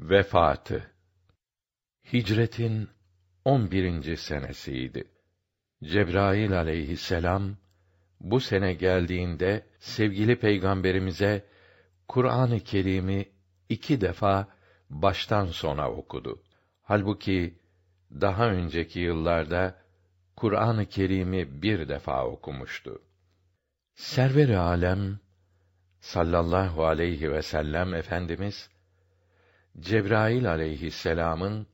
Vefatı Hicretin 11. senesiydi. Cebrail aleyhisselam bu sene geldiğinde sevgili peygamberimize Kur'an-ı Kerim'i iki defa baştan sona okudu. Halbuki daha önceki yıllarda Kur'an-ı Kerim'i bir defa okumuştu. Server-i alem sallallahu aleyhi ve sellem efendimiz Cebrail aleyhisselam'ın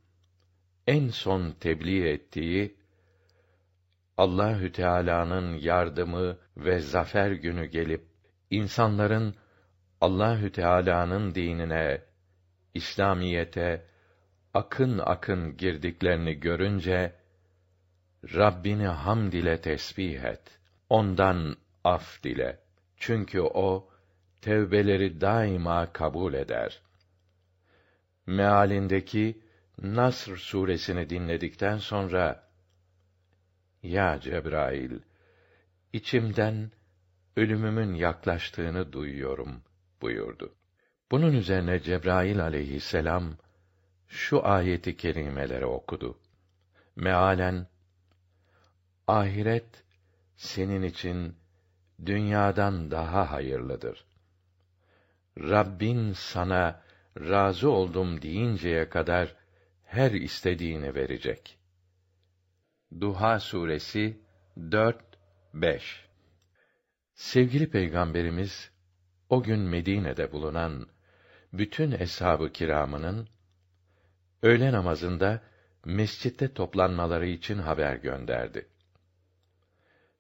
en son tebliğ ettiği Allahü Teala'nın yardımı ve zafer günü gelip insanların Allahü Teala'nın dinine, İslamiyete akın akın girdiklerini görünce Rabbini hamd ile tesbih et. Ondan af dile. Çünkü o tevbeleri daima kabul eder. Mealindeki Nasr suresini dinledikten sonra Ya Cebrail içimden ölümümün yaklaştığını duyuyorum buyurdu. Bunun üzerine Cebrail aleyhisselam şu ayeti kerimeleri okudu. Mealen ahiret senin için dünyadan daha hayırlıdır. Rabbin sana razı oldum deyinceye kadar her istediğini verecek. Duha suresi 4 5 Sevgili peygamberimiz o gün Medine'de bulunan bütün eshab-ı kiramının öğle namazında mescitte toplanmaları için haber gönderdi.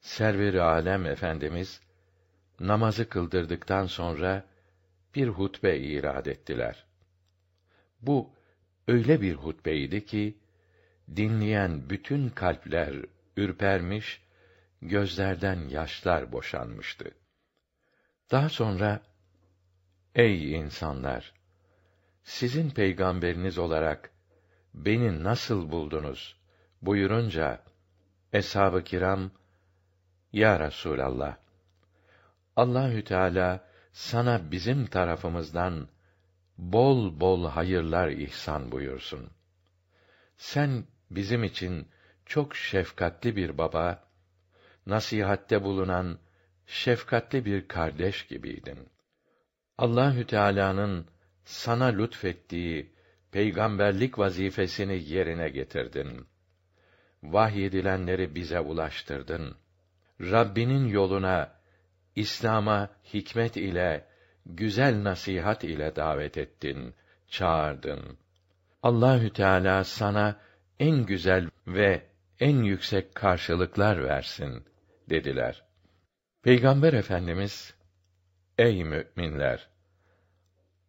Server-i Alem Efendimiz namazı kıldırdıktan sonra bir hutbe irad ettiler. Bu öyle bir hutbeydi ki dinleyen bütün kalpler ürpermiş, gözlerden yaşlar boşanmıştı. Daha sonra ey insanlar sizin peygamberiniz olarak beni nasıl buldunuz buyurunca eshab-ı kiram ya Resulallah Allahü Teala sana bizim tarafımızdan bol bol hayırlar ihsan buyursun. Sen bizim için çok şefkatli bir baba, nasihatte bulunan şefkatli bir kardeş gibiydin. Allahü Teala'nın sana lütfettiği peygamberlik vazifesini yerine getirdin. Vahyedilenleri bize ulaştırdın. Rabbinin yoluna, İslam'a hikmet ile, güzel nasihat ile davet ettin, çağırdın. Allahü Teala sana en güzel ve en yüksek karşılıklar versin dediler. Peygamber Efendimiz Ey müminler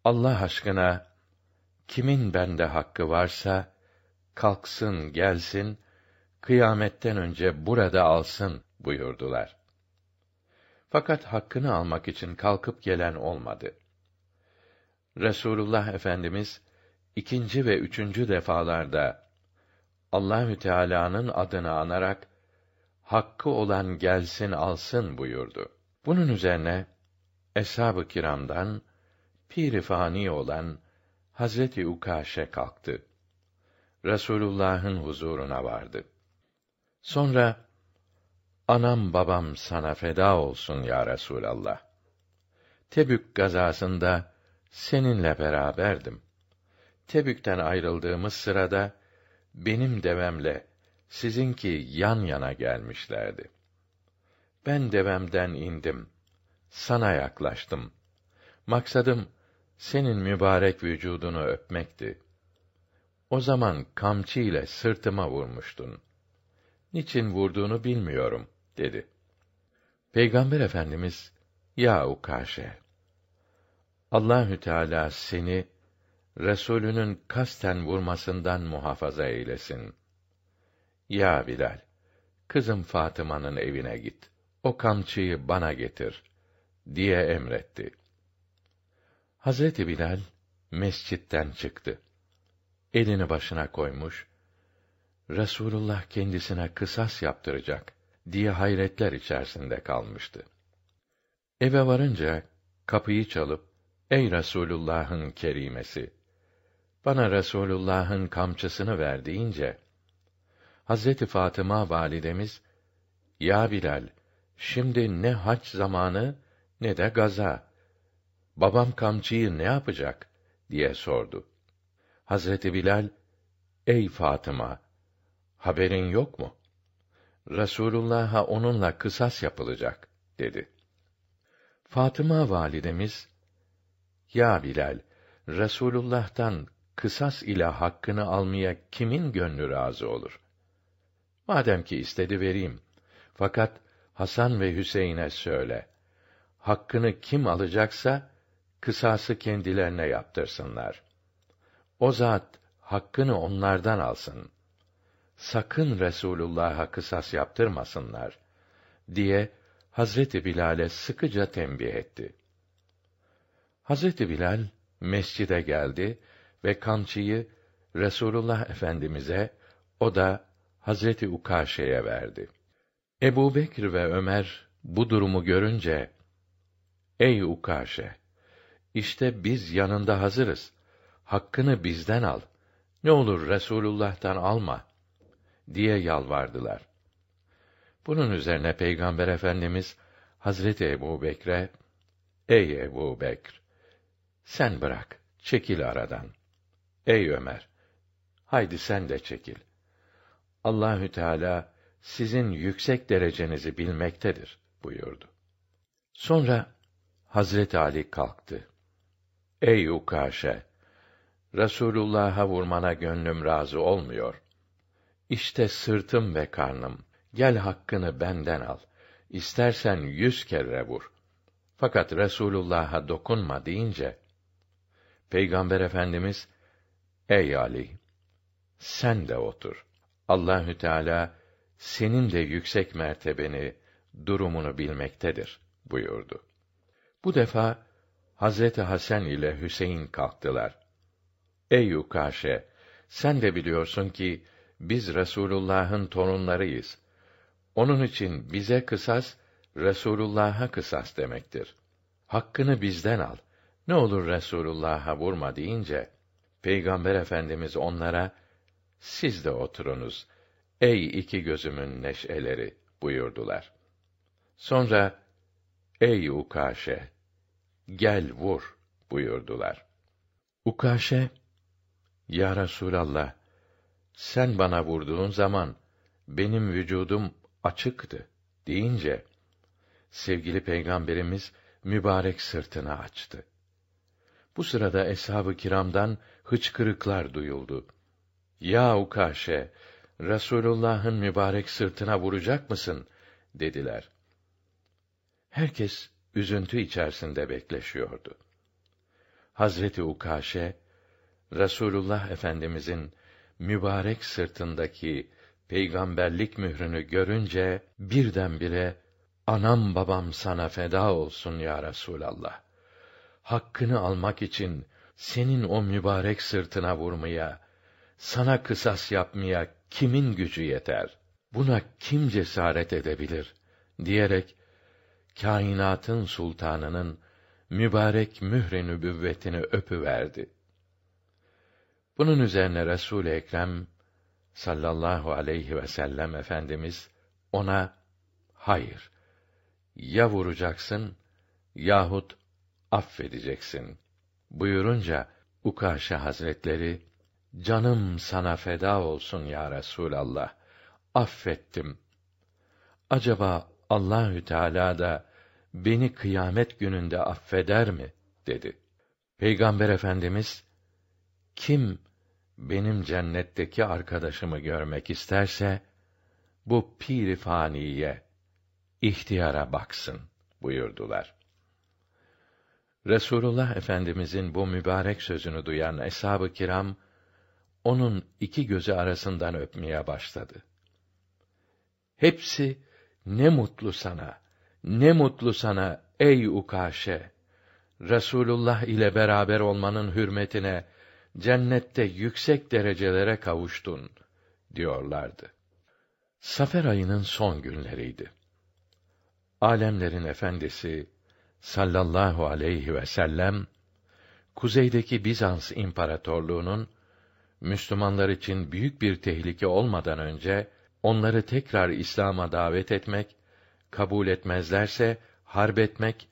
Allah aşkına kimin bende hakkı varsa kalksın gelsin kıyametten önce burada alsın buyurdular. Fakat hakkını almak için kalkıp gelen olmadı. Resulullah Efendimiz ikinci ve üçüncü defalarda Allahü Teala'nın adını anarak hakkı olan gelsin alsın buyurdu. Bunun üzerine eshab-ı kiramdan pirifani olan Hazreti Ukaşe kalktı. Resulullah'ın huzuruna vardı. Sonra anam babam sana feda olsun ya Resulallah. Tebük gazasında seninle beraberdim. Tebük'ten ayrıldığımız sırada benim devemle sizinki yan yana gelmişlerdi. Ben devemden indim. Sana yaklaştım. Maksadım senin mübarek vücudunu öpmekti. O zaman kamçı ile sırtıma vurmuştun. Niçin vurduğunu bilmiyorum, dedi. Peygamber Efendimiz, ya Ukaşe, Allahü Teala seni Resulünün kasten vurmasından muhafaza eylesin. Ya Bilal, kızım Fatıma'nın evine git. O kamçıyı bana getir diye emretti. Hazreti Bilal mescitten çıktı. Elini başına koymuş, Resulullah kendisine kısas yaptıracak diye hayretler içerisinde kalmıştı. Eve varınca kapıyı çalıp ey Resulullah'ın kerimesi bana Resulullah'ın kamçısını ver deyince Hazreti Fatıma validemiz ya Bilal şimdi ne hac zamanı ne de gaza. Babam kamçıyı ne yapacak diye sordu. Hazreti Bilal ey Fatıma haberin yok mu? Resulullah'a onunla kısas yapılacak dedi. Fatıma validemiz ya Bilal Resulullah'tan kısas ile hakkını almaya kimin gönlü razı olur? Madem ki istedi vereyim. Fakat Hasan ve Hüseyin'e söyle. Hakkını kim alacaksa kısası kendilerine yaptırsınlar. O zat hakkını onlardan alsın. Sakın Resulullah'a kısas yaptırmasınlar diye Hazreti Bilal'e sıkıca tembih etti. Hazreti Bilal mescide geldi ve kamçıyı Resulullah Efendimize, o da Hazreti Ukaşe'ye verdi. Ebu Bekr ve Ömer bu durumu görünce, Ey Ukaşe! İşte biz yanında hazırız. Hakkını bizden al. Ne olur Resulullah'tan alma diye yalvardılar. Bunun üzerine Peygamber Efendimiz Hazreti Ebu Bekre, Ey Ebu Bekr! Sen bırak, çekil aradan. Ey Ömer! Haydi sen de çekil. Allahü Teala sizin yüksek derecenizi bilmektedir buyurdu. Sonra Hazreti Ali kalktı. Ey Ukaşe! Resulullah'a vurmana gönlüm razı olmuyor. İşte sırtım ve karnım. Gel hakkını benden al. İstersen yüz kere vur. Fakat Resulullah'a dokunma deyince, Peygamber Efendimiz, Ey Ali! Sen de otur. Allahü Teala senin de yüksek mertebeni, durumunu bilmektedir buyurdu. Bu defa Hazreti Hasan ile Hüseyin kalktılar. Ey Yukaşe, sen de biliyorsun ki biz Resulullah'ın torunlarıyız. Onun için bize kısas Resulullah'a kısas demektir. Hakkını bizden al. Ne olur Resulullah'a vurma deyince Peygamber Efendimiz onlara siz de oturunuz ey iki gözümün neşeleri buyurdular. Sonra ey Ukaşe gel vur buyurdular. Ukaşe ya Resulallah sen bana vurduğun zaman benim vücudum açıktı deyince sevgili peygamberimiz mübarek sırtını açtı. Bu sırada eshab-ı kiramdan hıçkırıklar duyuldu. Ya Ukaşe, Resulullah'ın mübarek sırtına vuracak mısın? dediler. Herkes üzüntü içerisinde bekleşiyordu. Hazreti Ukaşe, Resulullah Efendimizin mübarek sırtındaki peygamberlik mührünü görünce birdenbire anam babam sana feda olsun ya Resulallah. Hakkını almak için senin o mübarek sırtına vurmaya, sana kısas yapmaya kimin gücü yeter? Buna kim cesaret edebilir? diyerek kainatın sultanının mübarek mühre nübüvvetini öpüverdi. Bunun üzerine Resul Ekrem sallallahu aleyhi ve sellem efendimiz ona hayır ya vuracaksın yahut affedeceksin buyurunca Ukaşe Hazretleri Canım sana feda olsun ya Resulallah. Affettim. Acaba Allahü Teala da beni kıyamet gününde affeder mi dedi. Peygamber Efendimiz kim benim cennetteki arkadaşımı görmek isterse bu pir faniye ihtiyara baksın buyurdular. Resulullah Efendimizin bu mübarek sözünü duyan eshab-ı kiram onun iki gözü arasından öpmeye başladı. Hepsi ne mutlu sana, ne mutlu sana ey Ukaşe. Resulullah ile beraber olmanın hürmetine cennette yüksek derecelere kavuştun diyorlardı. Safer ayının son günleriydi. Alemlerin efendisi sallallahu aleyhi ve sellem kuzeydeki Bizans İmparatorluğu'nun Müslümanlar için büyük bir tehlike olmadan önce onları tekrar İslam'a davet etmek, kabul etmezlerse harp etmek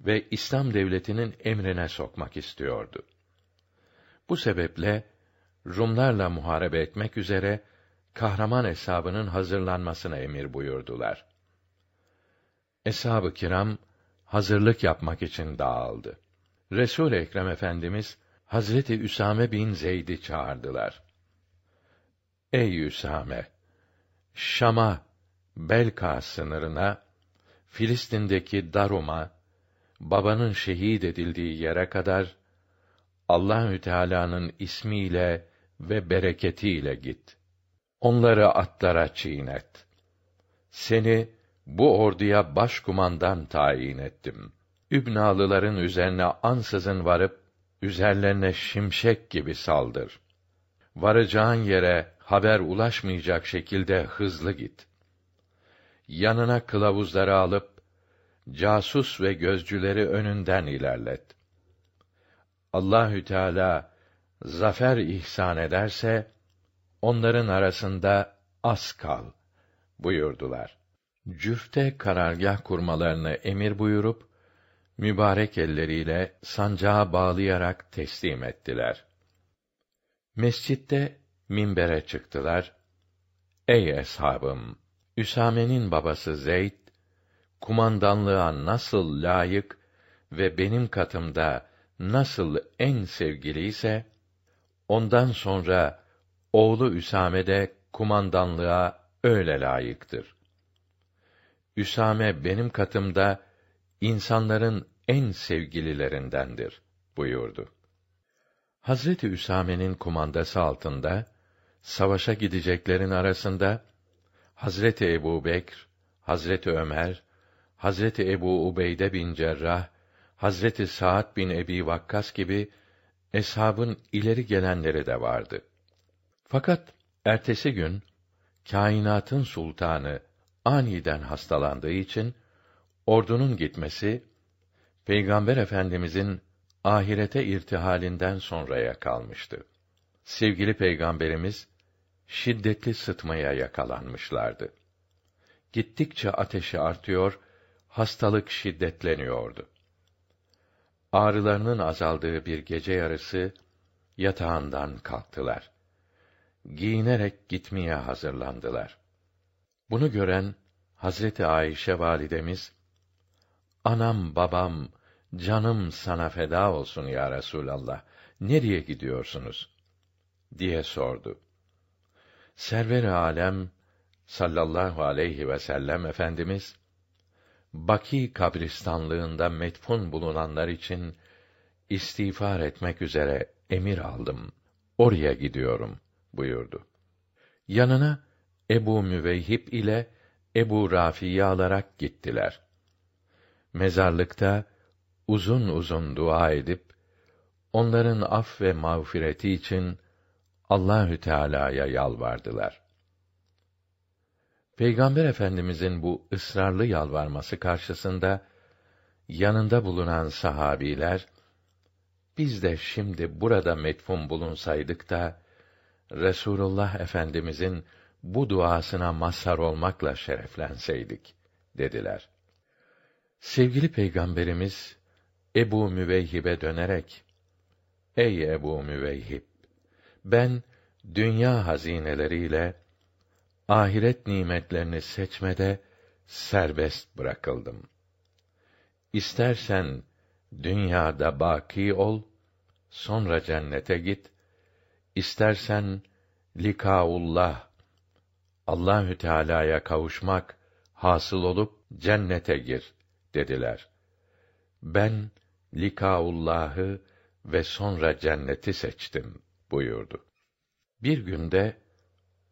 ve İslam devletinin emrine sokmak istiyordu. Bu sebeple Rumlarla muharebe etmek üzere kahraman hesabının hazırlanmasına emir buyurdular. Eshab-ı kiram hazırlık yapmak için dağıldı. Resul Ekrem Efendimiz Hazreti Üsame bin Zeyd'i çağırdılar. Ey Üsame, Şam'a, Belka sınırına, Filistin'deki Darum'a, babanın şehit edildiği yere kadar Allahü Teala'nın ismiyle ve bereketiyle git. Onları atlara çiğnet. Seni bu orduya başkumandan tayin ettim. Übnalıların üzerine ansızın varıp üzerlerine şimşek gibi saldır. Varacağın yere haber ulaşmayacak şekilde hızlı git. Yanına kılavuzları alıp casus ve gözcüleri önünden ilerlet. Allahü Teala zafer ihsan ederse onların arasında az kal buyurdular. Cüfte karargah kurmalarını emir buyurup mübarek elleriyle sancağa bağlayarak teslim ettiler. Mescitte minbere çıktılar. Ey eshabım! Üsame'nin babası Zeyd, kumandanlığa nasıl layık ve benim katımda nasıl en sevgili ise, ondan sonra oğlu Üsame de kumandanlığa öyle layıktır. Üsame benim katımda insanların en sevgililerindendir buyurdu. Hazreti Üsame'nin kumandası altında savaşa gideceklerin arasında Hazreti Ebu Bekr, Hazreti Ömer, Hazreti Ebu Ubeyde bin Cerrah, Hazreti Sa'd bin Ebi Vakkas gibi eshabın ileri gelenleri de vardı. Fakat ertesi gün kainatın sultanı aniden hastalandığı için ordunun gitmesi Peygamber Efendimizin ahirete irtihalinden sonraya kalmıştı. Sevgili Peygamberimiz şiddetli sıtmaya yakalanmışlardı. Gittikçe ateşi artıyor, hastalık şiddetleniyordu. Ağrılarının azaldığı bir gece yarısı yatağından kalktılar. Giyinerek gitmeye hazırlandılar. Bunu gören Hazreti Ayşe validemiz Anam babam canım sana feda olsun ya Resulallah. Nereye gidiyorsunuz? diye sordu. Server-i alem sallallahu aleyhi ve sellem efendimiz Baki kabristanlığında metfun bulunanlar için istiğfar etmek üzere emir aldım. Oraya gidiyorum buyurdu. Yanına Ebu Müveyhip ile Ebu Rafi'yi alarak gittiler. Mezarlıkta uzun uzun dua edip onların af ve mağfireti için Allahü Teala'ya yalvardılar. Peygamber Efendimizin bu ısrarlı yalvarması karşısında yanında bulunan sahabiler biz de şimdi burada metfun bulunsaydık da Resulullah Efendimizin bu duasına mazhar olmakla şereflenseydik dediler. Sevgili Peygamberimiz Ebu Müveyhib'e dönerek Ey Ebu Müveyhib ben dünya hazineleriyle ahiret nimetlerini seçmede serbest bırakıldım. İstersen dünyada baki ol, sonra cennete git. İstersen likaullah Allahü Teala'ya kavuşmak hasıl olup cennete gir dediler. Ben likaullahı ve sonra cenneti seçtim buyurdu. Bir günde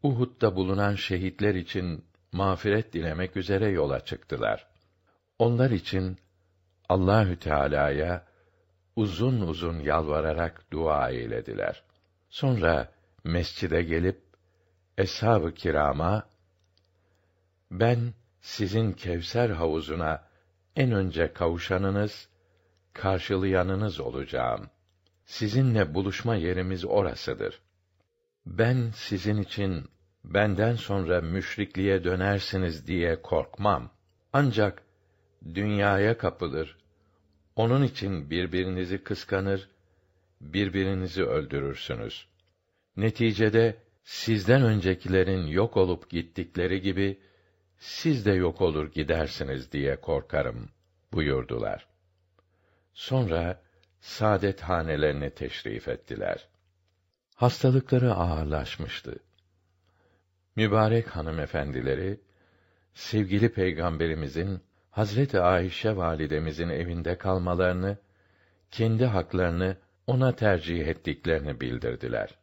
Uhud'da bulunan şehitler için mağfiret dilemek üzere yola çıktılar. Onlar için Allahü Teala'ya uzun uzun yalvararak dua eylediler. Sonra mescide gelip eshab-ı kirama ben sizin Kevser havuzuna en önce kavuşanınız, karşılayanınız olacağım sizinle buluşma yerimiz orasıdır. Ben sizin için benden sonra müşrikliğe dönersiniz diye korkmam. Ancak dünyaya kapılır, onun için birbirinizi kıskanır, birbirinizi öldürürsünüz. Neticede sizden öncekilerin yok olup gittikleri gibi siz de yok olur gidersiniz diye korkarım buyurdular. Sonra saadet hanelerini teşrif ettiler. Hastalıkları ağırlaşmıştı. Mübarek hanımefendileri sevgili peygamberimizin Hazreti Ayşe validemizin evinde kalmalarını, kendi haklarını ona tercih ettiklerini bildirdiler.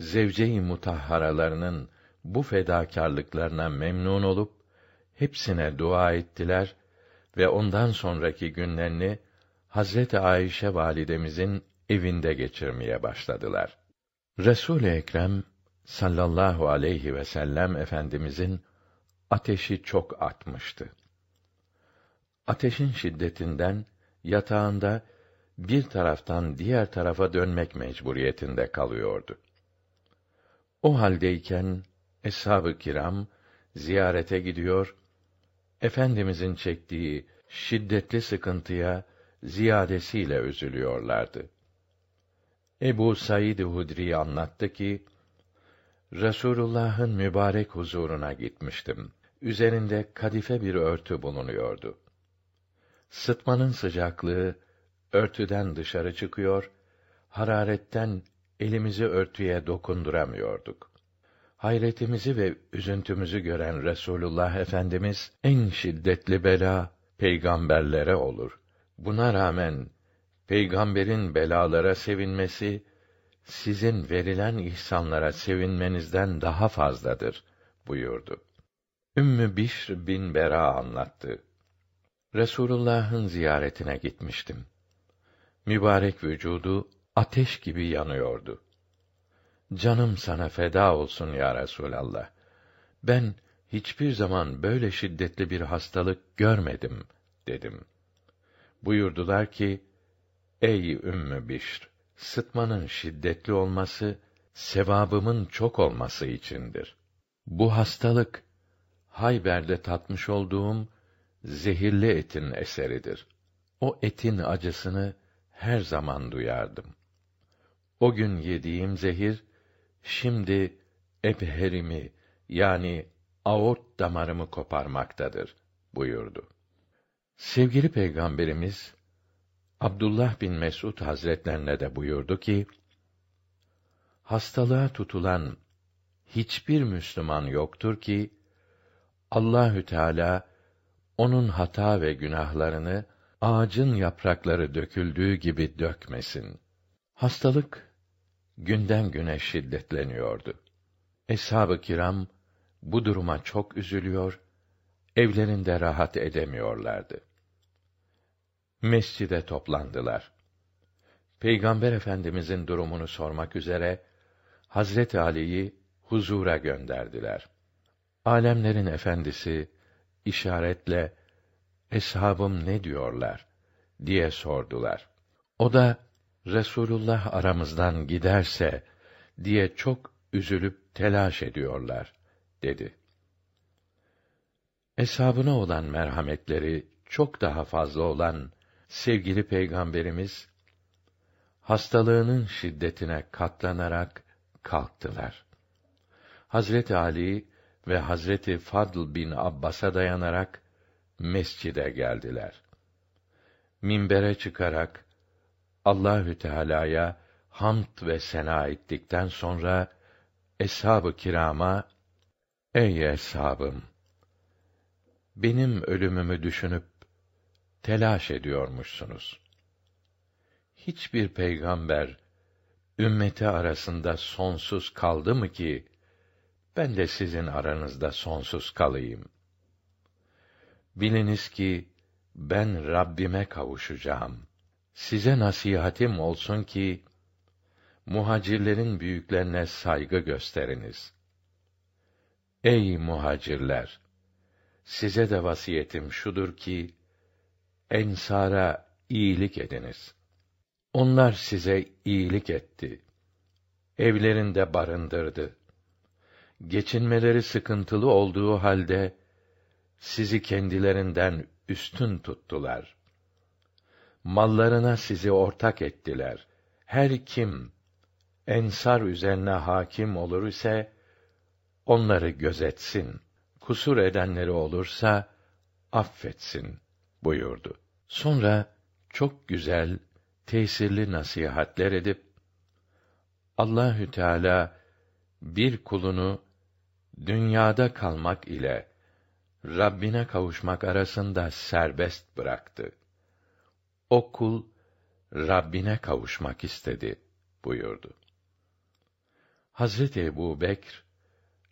Zevce-i mutahharalarının bu fedakarlıklarına memnun olup hepsine dua ettiler ve ondan sonraki günlerini Hazreti Ayşe validemizin evinde geçirmeye başladılar. Resul-i Ekrem sallallahu aleyhi ve sellem efendimizin ateşi çok artmıştı. Ateşin şiddetinden yatağında bir taraftan diğer tarafa dönmek mecburiyetinde kalıyordu. O haldeyken eshab-ı kiram ziyarete gidiyor, efendimizin çektiği şiddetli sıkıntıya ziyadesiyle üzülüyorlardı. Ebu Said Hudri anlattı ki Resulullah'ın mübarek huzuruna gitmiştim. Üzerinde kadife bir örtü bulunuyordu. Sıtmanın sıcaklığı örtüden dışarı çıkıyor, hararetten elimizi örtüye dokunduramıyorduk. Hayretimizi ve üzüntümüzü gören Resulullah Efendimiz en şiddetli bela peygamberlere olur. Buna rağmen peygamberin belalara sevinmesi sizin verilen ihsanlara sevinmenizden daha fazladır buyurdu. Ümmü Bişr bin Bera anlattı. Resulullah'ın ziyaretine gitmiştim. Mübarek vücudu ateş gibi yanıyordu. Canım sana feda olsun ya Resulallah. Ben hiçbir zaman böyle şiddetli bir hastalık görmedim dedim. Buyurdular ki: Ey Ümmü Bişr, sıtmanın şiddetli olması sevabımın çok olması içindir. Bu hastalık Hayber'de tatmış olduğum zehirli etin eseridir. O etin acısını her zaman duyardım. O gün yediğim zehir şimdi ebherimi yani aort damarımı koparmaktadır buyurdu. Sevgili Peygamberimiz Abdullah bin Mesud Hazretlerine de buyurdu ki: Hastalığa tutulan hiçbir Müslüman yoktur ki Allahü Teala onun hata ve günahlarını ağacın yaprakları döküldüğü gibi dökmesin. Hastalık günden güne şiddetleniyordu. Eshab-ı kiram bu duruma çok üzülüyor, evlerinde rahat edemiyorlardı. Mescide toplandılar. Peygamber Efendimizin durumunu sormak üzere Hazret Ali'yi huzura gönderdiler. Alemlerin efendisi işaretle eshabım ne diyorlar diye sordular. O da Resulullah aramızdan giderse diye çok üzülüp telaş ediyorlar dedi. Eshabına olan merhametleri çok daha fazla olan sevgili peygamberimiz hastalığının şiddetine katlanarak kalktılar. Hazreti Ali ve Hazreti Fadl bin Abbas'a dayanarak mescide geldiler. Minbere çıkarak Allahü Teala'ya hamd ve sena ettikten sonra eshab-ı kirama Ey eshabım benim ölümümü düşünüp telaş ediyormuşsunuz. Hiçbir peygamber ümmeti arasında sonsuz kaldı mı ki ben de sizin aranızda sonsuz kalayım. Biliniz ki ben Rabbime kavuşacağım. Size nasihatim olsun ki muhacirlerin büyüklerine saygı gösteriniz. Ey muhacirler! Size de vasiyetim şudur ki, ensara iyilik ediniz. Onlar size iyilik etti. Evlerinde barındırdı. Geçinmeleri sıkıntılı olduğu halde sizi kendilerinden üstün tuttular. Mallarına sizi ortak ettiler. Her kim ensar üzerine hakim olur ise onları gözetsin. Kusur edenleri olursa affetsin buyurdu. Sonra çok güzel, tesirli nasihatler edip Allahü Teala bir kulunu dünyada kalmak ile Rabbine kavuşmak arasında serbest bıraktı. O kul Rabbine kavuşmak istedi buyurdu. Hazreti Ebu Bekr,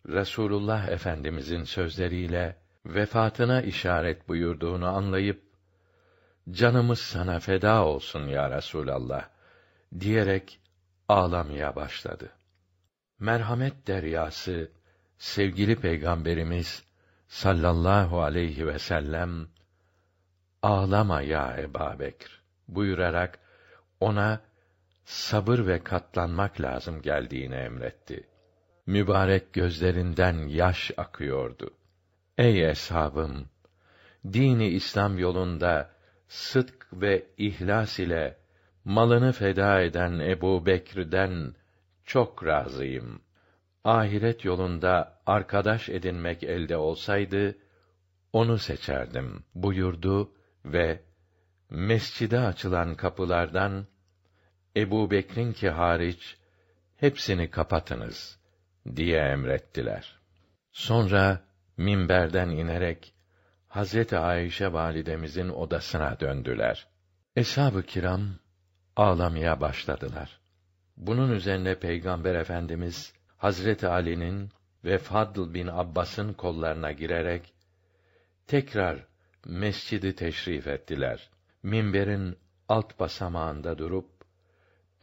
Resulullah Efendimizin sözleriyle vefatına işaret buyurduğunu anlayıp, canımız sana feda olsun ya Resulallah, diyerek ağlamaya başladı. Merhamet deryası, sevgili Peygamberimiz sallallahu aleyhi ve sellem, ağlama ya Ebu Bekr buyurarak, ona sabır ve katlanmak lazım geldiğini emretti. Mübarek gözlerinden yaş akıyordu. Ey eshabım, dini İslam yolunda sıdk ve ihlas ile malını feda eden Ebu Bekir'den çok razıyım. Ahiret yolunda arkadaş edinmek elde olsaydı, onu seçerdim buyurdu ve mescide açılan kapılardan Ebu Bekir'in ki hariç hepsini kapatınız diye emrettiler. Sonra minberden inerek Hazreti Ayşe validemizin odasına döndüler. Eshab-ı kiram ağlamaya başladılar. Bunun üzerine Peygamber Efendimiz Hazreti Ali'nin ve Fadl bin Abbas'ın kollarına girerek tekrar mescidi teşrif ettiler. Minberin alt basamağında durup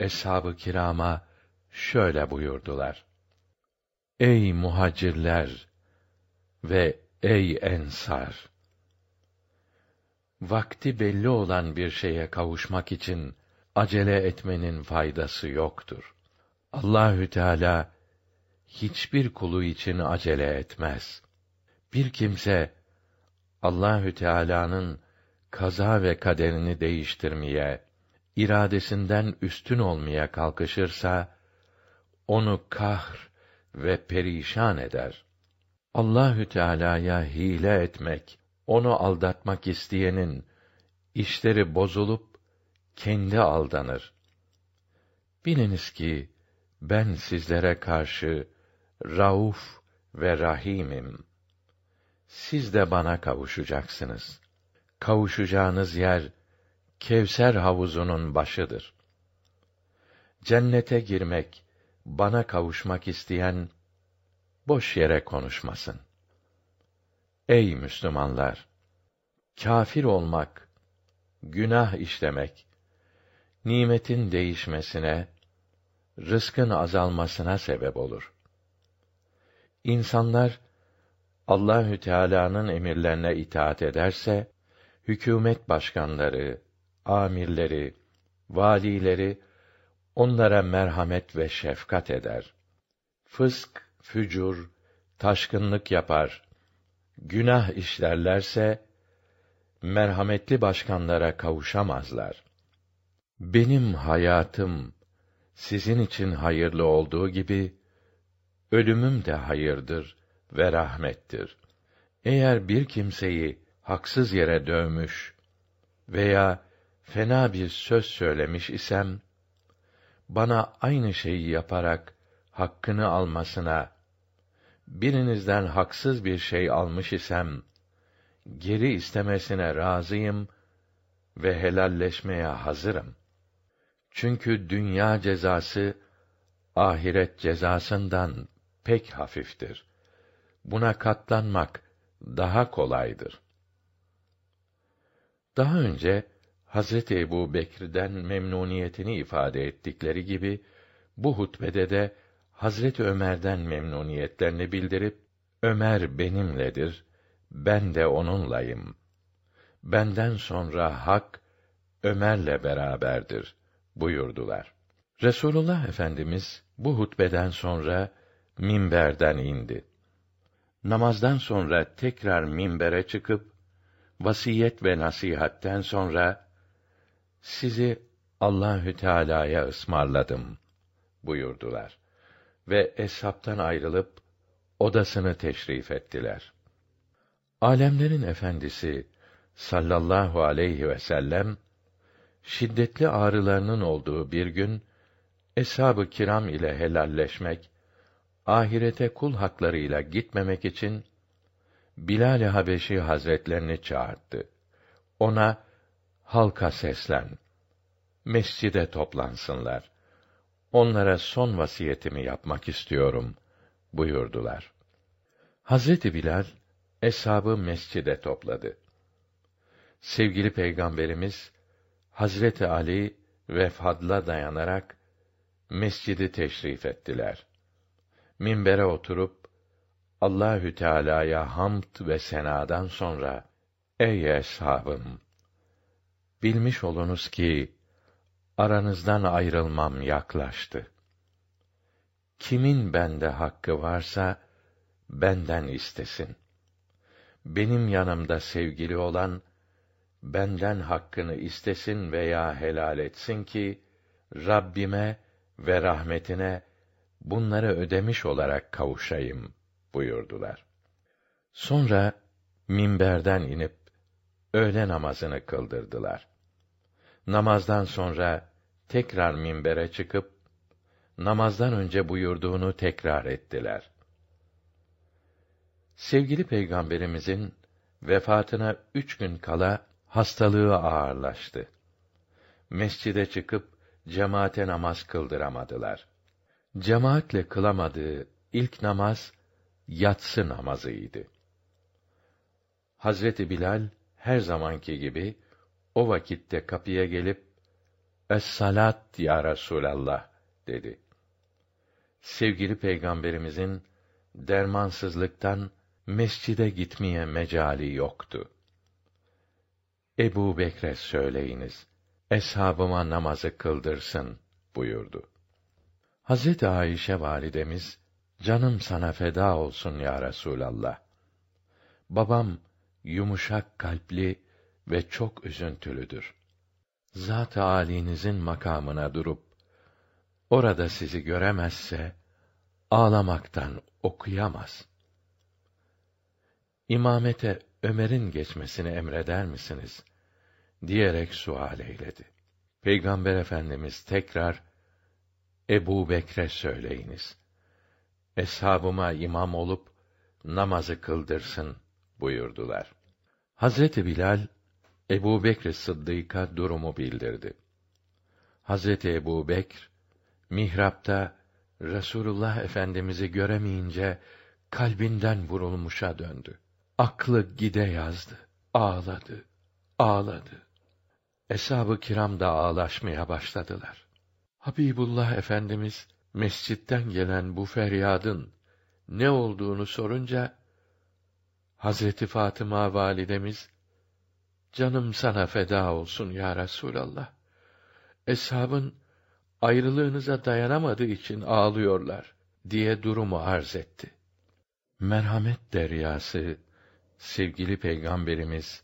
eshab-ı kirama şöyle buyurdular: Ey muhacirler ve ey ensar! Vakti belli olan bir şeye kavuşmak için acele etmenin faydası yoktur. Allahü Teala hiçbir kulu için acele etmez. Bir kimse Allahü Teala'nın kaza ve kaderini değiştirmeye, iradesinden üstün olmaya kalkışırsa onu kahr ve perişan eder. Allahü Teala'ya hile etmek, onu aldatmak isteyenin işleri bozulup kendi aldanır. Biliniz ki ben sizlere karşı rauf ve rahimim. Siz de bana kavuşacaksınız. Kavuşacağınız yer Kevser havuzunun başıdır. Cennete girmek, bana kavuşmak isteyen boş yere konuşmasın. Ey Müslümanlar! Kafir olmak, günah işlemek, nimetin değişmesine, rızkın azalmasına sebep olur. İnsanlar Allahü Teala'nın emirlerine itaat ederse, hükümet başkanları, amirleri, valileri onlara merhamet ve şefkat eder. Fısk, fücur, taşkınlık yapar, günah işlerlerse merhametli başkanlara kavuşamazlar. Benim hayatım sizin için hayırlı olduğu gibi ölümüm de hayırdır ve rahmettir. Eğer bir kimseyi haksız yere dövmüş veya fena bir söz söylemiş isem bana aynı şeyi yaparak hakkını almasına birinizden haksız bir şey almış isem geri istemesine razıyım ve helalleşmeye hazırım. Çünkü dünya cezası ahiret cezasından pek hafiftir. Buna katlanmak daha kolaydır. Daha önce Hazreti Ebu Bekir'den memnuniyetini ifade ettikleri gibi bu hutbede de Hazreti Ömer'den memnuniyetlerini bildirip Ömer benimledir, ben de onunlayım. Benden sonra hak Ömer'le beraberdir buyurdular. Resulullah Efendimiz bu hutbeden sonra minberden indi. Namazdan sonra tekrar minbere çıkıp vasiyet ve nasihatten sonra sizi Allahü Teala'ya ısmarladım buyurdular ve eshaptan ayrılıp odasını teşrif ettiler. Alemlerin efendisi sallallahu aleyhi ve sellem şiddetli ağrılarının olduğu bir gün eshab-ı kiram ile helalleşmek, ahirete kul haklarıyla gitmemek için Bilal-i Habeşi Hazretlerini çağırdı. Ona halka seslen. Mescide toplansınlar. Onlara son vasiyetimi yapmak istiyorum buyurdular. Hazreti Bilal eshabı mescide topladı. Sevgili Peygamberimiz Hazreti Ali ve Fadl'a dayanarak mescidi teşrif ettiler. Minbere oturup Allahü Teala'ya hamd ve senadan sonra ey eshabım bilmiş olunuz ki aranızdan ayrılmam yaklaştı. Kimin bende hakkı varsa benden istesin. Benim yanımda sevgili olan benden hakkını istesin veya helal etsin ki Rabbime ve rahmetine bunları ödemiş olarak kavuşayım buyurdular. Sonra minberden inip öğle namazını kıldırdılar. Namazdan sonra tekrar minbere çıkıp namazdan önce buyurduğunu tekrar ettiler. Sevgili Peygamberimizin vefatına üç gün kala hastalığı ağırlaştı. Mescide çıkıp cemaate namaz kıldıramadılar. Cemaatle kılamadığı ilk namaz yatsı namazıydı. Hazreti Bilal her zamanki gibi o vakitte kapıya gelip Es-salat ya Resulallah dedi. Sevgili peygamberimizin dermansızlıktan mescide gitmeye mecali yoktu. Ebu Bekre söyleyiniz, eshabıma namazı kıldırsın buyurdu. Hazreti Ayşe validemiz, canım sana feda olsun ya Resulallah. Babam yumuşak kalpli ve çok üzüntülüdür. Zat-ı âlinizin makamına durup orada sizi göremezse ağlamaktan okuyamaz. İmamete Ömer'in geçmesini emreder misiniz? diyerek sual eyledi. Peygamber Efendimiz tekrar Ebu Bekre söyleyiniz. Eshabıma imam olup namazı kıldırsın buyurdular. Hazreti Bilal Ebu Bekr Sıddık'a durumu bildirdi. Hazreti Ebu Bekr mihrapta Resulullah Efendimiz'i göremeyince kalbinden vurulmuşa döndü. Aklı gide yazdı. Ağladı, ağladı. Eshab-ı kiram da ağlaşmaya başladılar. Habibullah Efendimiz mescitten gelen bu feryadın ne olduğunu sorunca Hazreti Fatıma validemiz canım sana feda olsun ya Resulallah. Eshabın ayrılığınıza dayanamadığı için ağlıyorlar diye durumu arz etti. Merhamet deryası sevgili peygamberimiz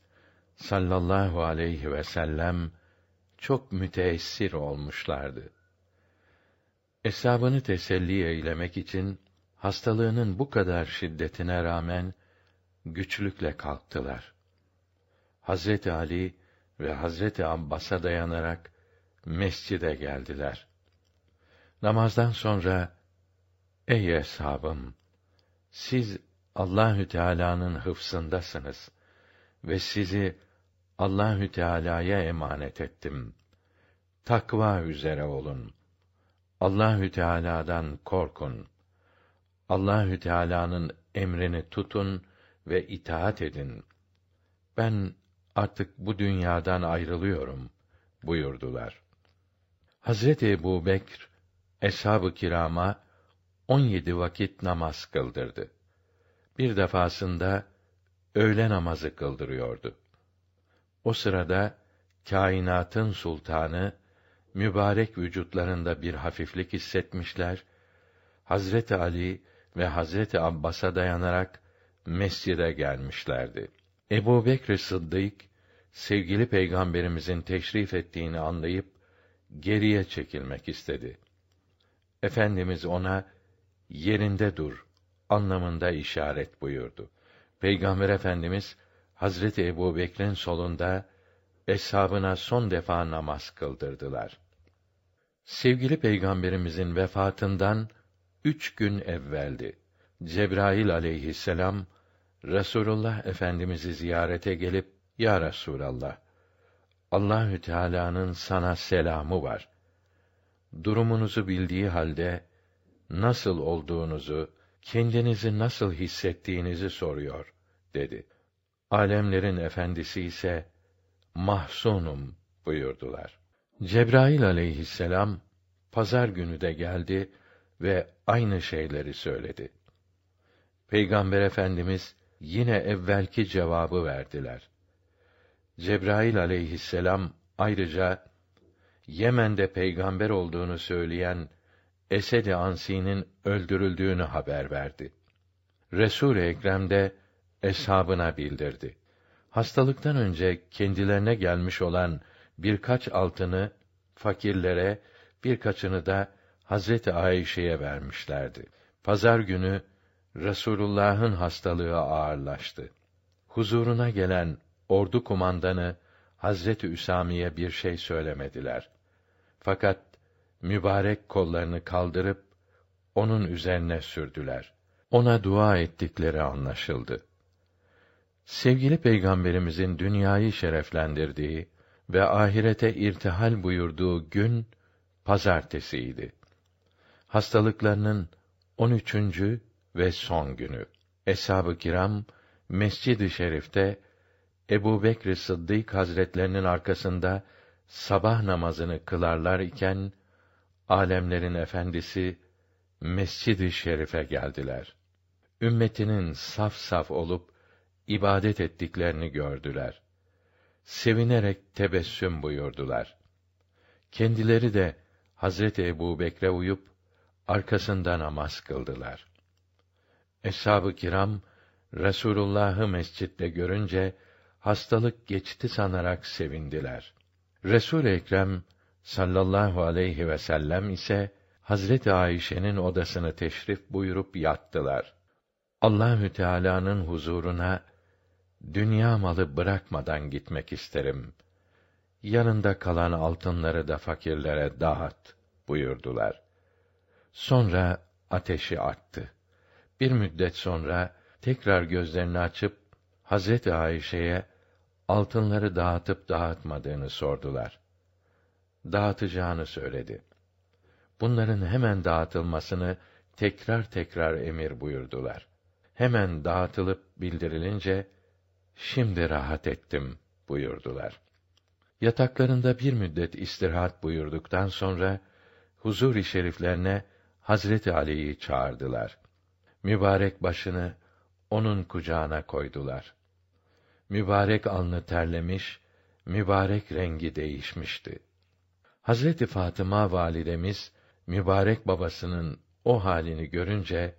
sallallahu aleyhi ve sellem çok müteessir olmuşlardı. Eshabını teselli eylemek için hastalığının bu kadar şiddetine rağmen güçlükle kalktılar. Hazreti Ali ve Hazreti Abbas'a dayanarak mescide geldiler. Namazdan sonra ey eshabım siz Allahü Teala'nın hıfsındasınız ve sizi Allahü Teala'ya emanet ettim. Takva üzere olun. Allahü Teala'dan korkun. Allahü Teala'nın emrini tutun ve itaat edin. Ben artık bu dünyadan ayrılıyorum buyurdular. Hazreti Ebu Bekr, eshab-ı kirama on yedi vakit namaz kıldırdı. Bir defasında öğle namazı kıldırıyordu. O sırada kainatın sultanı mübarek vücutlarında bir hafiflik hissetmişler. Hazreti Ali ve Hazreti Abbas'a dayanarak mescide gelmişlerdi. Ebu Bekr Sıddık, sevgili peygamberimizin teşrif ettiğini anlayıp, geriye çekilmek istedi. Efendimiz ona, yerinde dur, anlamında işaret buyurdu. Peygamber Efendimiz, Hazreti Ebu Bekir'in solunda, eshabına son defa namaz kıldırdılar. Sevgili Peygamberimizin vefatından üç gün evveldi. Cebrail aleyhisselam Resulullah Efendimizi ziyarete gelip Ya Resulallah Allahü Teala'nın sana selamı var. Durumunuzu bildiği halde nasıl olduğunuzu, kendinizi nasıl hissettiğinizi soruyor dedi. Alemlerin efendisi ise mahzunum buyurdular. Cebrail aleyhisselam pazar günü de geldi ve aynı şeyleri söyledi. Peygamber Efendimiz yine evvelki cevabı verdiler. Cebrail aleyhisselam ayrıca Yemen'de peygamber olduğunu söyleyen Esed-i Ansi'nin öldürüldüğünü haber verdi. Resul-i Ekrem de eshabına bildirdi. Hastalıktan önce kendilerine gelmiş olan birkaç altını fakirlere, birkaçını da Hazreti Ayşe'ye vermişlerdi. Pazar günü Resulullah'ın hastalığı ağırlaştı. Huzuruna gelen ordu kumandanı Hazreti Üsami'ye bir şey söylemediler. Fakat mübarek kollarını kaldırıp onun üzerine sürdüler. Ona dua ettikleri anlaşıldı. Sevgili Peygamberimizin dünyayı şereflendirdiği ve ahirete irtihal buyurduğu gün pazartesiydi. Hastalıklarının 13. ve son günü. Eshab-ı kiram Mescid-i Şerif'te Ebu Bekr Sıddık Hazretlerinin arkasında sabah namazını kılarlar iken alemlerin efendisi Mescid-i Şerif'e geldiler. Ümmetinin saf saf olup ibadet ettiklerini gördüler. Sevinerek tebessüm buyurdular. Kendileri de Hazreti Ebu Bekre uyup arkasında namaz kıldılar. Eshab-ı kiram Resulullah'ı mescitte görünce hastalık geçti sanarak sevindiler. Resul Ekrem sallallahu aleyhi ve sellem ise Hazreti Ayşe'nin odasını teşrif buyurup yattılar. Allahü Teala'nın huzuruna dünya malı bırakmadan gitmek isterim. Yanında kalan altınları da fakirlere dağıt buyurdular. Sonra ateşi attı. Bir müddet sonra tekrar gözlerini açıp Hazreti Ayşe'ye altınları dağıtıp dağıtmadığını sordular. Dağıtacağını söyledi. Bunların hemen dağıtılmasını tekrar tekrar emir buyurdular. Hemen dağıtılıp bildirilince şimdi rahat ettim buyurdular. Yataklarında bir müddet istirahat buyurduktan sonra huzur-i şeriflerine Hazreti Ali'yi çağırdılar. Mübarek başını onun kucağına koydular. Mübarek alnı terlemiş, mübarek rengi değişmişti. Hazreti Fatıma validemiz mübarek babasının o halini görünce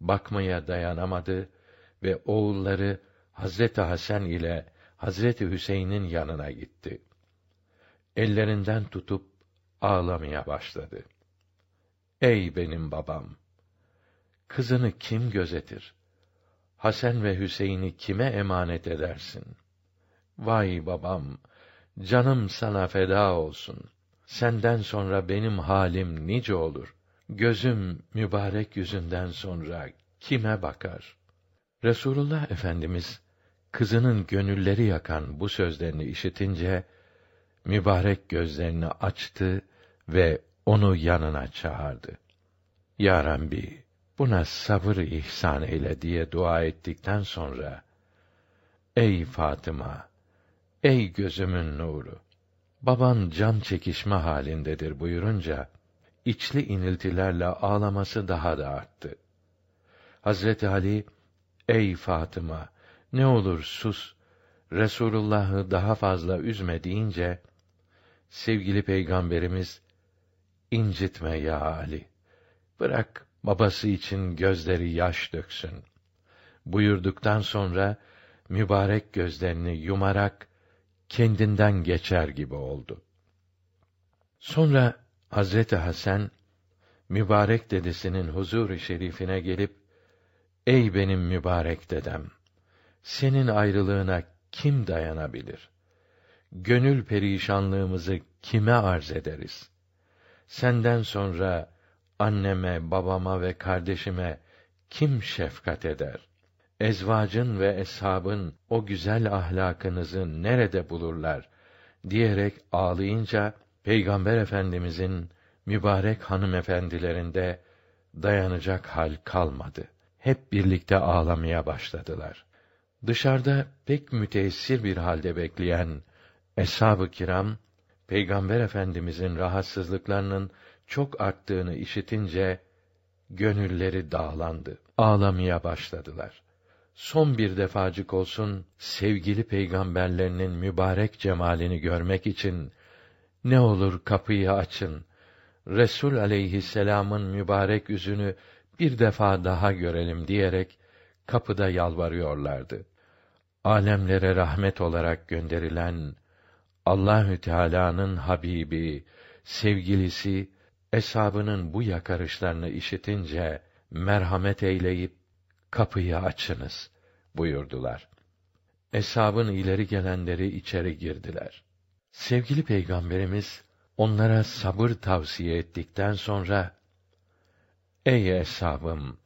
bakmaya dayanamadı ve oğulları Hazreti Hasan ile Hazreti Hüseyin'in yanına gitti. Ellerinden tutup ağlamaya başladı. Ey benim babam! Kızını kim gözetir? Hasan ve Hüseyin'i kime emanet edersin? Vay babam! Canım sana feda olsun. Senden sonra benim halim nice olur. Gözüm mübarek yüzünden sonra kime bakar? Resulullah Efendimiz kızının gönülleri yakan bu sözlerini işitince mübarek gözlerini açtı ve onu yanına çağırdı. Ya Rabbi, buna sabır ihsan eyle diye dua ettikten sonra Ey Fatıma, ey gözümün nuru, baban can çekişme halindedir buyurunca içli iniltilerle ağlaması daha da arttı. Hazreti Ali, ey Fatıma, ne olur sus, Resulullah'ı daha fazla üzme deyince, sevgili peygamberimiz incitme ya Ali. Bırak babası için gözleri yaş döksün. Buyurduktan sonra mübarek gözlerini yumarak kendinden geçer gibi oldu. Sonra Hazreti Hasan mübarek dedesinin huzur-u şerifine gelip Ey benim mübarek dedem senin ayrılığına kim dayanabilir? Gönül perişanlığımızı kime arz ederiz? Senden sonra anneme, babama ve kardeşime kim şefkat eder? Ezvacın ve eshabın o güzel ahlakınızı nerede bulurlar? diyerek ağlayınca Peygamber Efendimizin mübarek hanımefendilerinde dayanacak hal kalmadı. Hep birlikte ağlamaya başladılar. Dışarıda pek müteessir bir halde bekleyen eshab-ı kiram Peygamber Efendimizin rahatsızlıklarının çok arttığını işitince gönülleri dağlandı. Ağlamaya başladılar. Son bir defacık olsun sevgili peygamberlerinin mübarek cemalini görmek için ne olur kapıyı açın. Resul aleyhisselam'ın mübarek yüzünü bir defa daha görelim diyerek kapıda yalvarıyorlardı. Alemlere rahmet olarak gönderilen Allahü Teala'nın habibi, sevgilisi eshabının bu yakarışlarını işitince merhamet eyleyip kapıyı açınız buyurdular. Eshabın ileri gelenleri içeri girdiler. Sevgili Peygamberimiz onlara sabır tavsiye ettikten sonra Ey eshabım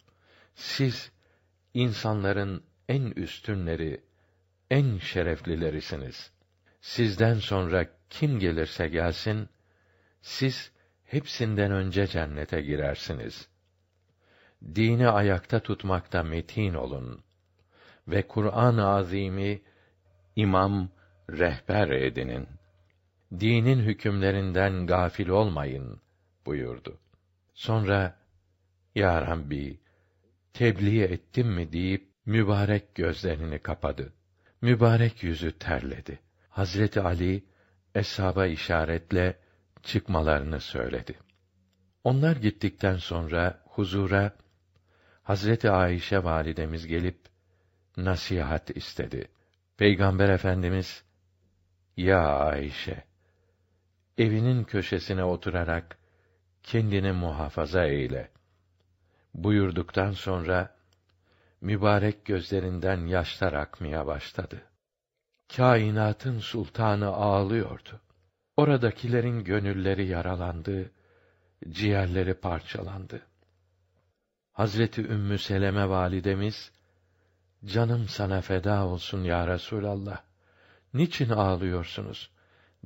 siz insanların en üstünleri, en şereflilerisiniz. Sizden sonra kim gelirse gelsin siz hepsinden önce cennete girersiniz. Dini ayakta tutmakta metin olun ve Kur'an-ı Azim'i imam, rehber edinin. Dinin hükümlerinden gafil olmayın buyurdu. Sonra Ya Rabbi tebliğ ettim mi deyip mübarek gözlerini kapadı. Mübarek yüzü terledi. Hazreti Ali eshaba işaretle çıkmalarını söyledi. Onlar gittikten sonra huzura Hazreti Ayşe validemiz gelip nasihat istedi. Peygamber Efendimiz ya Ayşe evinin köşesine oturarak kendini muhafaza eyle buyurduktan sonra mübarek gözlerinden yaşlar akmaya başladı. Kainatın sultanı ağlıyordu. Oradakilerin gönülleri yaralandı, ciğerleri parçalandı. Hazreti Ümmü Seleme validemiz, canım sana feda olsun ya Resûlallah, niçin ağlıyorsunuz?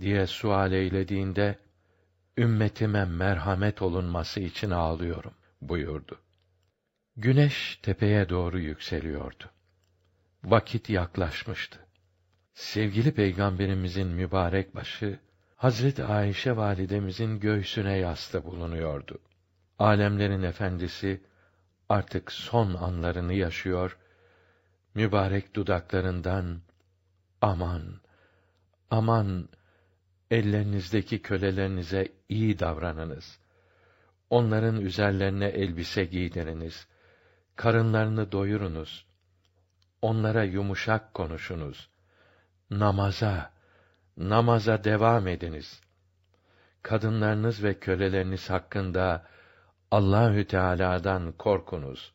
diye sual eylediğinde, ümmetime merhamet olunması için ağlıyorum, buyurdu. Güneş tepeye doğru yükseliyordu. Vakit yaklaşmıştı. Sevgili Peygamberimizin mübarek başı, Hazret Ayşe validemizin göğsüne yaslı bulunuyordu. Alemlerin efendisi artık son anlarını yaşıyor. Mübarek dudaklarından aman aman ellerinizdeki kölelerinize iyi davranınız. Onların üzerlerine elbise giydiriniz. Karınlarını doyurunuz. Onlara yumuşak konuşunuz. Namaza, namaza devam ediniz. Kadınlarınız ve köleleriniz hakkında Allahü Teala'dan korkunuz.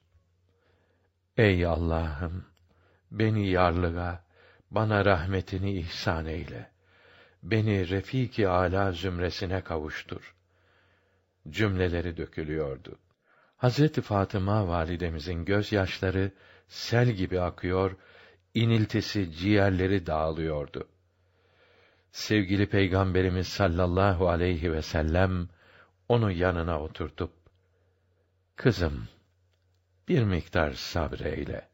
Ey Allah'ım, beni yarlığa, bana rahmetini ihsan eyle. Beni refiki ala zümresine kavuştur. Cümleleri dökülüyordu. Hazreti Fatıma validemizin gözyaşları sel gibi akıyor, iniltisi ciğerleri dağılıyordu sevgili Peygamberimiz sallallahu aleyhi ve sellem onu yanına oturtup kızım bir miktar sabreyle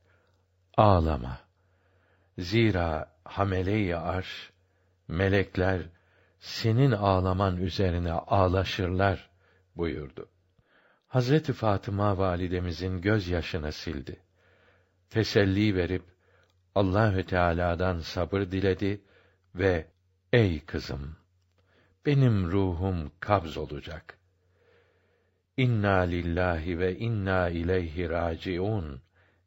ağlama zira hamele-i arş melekler senin ağlaman üzerine ağlaşırlar buyurdu. Hazreti Fatıma validemizin gözyaşını sildi. Teselli verip Allahü Teala'dan sabır diledi ve Ey kızım! benim ruhum kabz olacak. İnna lillahi ve inna ileyhi raciun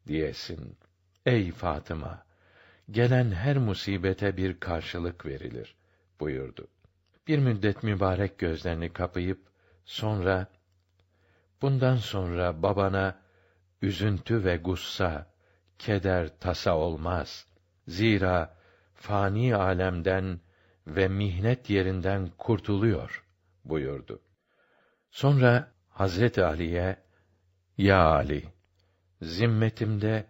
diyesin. Ey Fatıma, gelen her musibete bir karşılık verilir buyurdu. Bir müddet mübarek gözlerini kapayıp sonra bundan sonra babana üzüntü ve gussa, keder, tasa olmaz. Zira fani alemden ve mihnet yerinden kurtuluyor buyurdu. Sonra Hazreti Ali'ye ya Ali zimmetimde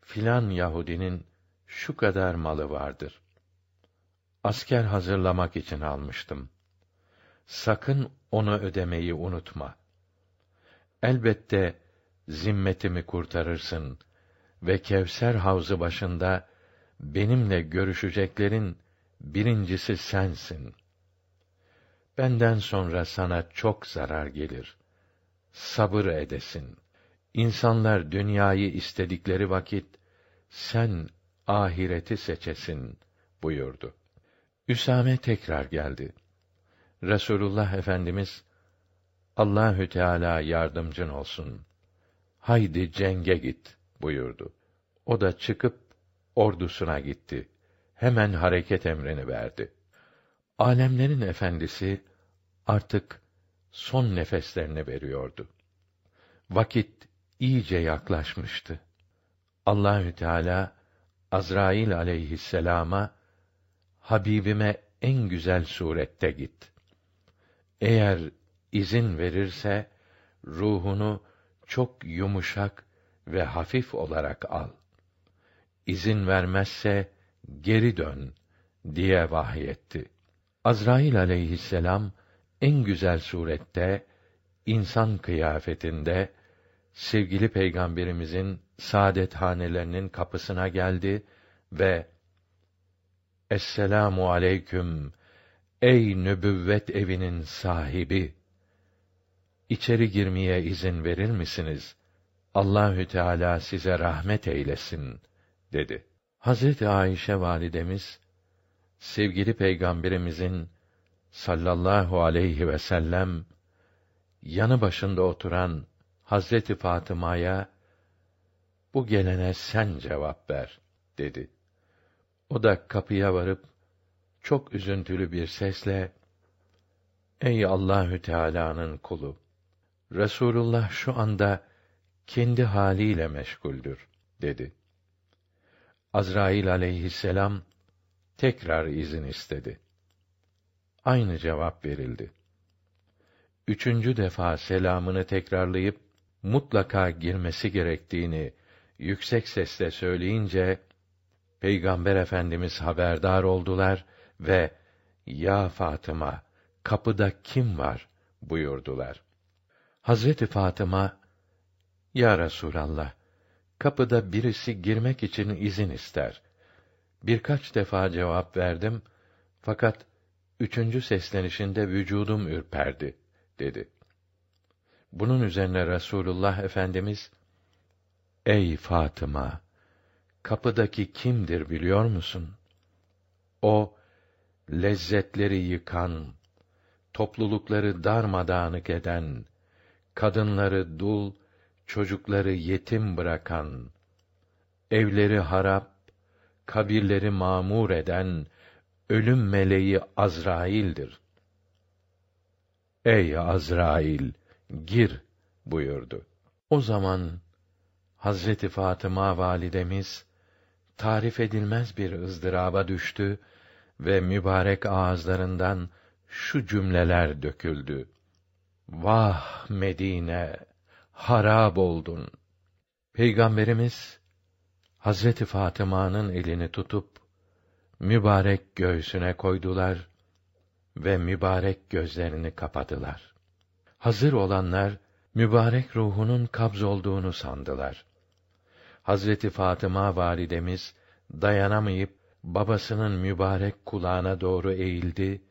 filan Yahudinin şu kadar malı vardır. Asker hazırlamak için almıştım. Sakın onu ödemeyi unutma. Elbette zimmetimi kurtarırsın ve Kevser havzı başında benimle görüşeceklerin birincisi sensin. Benden sonra sana çok zarar gelir. Sabır edesin. İnsanlar dünyayı istedikleri vakit sen ahireti seçesin buyurdu. Üsame tekrar geldi. Resulullah Efendimiz Allahü Teala yardımcın olsun. Haydi cenge git buyurdu. O da çıkıp ordusuna gitti. Hemen hareket emrini verdi. Alemlerin efendisi artık son nefeslerini veriyordu. Vakit iyice yaklaşmıştı. Allahü Teala Azrail aleyhisselama Habibime en güzel surette git. Eğer izin verirse ruhunu çok yumuşak ve hafif olarak al. İzin vermezse geri dön diye vahyetti. Azrail aleyhisselam en güzel surette insan kıyafetinde sevgili peygamberimizin saadet hanelerinin kapısına geldi ve Esselamu aleyküm ey nübüvvet evinin sahibi İçeri girmeye izin verir misiniz? Allahü Teala size rahmet eylesin dedi. Hazreti Ayşe validemiz sevgili peygamberimizin sallallahu aleyhi ve sellem yanı başında oturan Hazreti Fatıma'ya bu gelene sen cevap ver dedi. O da kapıya varıp çok üzüntülü bir sesle Ey Allahü Teala'nın kulu Resulullah şu anda kendi haliyle meşguldür dedi. Azrail aleyhisselam tekrar izin istedi. Aynı cevap verildi. Üçüncü defa selamını tekrarlayıp mutlaka girmesi gerektiğini yüksek sesle söyleyince Peygamber Efendimiz haberdar oldular ve ya Fatıma kapıda kim var buyurdular. Hazreti Fatıma Ya Resulallah kapıda birisi girmek için izin ister. Birkaç defa cevap verdim fakat üçüncü seslenişinde vücudum ürperdi dedi. Bunun üzerine Resulullah Efendimiz Ey Fatıma kapıdaki kimdir biliyor musun? O lezzetleri yıkan, toplulukları darmadağınık eden, kadınları dul, çocukları yetim bırakan, evleri harap, kabirleri mamur eden ölüm meleği Azrail'dir. Ey Azrail, gir buyurdu. O zaman Hazreti Fatıma validemiz tarif edilmez bir ızdıraba düştü ve mübarek ağızlarından şu cümleler döküldü. Vah Medine, harab oldun. Peygamberimiz Hazreti Fatıma'nın elini tutup mübarek göğsüne koydular ve mübarek gözlerini kapadılar. Hazır olanlar mübarek ruhunun kabz olduğunu sandılar. Hazreti Fatıma validemiz dayanamayıp babasının mübarek kulağına doğru eğildi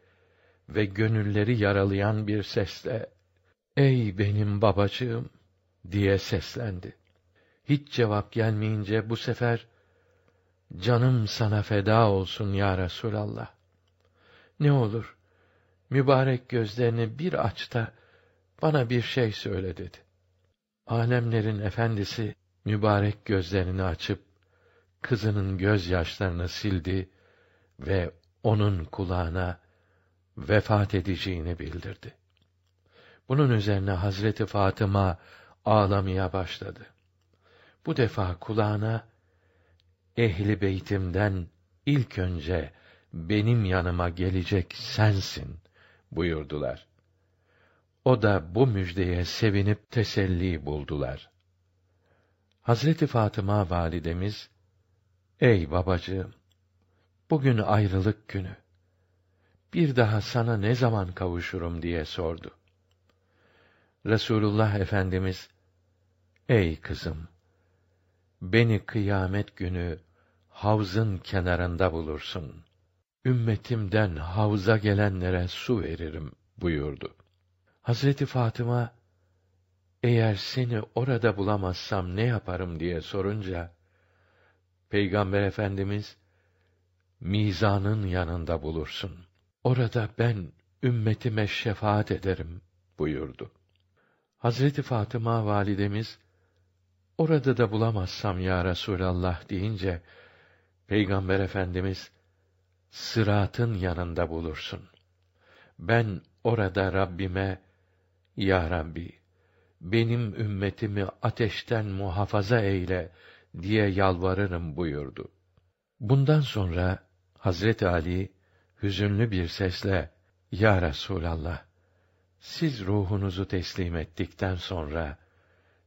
ve gönülleri yaralayan bir sesle Ey benim babacığım diye seslendi. Hiç cevap gelmeyince bu sefer canım sana feda olsun ya Resulallah. Ne olur mübarek gözlerini bir aç da bana bir şey söyle dedi. Alemlerin efendisi mübarek gözlerini açıp kızının gözyaşlarını sildi ve onun kulağına vefat edeceğini bildirdi. Bunun üzerine Hazreti Fatıma ağlamaya başladı. Bu defa kulağına ehli beytimden ilk önce benim yanıma gelecek sensin buyurdular. O da bu müjdeye sevinip teselli buldular. Hazreti Fatıma validemiz, Ey babacığım! Bugün ayrılık günü. Bir daha sana ne zaman kavuşurum diye sordu. Resulullah Efendimiz, Ey kızım! Beni kıyamet günü havzın kenarında bulursun. Ümmetimden havza gelenlere su veririm buyurdu. Hazreti Fatıma eğer seni orada bulamazsam ne yaparım diye sorunca Peygamber Efendimiz mizanın yanında bulursun. Orada ben ümmetime şefaat ederim buyurdu. Hazreti Fatıma validemiz orada da bulamazsam ya Resulallah deyince Peygamber Efendimiz sıratın yanında bulursun. Ben orada Rabbime ya Rabbi benim ümmetimi ateşten muhafaza eyle diye yalvarırım buyurdu. Bundan sonra Hazret Ali hüzünlü bir sesle Ya Resulallah siz ruhunuzu teslim ettikten sonra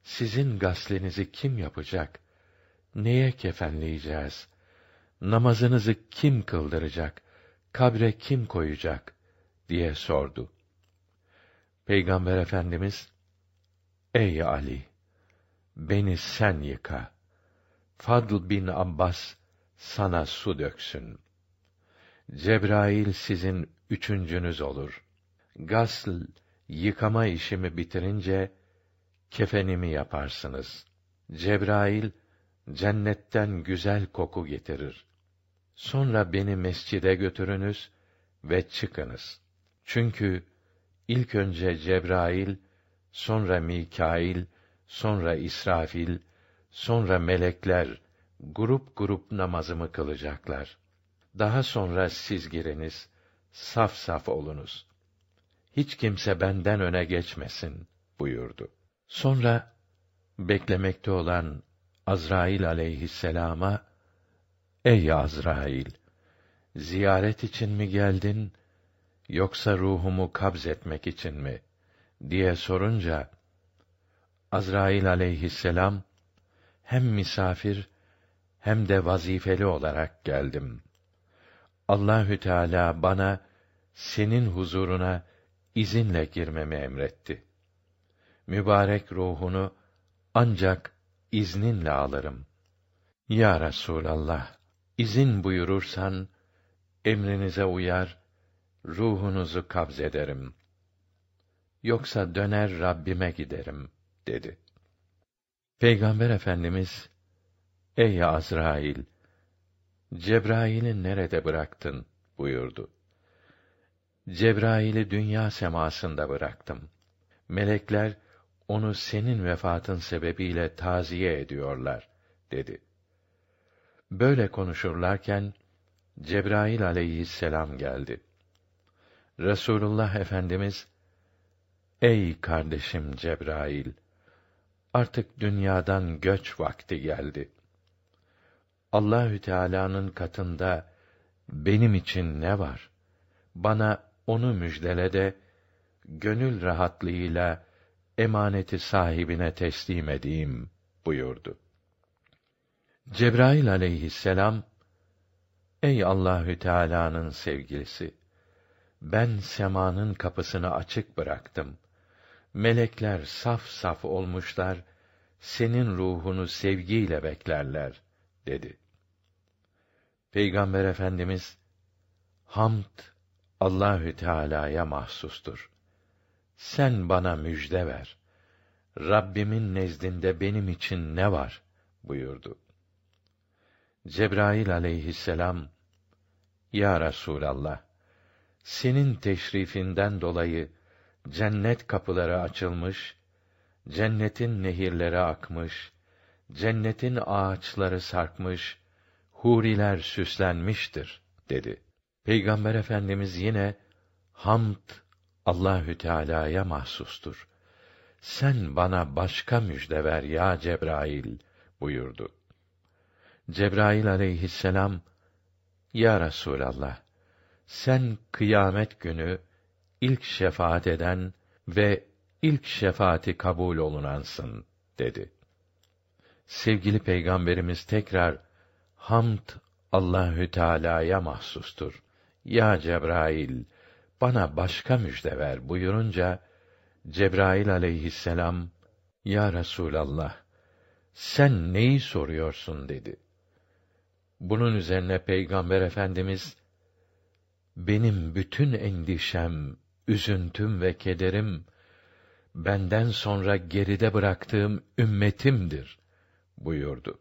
sizin gaslenizi kim yapacak? Neye kefenleyeceğiz? Namazınızı kim kıldıracak? Kabre kim koyacak? diye sordu. Peygamber Efendimiz Ey Ali beni sen yıka. Fadl bin Abbas sana su döksün. Cebrail sizin üçüncünüz olur. Gasl, yıkama işimi bitirince, kefenimi yaparsınız. Cebrail, cennetten güzel koku getirir. Sonra beni mescide götürünüz ve çıkınız. Çünkü ilk önce Cebrail, sonra Mikail, sonra İsrafil, sonra melekler grup grup namazımı kılacaklar. Daha sonra siz giriniz, saf saf olunuz. Hiç kimse benden öne geçmesin buyurdu. Sonra beklemekte olan Azrail aleyhisselama Ey Azrail ziyaret için mi geldin yoksa ruhumu kabz etmek için mi diye sorunca Azrail aleyhisselam hem misafir hem de vazifeli olarak geldim. Allahü Teala bana senin huzuruna izinle girmemi emretti. Mübarek ruhunu ancak izninle alırım. Ya Resulallah, izin buyurursan emrinize uyar, ruhunuzu kabz ederim. Yoksa döner Rabbime giderim dedi. Peygamber Efendimiz Ey Azrail Cebrail'i nerede bıraktın buyurdu. Cebrail'i dünya semasında bıraktım. Melekler onu senin vefatın sebebiyle taziye ediyorlar dedi. Böyle konuşurlarken Cebrail aleyhisselam geldi. Resulullah Efendimiz Ey kardeşim Cebrail artık dünyadan göç vakti geldi. Allahü Teala'nın katında benim için ne var? Bana onu müjdele de gönül rahatlığıyla emaneti sahibine teslim edeyim buyurdu. Cebrail aleyhisselam Ey Allahü Teala'nın sevgilisi ben semanın kapısını açık bıraktım. Melekler saf saf olmuşlar, senin ruhunu sevgiyle beklerler dedi. Peygamber Efendimiz hamd Allahü Teala'ya mahsustur. Sen bana müjde ver. Rabbimin nezdinde benim için ne var? buyurdu. Cebrail aleyhisselam, Ya Resûlallah, senin teşrifinden dolayı cennet kapıları açılmış, cennetin nehirleri akmış, cennetin ağaçları sarkmış, huriler süslenmiştir dedi. Peygamber Efendimiz yine hamd Allahü Teala'ya mahsustur. Sen bana başka müjde ver ya Cebrail buyurdu. Cebrail aleyhisselam Ya Resulallah sen kıyamet günü ilk şefaat eden ve ilk şefaati kabul olunansın dedi. Sevgili peygamberimiz tekrar hamd Allahü Teala'ya mahsustur. Ya Cebrail bana başka müjde ver buyurunca Cebrail aleyhisselam Ya Resulallah sen neyi soruyorsun dedi. Bunun üzerine Peygamber Efendimiz benim bütün endişem, üzüntüm ve kederim benden sonra geride bıraktığım ümmetimdir buyurdu.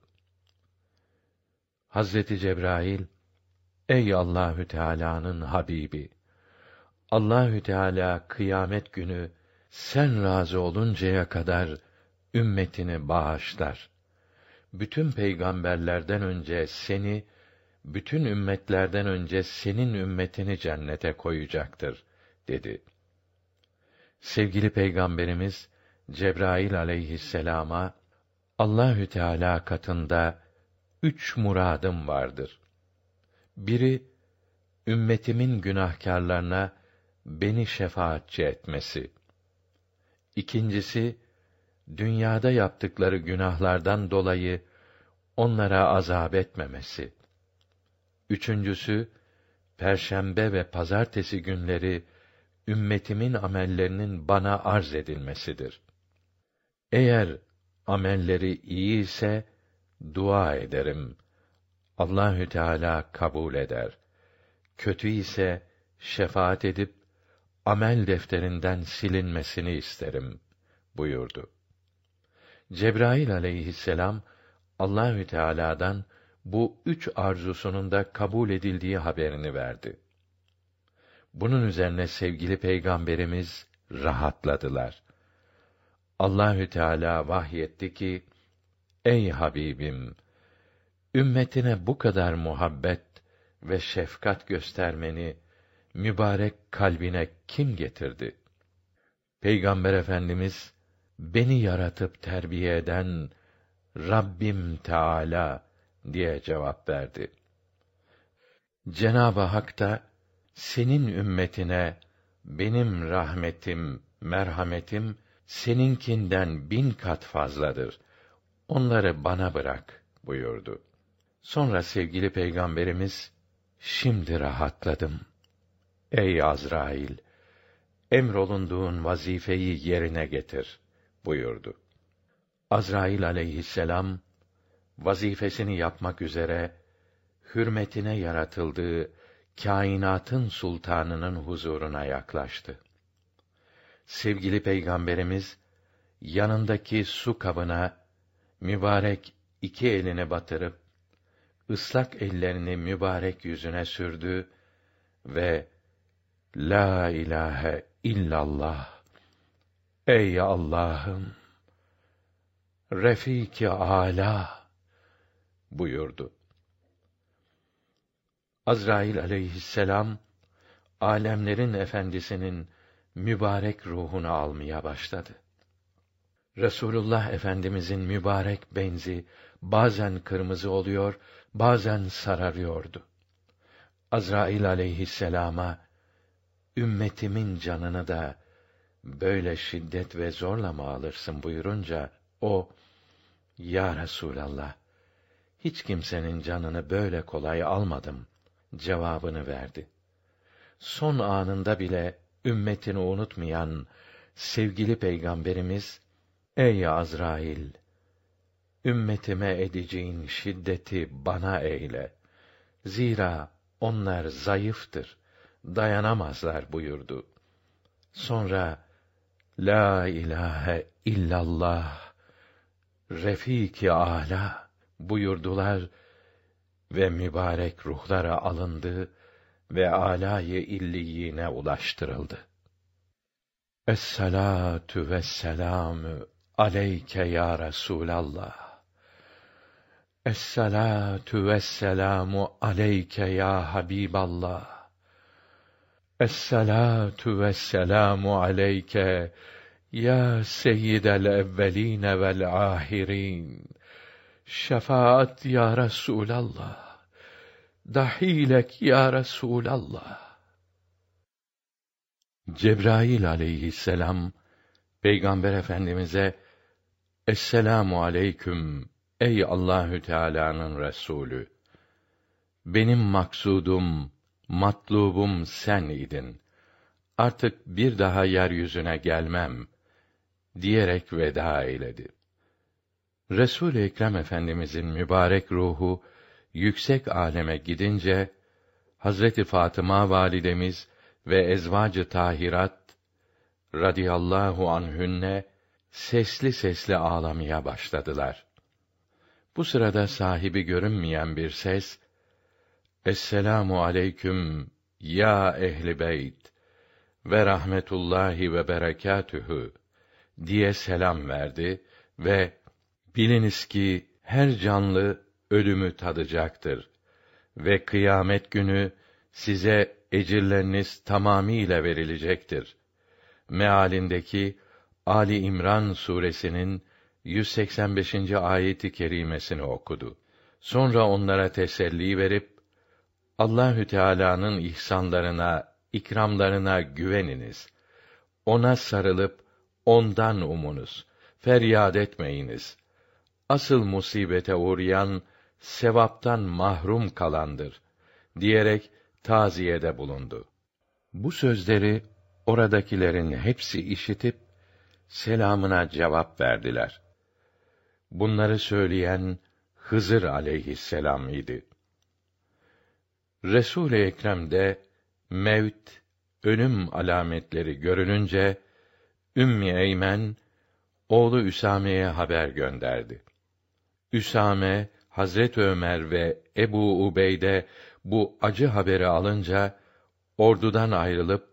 Hazreti Cebrail Ey Allahü Teala'nın habibi Allahü Teala kıyamet günü sen razı oluncaya kadar ümmetini bağışlar. Bütün peygamberlerden önce seni, bütün ümmetlerden önce senin ümmetini cennete koyacaktır, dedi. Sevgili peygamberimiz, Cebrail aleyhisselama, Allahü Teala katında üç muradım vardır. Biri, ümmetimin günahkarlarına beni şefaatçi etmesi. İkincisi, dünyada yaptıkları günahlardan dolayı onlara azap etmemesi. Üçüncüsü, perşembe ve pazartesi günleri ümmetimin amellerinin bana arz edilmesidir. Eğer amelleri iyi ise dua ederim. Allahü Teala kabul eder. Kötü ise şefaat edip amel defterinden silinmesini isterim buyurdu. Cebrail aleyhisselam Allahü Teala'dan bu üç arzusunun da kabul edildiği haberini verdi. Bunun üzerine sevgili peygamberimiz rahatladılar. Allahü Teala vahyetti ki: Ey Habibim, ümmetine bu kadar muhabbet ve şefkat göstermeni mübarek kalbine kim getirdi? Peygamber Efendimiz beni yaratıp terbiye eden Rabbim Teala diye cevap verdi. Cenab-ı Hak da senin ümmetine benim rahmetim, merhametim seninkinden bin kat fazladır. Onları bana bırak buyurdu. Sonra sevgili peygamberimiz şimdi rahatladım. Ey Azrail emrolunduğun vazifeyi yerine getir buyurdu. Azrail aleyhisselam vazifesini yapmak üzere hürmetine yaratıldığı kainatın sultanının huzuruna yaklaştı. Sevgili peygamberimiz yanındaki su kabına mübarek iki elini batırıp ıslak ellerini mübarek yüzüne sürdü ve la ilahe illallah ey Allah'ım Refiki ala buyurdu. Azrail aleyhisselam alemlerin efendisinin mübarek ruhunu almaya başladı. Resulullah Efendimizin mübarek benzi bazen kırmızı oluyor, bazen sararıyordu. Azrail aleyhisselama ümmetimin canını da böyle şiddet ve zorla mı alırsın buyurunca o ya Resulallah hiç kimsenin canını böyle kolay almadım cevabını verdi. Son anında bile ümmetini unutmayan sevgili peygamberimiz ey Azrail ümmetime edeceğin şiddeti bana eyle. Zira onlar zayıftır, dayanamazlar buyurdu. Sonra La ilahe illallah Refiki ala buyurdular ve mübarek ruhlara alındı ve alâ-i illiyine ulaştırıldı. Es-salâtu vesselâmü aleyke ya Resûlallah. Es-salâtu vesselâmu aleyke ya Habiballah. Es-salâtu vesselâmu aleyke ya seyyidel evvelîne vel âhirin. Şefaat ya Resûlallah. Dahilek ya Resûlallah. Cebrail aleyhisselam Peygamber Efendimize Esselamu aleyküm ey Allahü Teala'nın Resulü. Benim maksudum, matlubum sen idin. Artık bir daha yeryüzüne gelmem diyerek veda eyledi. Resul Ekrem Efendimizin mübarek ruhu yüksek aleme gidince Hazreti Fatıma validemiz ve ezvacı tahirat radıyallahu anhünne sesli sesli ağlamaya başladılar. Bu sırada sahibi görünmeyen bir ses Esselamu aleyküm ya ehli beyt ve rahmetullahi ve berekatühü diye selam verdi ve biliniz ki her canlı ölümü tadacaktır ve kıyamet günü size ecirleriniz tamamiyle verilecektir. Mealindeki Ali İmran suresinin 185. ayeti kerimesini okudu. Sonra onlara teselli verip Allahü Teala'nın ihsanlarına, ikramlarına güveniniz. Ona sarılıp ondan umunuz. Feryat etmeyiniz. Asıl musibete uğrayan sevaptan mahrum kalandır diyerek taziyede bulundu. Bu sözleri oradakilerin hepsi işitip selamına cevap verdiler. Bunları söyleyen Hızır aleyhisselam idi. Resul-i Ekrem de mevt, ölüm alametleri görününce Ümmi Eymen oğlu Üsame'ye haber gönderdi. Üsame, Hazret Ömer ve Ebu Ubeyde bu acı haberi alınca ordudan ayrılıp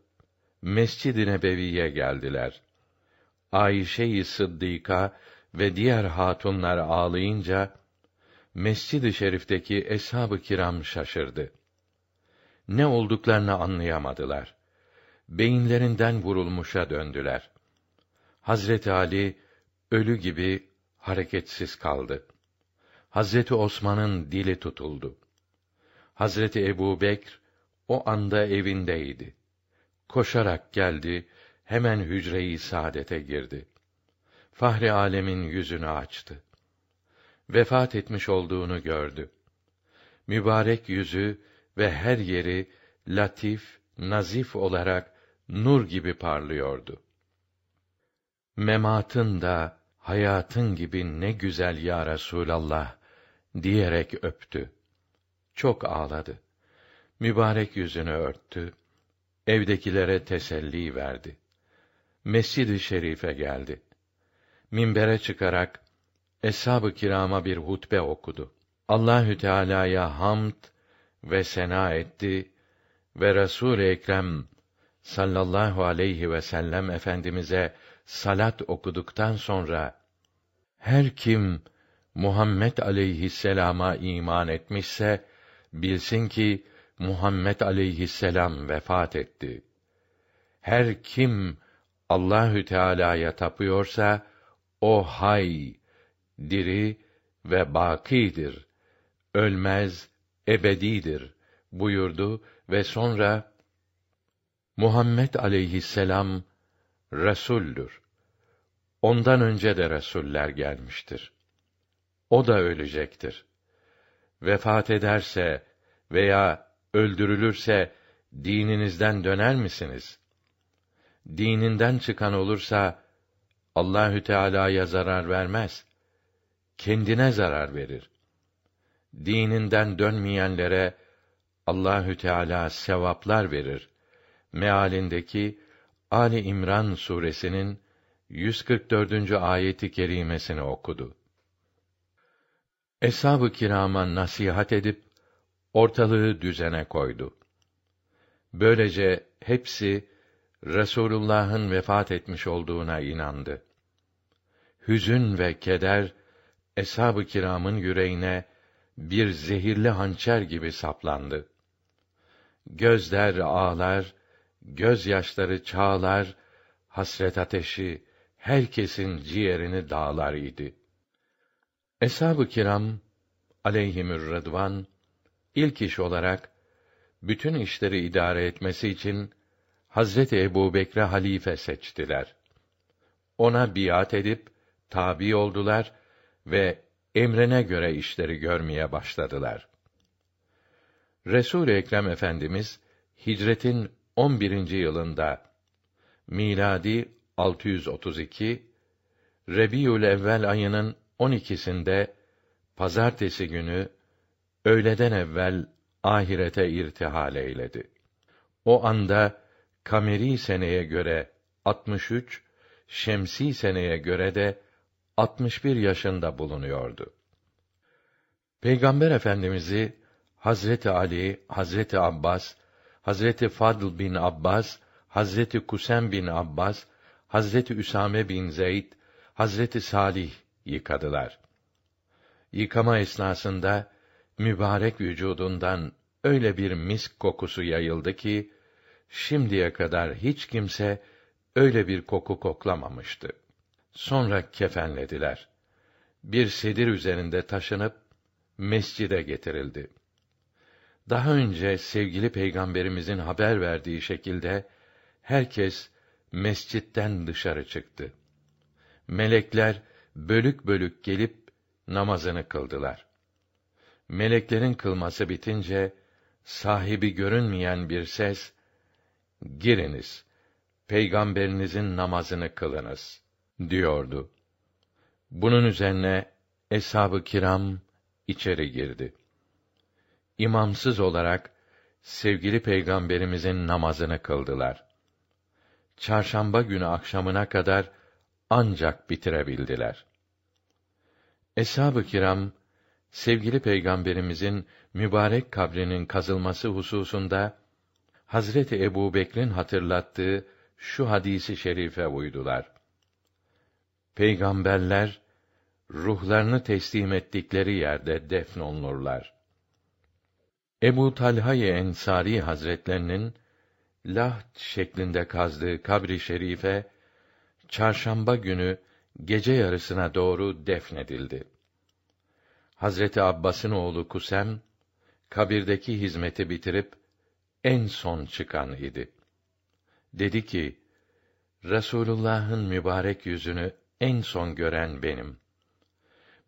Mescid-i Nebevi'ye geldiler. Ayşe-i Sıddîka ve diğer hatunlar ağlayınca Mescid-i Şerif'teki eshab-ı kiram şaşırdı. Ne olduklarını anlayamadılar. Beyinlerinden vurulmuşa döndüler. Hazreti Ali ölü gibi hareketsiz kaldı. Hazreti Osman'ın dili tutuldu. Hazreti Ebu Bekr o anda evindeydi. Koşarak geldi, hemen hücre-i saadete girdi. Fahri alemin yüzünü açtı. Vefat etmiş olduğunu gördü. Mübarek yüzü ve her yeri latif, nazif olarak nur gibi parlıyordu. Mematın da hayatın gibi ne güzel ya Resulallah diyerek öptü. Çok ağladı. Mübarek yüzünü örttü. Evdekilere teselli verdi. Mescid-i Şerif'e geldi. Minbere çıkarak eshab-ı kirama bir hutbe okudu. Allahü Teala'ya hamd ve sena etti ve Resul-i Ekrem sallallahu aleyhi ve sellem efendimize salat okuduktan sonra her kim Muhammed aleyhisselama iman etmişse bilsin ki Muhammed aleyhisselam vefat etti. Her kim Allahü Teala'ya tapıyorsa o hay, diri ve bakidir. Ölmez, ebedidir buyurdu ve sonra Muhammed aleyhisselam resuldür. Ondan önce de resuller gelmiştir. O da ölecektir. Vefat ederse veya öldürülürse dininizden döner misiniz? Dininden çıkan olursa Allahü Teala'ya zarar vermez. Kendine zarar verir. Dininden dönmeyenlere Allahü Teala sevaplar verir. Mealindeki Ali İmran suresinin 144. ayeti kerimesini okudu. Eshab-ı kirama nasihat edip ortalığı düzene koydu. Böylece hepsi Resulullah'ın vefat etmiş olduğuna inandı. Hüzün ve keder eshab-ı kiramın yüreğine bir zehirli hançer gibi saplandı. Gözler ağlar, gözyaşları çağlar, hasret ateşi herkesin ciğerini dağlar idi. Eshab-ı kiram aleyhimür rıdvan ilk iş olarak bütün işleri idare etmesi için Hazreti Ebubekre halife seçtiler. Ona biat edip tabi oldular ve emrine göre işleri görmeye başladılar. Resul Ekrem Efendimiz hicretin 11. yılında miladi 632 Rebiül Evvel ayının 12'sinde pazartesi günü öğleden evvel ahirete irtihal eyledi. O anda kameri seneye göre 63, şemsi seneye göre de 61 yaşında bulunuyordu. Peygamber Efendimizi Hazreti Ali, Hazreti Abbas, Hazreti Fadl bin Abbas, Hazreti Kusem bin Abbas, Hazreti Üsame bin Zeyd, Hazreti Salih yıkadılar. Yıkama esnasında mübarek vücudundan öyle bir misk kokusu yayıldı ki şimdiye kadar hiç kimse öyle bir koku koklamamıştı. Sonra kefenlediler. Bir sedir üzerinde taşınıp mescide getirildi. Daha önce sevgili peygamberimizin haber verdiği şekilde herkes mescitten dışarı çıktı. Melekler bölük bölük gelip namazını kıldılar. Meleklerin kılması bitince sahibi görünmeyen bir ses giriniz peygamberinizin namazını kılınız diyordu. Bunun üzerine eshab-ı kiram içeri girdi. İmamsız olarak sevgili peygamberimizin namazını kıldılar. Çarşamba günü akşamına kadar ancak bitirebildiler. Eshab-ı kiram sevgili peygamberimizin mübarek kabrinin kazılması hususunda Hazreti Ebu Bekir'in hatırlattığı şu hadisi şerife uydular. Peygamberler ruhlarını teslim ettikleri yerde defnolunurlar. Ebu Talha-i Ensari Hazretlerinin laht şeklinde kazdığı kabri şerife çarşamba günü gece yarısına doğru defnedildi. Hazreti Abbas'ın oğlu Kusem kabirdeki hizmeti bitirip en son çıkan idi. Dedi ki: Resulullah'ın mübarek yüzünü en son gören benim.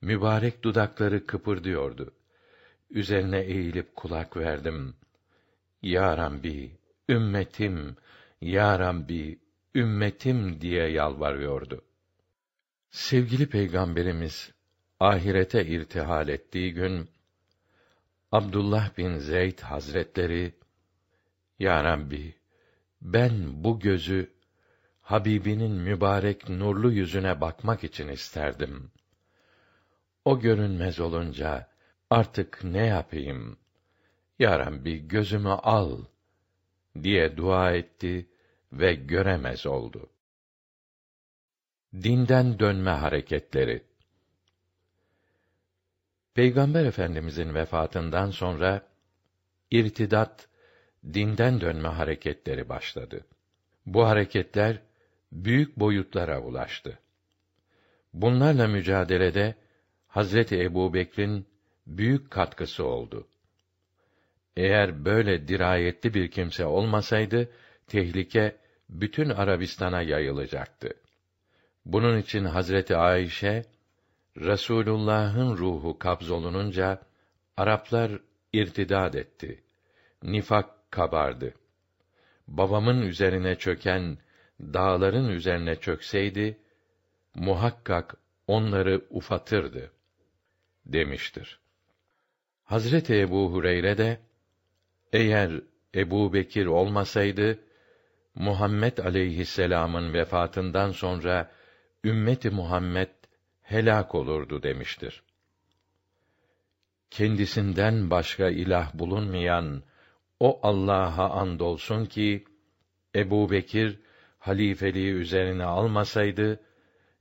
Mübarek dudakları kıpırdıyordu. Üzerine eğilip kulak verdim. Ya Rabbi, ümmetim, ya Rabbi, ümmetim diye yalvarıyordu. Sevgili Peygamberimiz ahirete irtihal ettiği gün Abdullah bin Zeyd Hazretleri Ya Rabbi ben bu gözü Habibinin mübarek nurlu yüzüne bakmak için isterdim. O görünmez olunca artık ne yapayım? Ya Rabbi gözümü al diye dua etti ve göremez oldu. Dinden dönme hareketleri Peygamber Efendimizin vefatından sonra irtidat, dinden dönme hareketleri başladı. Bu hareketler büyük boyutlara ulaştı. Bunlarla mücadelede Hazreti Ebubekir'in büyük katkısı oldu. Eğer böyle dirayetli bir kimse olmasaydı tehlike bütün Arabistan'a yayılacaktı. Bunun için Hazreti Ayşe Resulullah'ın ruhu kabzolununca Araplar irtidad etti. Nifak kabardı. Babamın üzerine çöken dağların üzerine çökseydi muhakkak onları ufatırdı demiştir. Hazreti Ebu Hureyre de eğer Ebu Bekir olmasaydı Muhammed aleyhisselam'ın vefatından sonra ümmeti Muhammed helak olurdu demiştir. Kendisinden başka ilah bulunmayan O Allah'a andolsun ki Ebu Bekir halifeliği üzerine almasaydı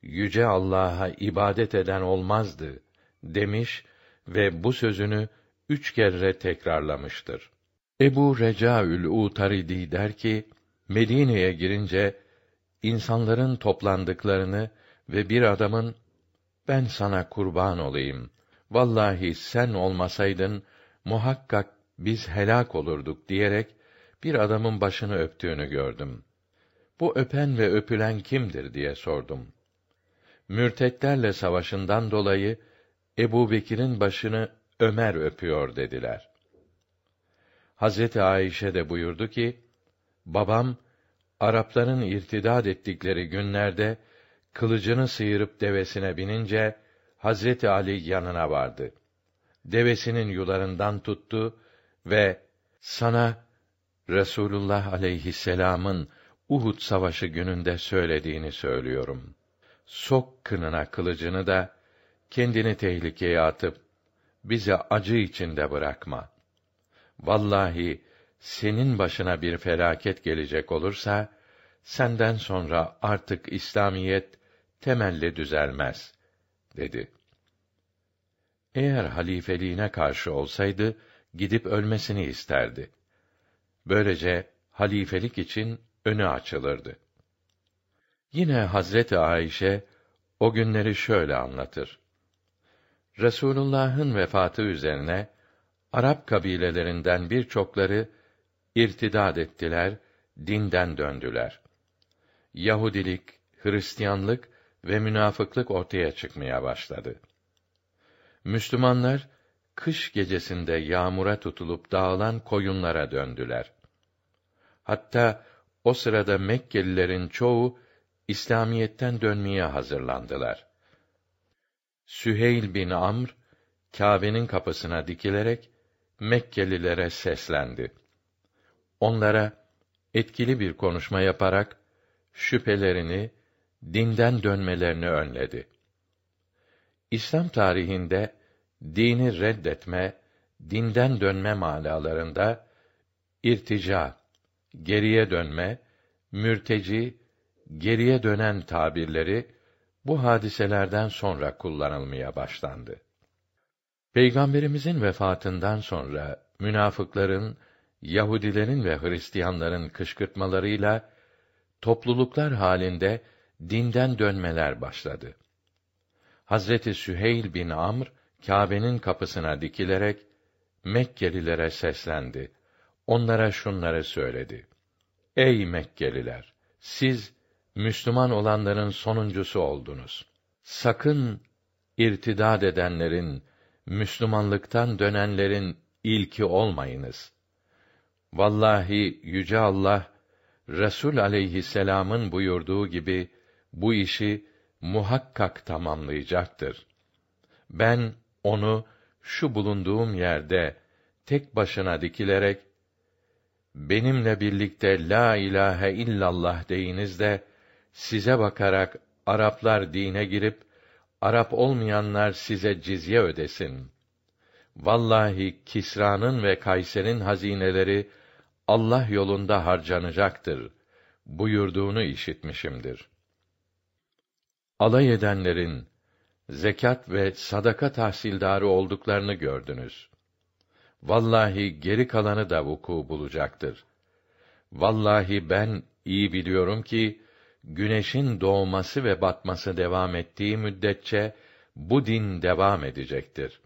yüce Allah'a ibadet eden olmazdı demiş ve bu sözünü üç kere tekrarlamıştır. Ebu Recaül Utaridi der ki, Medine'ye girince insanların toplandıklarını ve bir adamın ben sana kurban olayım. Vallahi sen olmasaydın muhakkak biz helak olurduk diyerek bir adamın başını öptüğünü gördüm. Bu öpen ve öpülen kimdir diye sordum. Mürtetlerle savaşından dolayı Ebu Bekir'in başını Ömer öpüyor dediler. Hazreti Ayşe de buyurdu ki, babam, Arapların irtidad ettikleri günlerde, kılıcını sıyırıp devesine binince, Hazreti Ali yanına vardı. Devesinin yularından tuttu ve sana Resulullah aleyhisselam'ın Uhud savaşı gününde söylediğini söylüyorum. Sok kınına kılıcını da kendini tehlikeye atıp bize acı içinde bırakma. Vallahi senin başına bir felaket gelecek olursa senden sonra artık İslamiyet temelli düzelmez dedi. Eğer halifeliğine karşı olsaydı gidip ölmesini isterdi. Böylece halifelik için önü açılırdı. Yine Hazreti Ayşe o günleri şöyle anlatır. Resulullah'ın vefatı üzerine Arap kabilelerinden birçokları irtidad ettiler, dinden döndüler. Yahudilik, Hristiyanlık ve münafıklık ortaya çıkmaya başladı. Müslümanlar kış gecesinde yağmura tutulup dağılan koyunlara döndüler. Hatta o sırada Mekkelilerin çoğu İslamiyetten dönmeye hazırlandılar. Süheyl bin Amr Kâbe'nin kapısına dikilerek Mekkelilere seslendi. Onlara etkili bir konuşma yaparak şüphelerini, dinden dönmelerini önledi. İslam tarihinde dini reddetme, dinden dönme manalarında irtica, geriye dönme, mürteci, geriye dönen tabirleri bu hadiselerden sonra kullanılmaya başlandı. Peygamberimizin vefatından sonra münafıkların, Yahudilerin ve Hristiyanların kışkırtmalarıyla topluluklar halinde dinden dönmeler başladı. Hazreti Süheyl bin Amr Kâbe'nin kapısına dikilerek Mekkelilere seslendi. Onlara şunları söyledi: Ey Mekkeliler, siz Müslüman olanların sonuncusu oldunuz. Sakın irtidad edenlerin, Müslümanlıktan dönenlerin ilki olmayınız. Vallahi yüce Allah Resul aleyhisselam'ın buyurduğu gibi bu işi muhakkak tamamlayacaktır. Ben onu şu bulunduğum yerde tek başına dikilerek benimle birlikte la ilahe illallah deyiniz de size bakarak Araplar dine girip Arap olmayanlar size cizye ödesin. Vallahi Kisra'nın ve Kayser'in hazineleri Allah yolunda harcanacaktır buyurduğunu işitmişimdir. Alay edenlerin zekat ve sadaka tahsildarı olduklarını gördünüz. Vallahi geri kalanı da vuku bulacaktır. Vallahi ben iyi biliyorum ki güneşin doğması ve batması devam ettiği müddetçe bu din devam edecektir.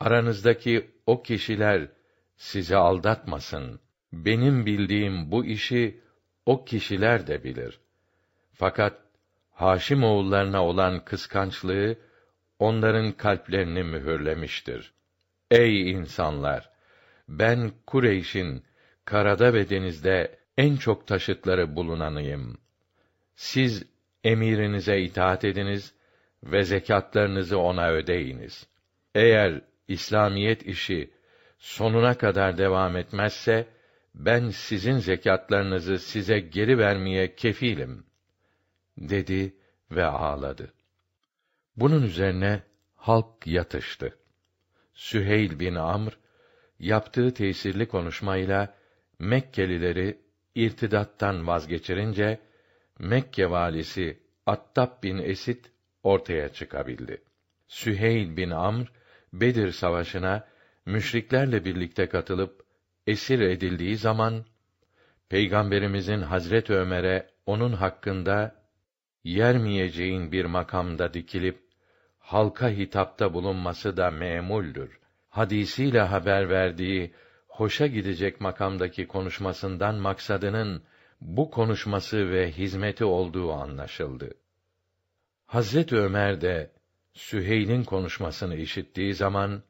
Aranızdaki o kişiler sizi aldatmasın. Benim bildiğim bu işi o kişiler de bilir. Fakat Haşim oğullarına olan kıskançlığı onların kalplerini mühürlemiştir. Ey insanlar, ben Kureyş'in karada ve denizde en çok taşıtları bulunanıyım. Siz emirinize itaat ediniz ve zekatlarınızı ona ödeyiniz. Eğer İslamiyet işi sonuna kadar devam etmezse ben sizin zekatlarınızı size geri vermeye kefilim dedi ve ağladı. Bunun üzerine halk yatıştı. Süheyl bin Amr yaptığı tesirli konuşmayla Mekkelileri irtidattan vazgeçirince Mekke valisi Attab bin Esid ortaya çıkabildi. Süheyl bin Amr Bedir savaşına müşriklerle birlikte katılıp esir edildiği zaman Peygamberimizin Hazret Ömer'e onun hakkında yermeyeceğin bir makamda dikilip halka hitapta bulunması da memuldür. Hadisiyle haber verdiği hoşa gidecek makamdaki konuşmasından maksadının bu konuşması ve hizmeti olduğu anlaşıldı. Hazret Ömer de Süheyl'in konuşmasını işittiği zaman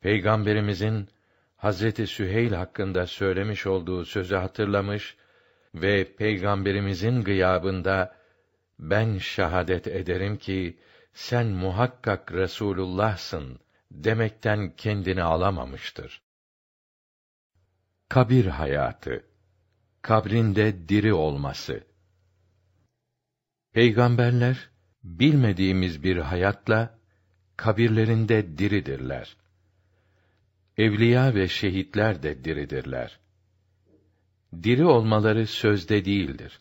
Peygamberimizin Hazreti Süheyl hakkında söylemiş olduğu sözü hatırlamış ve Peygamberimizin gıyabında ben şahadet ederim ki sen muhakkak Resulullah'sın demekten kendini alamamıştır. Kabir hayatı kabrinde diri olması Peygamberler bilmediğimiz bir hayatla kabirlerinde diridirler. Evliya ve şehitler de diridirler. Diri olmaları sözde değildir.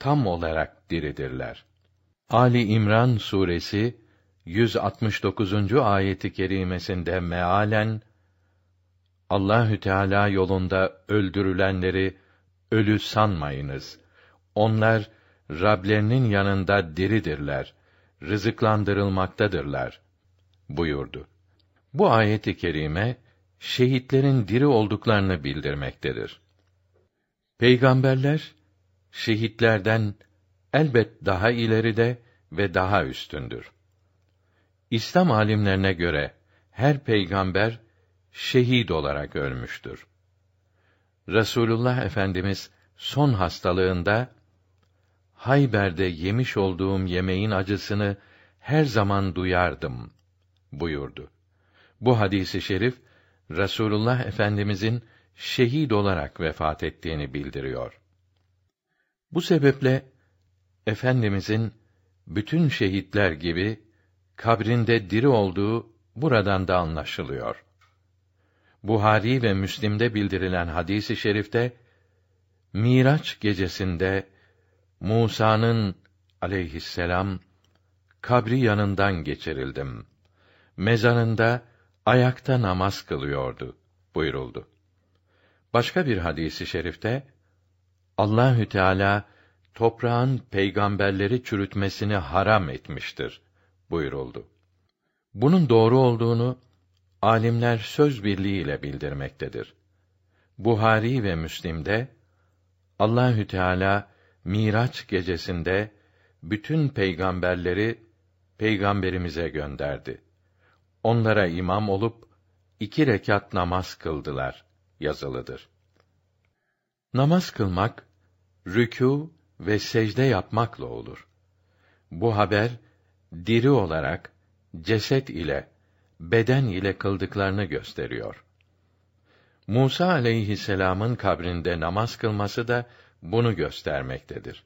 Tam olarak diridirler. Ali İmran suresi 169. ayeti kerimesinde mealen Allahü Teala yolunda öldürülenleri ölü sanmayınız. Onlar Rablerinin yanında diridirler, rızıklandırılmaktadırlar buyurdu. Bu ayeti kerime şehitlerin diri olduklarını bildirmektedir. Peygamberler şehitlerden elbet daha ileride ve daha üstündür. İslam alimlerine göre her peygamber şehit olarak ölmüştür. Resulullah Efendimiz son hastalığında Hayber'de yemiş olduğum yemeğin acısını her zaman duyardım buyurdu. Bu hadisi şerif Resulullah Efendimizin şehit olarak vefat ettiğini bildiriyor. Bu sebeple Efendimizin bütün şehitler gibi kabrinde diri olduğu buradan da anlaşılıyor. Buhari ve Müslim'de bildirilen hadisi i şerifte Miraç gecesinde Musa'nın aleyhisselam kabri yanından geçirildim. Mezarında ayakta namaz kılıyordu buyuruldu. Başka bir hadisi şerifte Allahü Teala toprağın peygamberleri çürütmesini haram etmiştir buyuruldu. Bunun doğru olduğunu alimler söz birliğiyle bildirmektedir. Buhari ve Müslim'de Allahü Teala Miraç gecesinde bütün peygamberleri peygamberimize gönderdi. Onlara imam olup iki rekat namaz kıldılar yazılıdır. Namaz kılmak rükû ve secde yapmakla olur. Bu haber diri olarak ceset ile beden ile kıldıklarını gösteriyor. Musa aleyhisselam'ın kabrinde namaz kılması da bunu göstermektedir.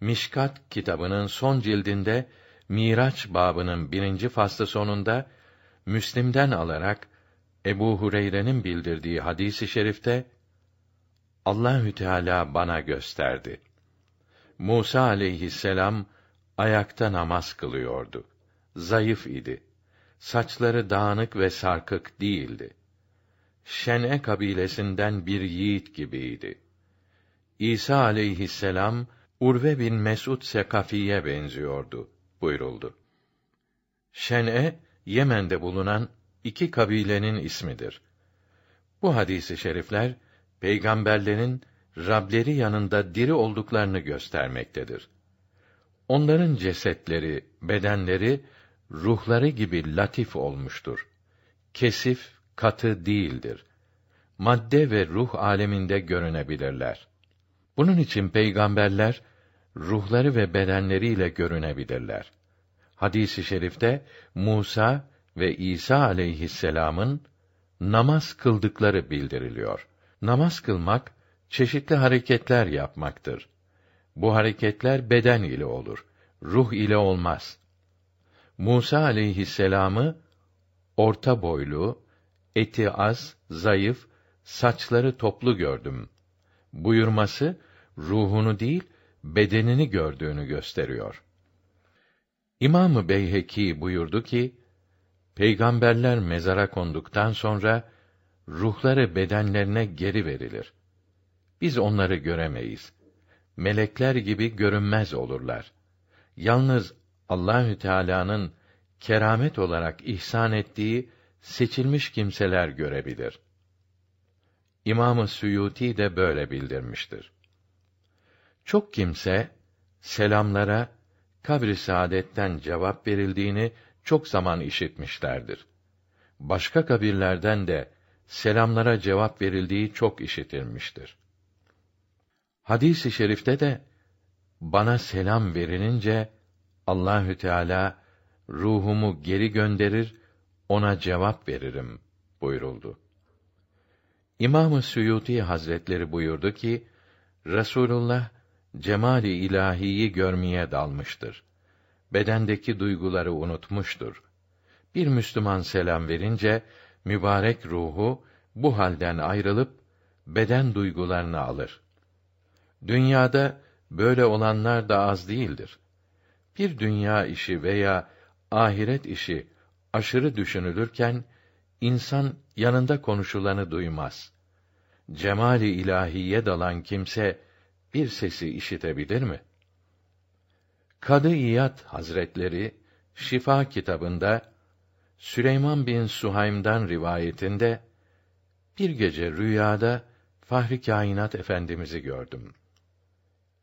Mişkat kitabının son cildinde Miraç babının birinci faslı sonunda Müslim'den alarak Ebu Hureyre'nin bildirdiği hadisi şerifte Allahü Teala bana gösterdi. Musa aleyhisselam ayakta namaz kılıyordu. Zayıf idi. Saçları dağınık ve sarkık değildi. Şen'e kabilesinden bir yiğit gibiydi. İsa aleyhisselam Urve bin Mesud Sekafi'ye benziyordu buyuruldu. Şen'e Yemen'de bulunan iki kabilenin ismidir. Bu hadisi şerifler peygamberlerin Rableri yanında diri olduklarını göstermektedir. Onların cesetleri, bedenleri ruhları gibi latif olmuştur. Kesif, katı değildir. Madde ve ruh aleminde görünebilirler. Bunun için peygamberler ruhları ve bedenleriyle görünebilirler. Hadisi i şerifte Musa ve İsa aleyhisselam'ın namaz kıldıkları bildiriliyor. Namaz kılmak çeşitli hareketler yapmaktır. Bu hareketler beden ile olur, ruh ile olmaz. Musa aleyhisselam'ı orta boylu, eti az, zayıf, saçları toplu gördüm. Buyurması ruhunu değil bedenini gördüğünü gösteriyor. İmamı Beyheki buyurdu ki peygamberler mezara konduktan sonra ruhları bedenlerine geri verilir. Biz onları göremeyiz. Melekler gibi görünmez olurlar. Yalnız Allahü Teala'nın keramet olarak ihsan ettiği seçilmiş kimseler görebilir. İmamı Suyuti de böyle bildirmiştir. Çok kimse selamlara kabri saadetten cevap verildiğini çok zaman işitmişlerdir. Başka kabirlerden de selamlara cevap verildiği çok işitilmiştir. Hadis-i şerifte de bana selam verilince Allahü Teala ruhumu geri gönderir, ona cevap veririm buyuruldu. İmam-ı Suyuti Hazretleri buyurdu ki, Resulullah cemali ilahiyi görmeye dalmıştır. Bedendeki duyguları unutmuştur. Bir Müslüman selam verince mübarek ruhu bu halden ayrılıp beden duygularını alır. Dünyada böyle olanlar da az değildir. Bir dünya işi veya ahiret işi aşırı düşünülürken insan yanında konuşulanı duymaz. Cemali ilahiye dalan kimse bir sesi işitebilir mi? Kadı İyad Hazretleri Şifa kitabında Süleyman bin Suhaym'dan rivayetinde bir gece rüyada Fahri Kainat Efendimizi gördüm.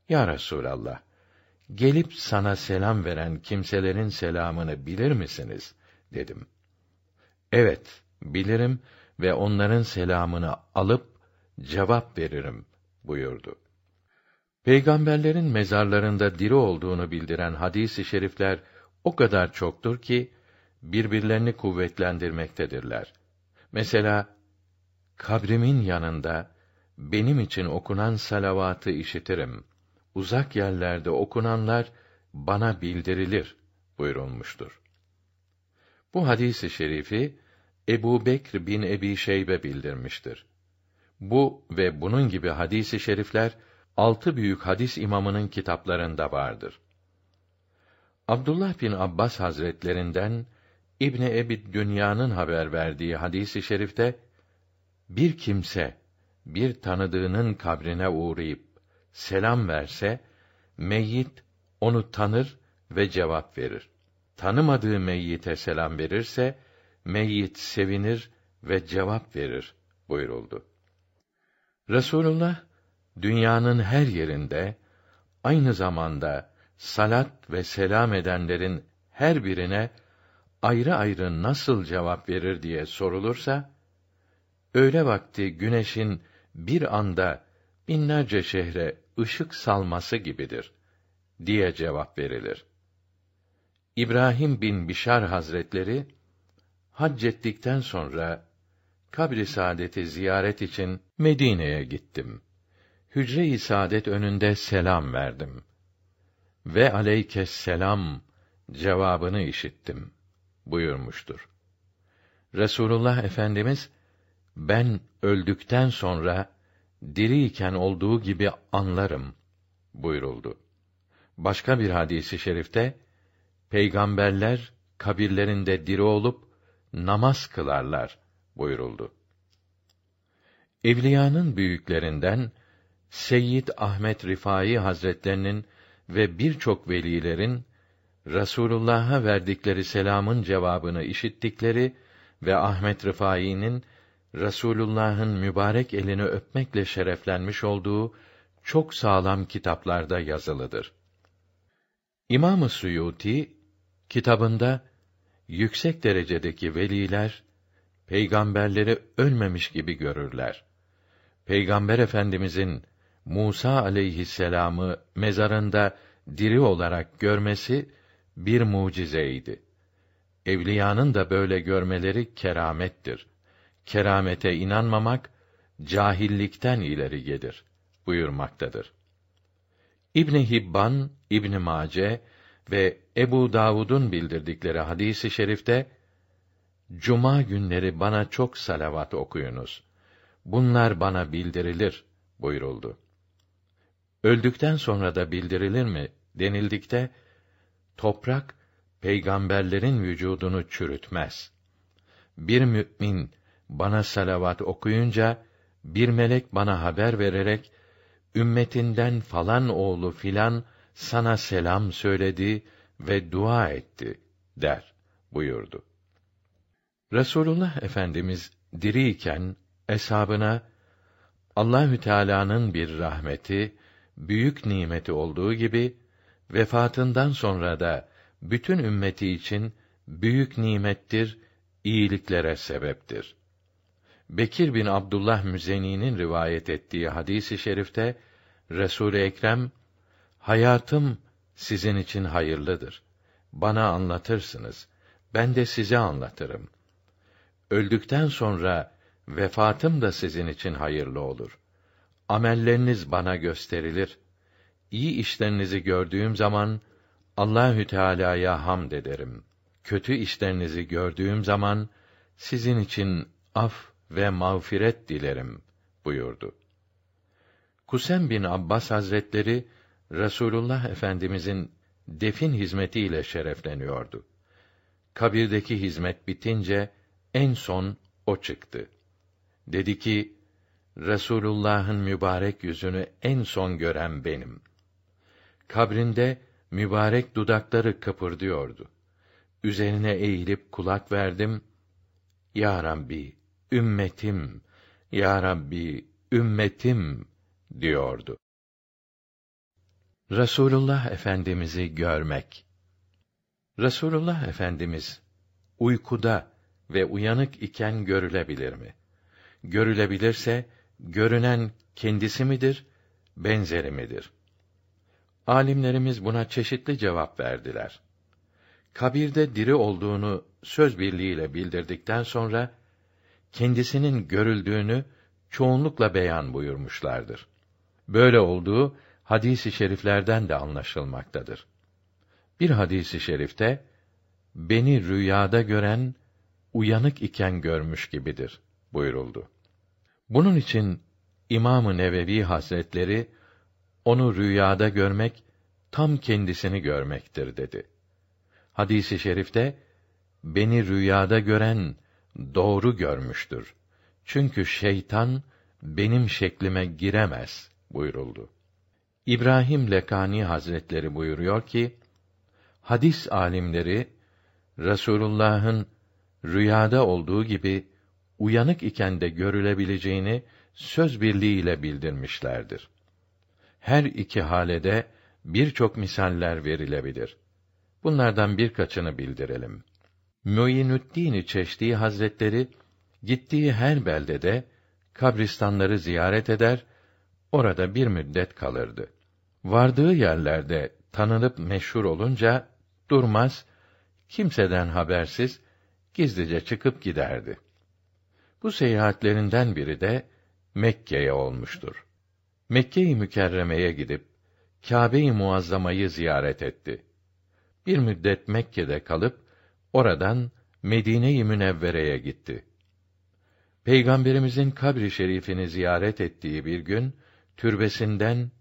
Ya Resulallah, gelip sana selam veren kimselerin selamını bilir misiniz? dedim. Evet, bilirim ve onların selamını alıp cevap veririm buyurdu. Peygamberlerin mezarlarında diri olduğunu bildiren hadis-i şerifler o kadar çoktur ki birbirlerini kuvvetlendirmektedirler. Mesela kabrimin yanında benim için okunan salavatı işitirim. Uzak yerlerde okunanlar bana bildirilir buyurulmuştur. Bu hadisi şerifi Ebu Bekr bin Ebi Şeybe bildirmiştir. Bu ve bunun gibi hadisi şerifler altı büyük hadis imamının kitaplarında vardır. Abdullah bin Abbas Hazretlerinden İbni Ebi Dünya'nın haber verdiği hadisi şerifte bir kimse bir tanıdığının kabrine uğrayıp selam verse meyyit onu tanır ve cevap verir. Tanımadığı meyyite selam verirse meyyit sevinir ve cevap verir buyuruldu. Resulullah dünyanın her yerinde aynı zamanda salat ve selam edenlerin her birine ayrı ayrı nasıl cevap verir diye sorulursa öğle vakti güneşin bir anda binlerce şehre ışık salması gibidir diye cevap verilir. İbrahim bin Bişar Hazretleri hac ettikten sonra kabri saadeti ziyaret için Medine'ye gittim. Hücre-i saadet önünde selam verdim. Ve aleykes selam cevabını işittim buyurmuştur. Resulullah Efendimiz ben öldükten sonra diriyken olduğu gibi anlarım buyuruldu. Başka bir hadisi şerifte peygamberler kabirlerinde diri olup namaz kılarlar buyuruldu. Evliyanın büyüklerinden Seyyid Ahmet Rifai Hazretlerinin ve birçok velilerin Rasulullah'a verdikleri selamın cevabını işittikleri ve Ahmet Rifai'nin Rasulullah'ın mübarek elini öpmekle şereflenmiş olduğu çok sağlam kitaplarda yazılıdır. İmam-ı Suyuti kitabında yüksek derecedeki veliler peygamberleri ölmemiş gibi görürler. Peygamber Efendimizin Musa aleyhisselamı mezarında diri olarak görmesi bir mucizeydi. Evliyanın da böyle görmeleri keramettir. Keramete inanmamak cahillikten ileri gelir buyurmaktadır. İbn Hibban, İbn Mace ve Ebu Davud'un bildirdikleri hadisi i şerifte Cuma günleri bana çok salavat okuyunuz. bunlar bana bildirilir buyuruldu. Öldükten sonra da bildirilir mi denildikte toprak peygamberlerin vücudunu çürütmez. Bir mümin bana salavat okuyunca bir melek bana haber vererek ümmetinden falan oğlu filan sana selam söyledi ve dua etti der buyurdu. Resulullah Efendimiz diriyken eshabına Allahü Teala'nın bir rahmeti, büyük nimeti olduğu gibi vefatından sonra da bütün ümmeti için büyük nimettir, iyiliklere sebeptir. Bekir bin Abdullah Müzeni'nin rivayet ettiği hadisi i şerifte Resul Ekrem hayatım sizin için hayırlıdır. Bana anlatırsınız. Ben de size anlatırım. Öldükten sonra vefatım da sizin için hayırlı olur. Amelleriniz bana gösterilir. İyi işlerinizi gördüğüm zaman Allahü Teala'ya hamd ederim. Kötü işlerinizi gördüğüm zaman sizin için af ve mağfiret dilerim buyurdu. Kusem bin Abbas Hazretleri Resulullah Efendimizin defin hizmetiyle şerefleniyordu. Kabirdeki hizmet bitince en son o çıktı. Dedi ki: Resulullah'ın mübarek yüzünü en son gören benim. Kabrinde mübarek dudakları kıpırdıyordu. Üzerine eğilip kulak verdim. Ya Rabbi, ümmetim, Ya Rabbi, ümmetim diyordu. Resulullah Efendimizi görmek. Resulullah Efendimiz uykuda ve uyanık iken görülebilir mi? Görülebilirse görünen kendisi midir, benzeri midir? Alimlerimiz buna çeşitli cevap verdiler. Kabirde diri olduğunu söz birliğiyle bildirdikten sonra kendisinin görüldüğünü çoğunlukla beyan buyurmuşlardır. Böyle olduğu hadisi şeriflerden de anlaşılmaktadır. Bir hadisi şerifte beni rüyada gören uyanık iken görmüş gibidir buyuruldu. Bunun için İmam-ı Nevevi Hazretleri onu rüyada görmek tam kendisini görmektir dedi. Hadisi i şerifte beni rüyada gören doğru görmüştür. Çünkü şeytan benim şeklime giremez buyuruldu. İbrahim Lekani Hazretleri buyuruyor ki, hadis alimleri Resulullah'ın rüyada olduğu gibi uyanık iken de görülebileceğini söz birliğiyle bildirmişlerdir. Her iki halede birçok misaller verilebilir. Bunlardan birkaçını bildirelim. Müinüddin Çeşdi Hazretleri gittiği her beldede kabristanları ziyaret eder, orada bir müddet kalırdı. Vardığı yerlerde tanınıp meşhur olunca durmaz, kimseden habersiz gizlice çıkıp giderdi. Bu seyahatlerinden biri de Mekke'ye olmuştur. Mekke-i Mükerreme'ye gidip Kâbe-i Muazzama'yı ziyaret etti. Bir müddet Mekke'de kalıp oradan Medine-i Münevvere'ye gitti. Peygamberimizin kabri şerifini ziyaret ettiği bir gün türbesinden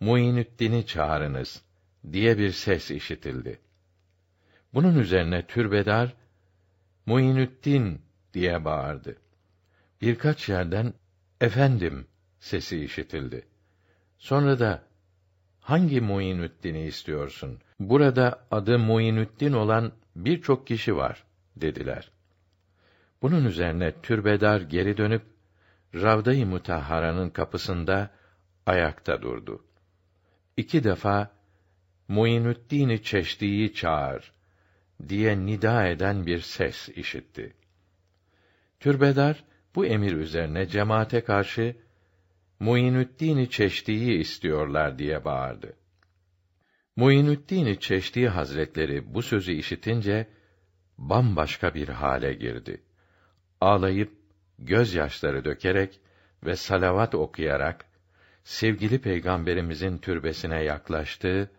Muinüddin'i çağırınız diye bir ses işitildi. Bunun üzerine türbedar Muinüddin diye bağırdı. Birkaç yerden efendim sesi işitildi. Sonra da hangi Muinüddin'i istiyorsun? Burada adı Muinüddin olan birçok kişi var dediler. Bunun üzerine türbedar geri dönüp Ravda-i Mutahhara'nın kapısında ayakta durdu. İki defa Muinüddin-i Çeşdi'yi çağır diye nida eden bir ses işitti. Türbedar bu emir üzerine cemaate karşı Muinüddin-i Çeşdi'yi istiyorlar diye bağırdı. Muinüddin-i Çeşdi Hazretleri bu sözü işitince bambaşka bir hale girdi. Ağlayıp gözyaşları dökerek ve salavat okuyarak sevgili peygamberimizin türbesine yaklaştı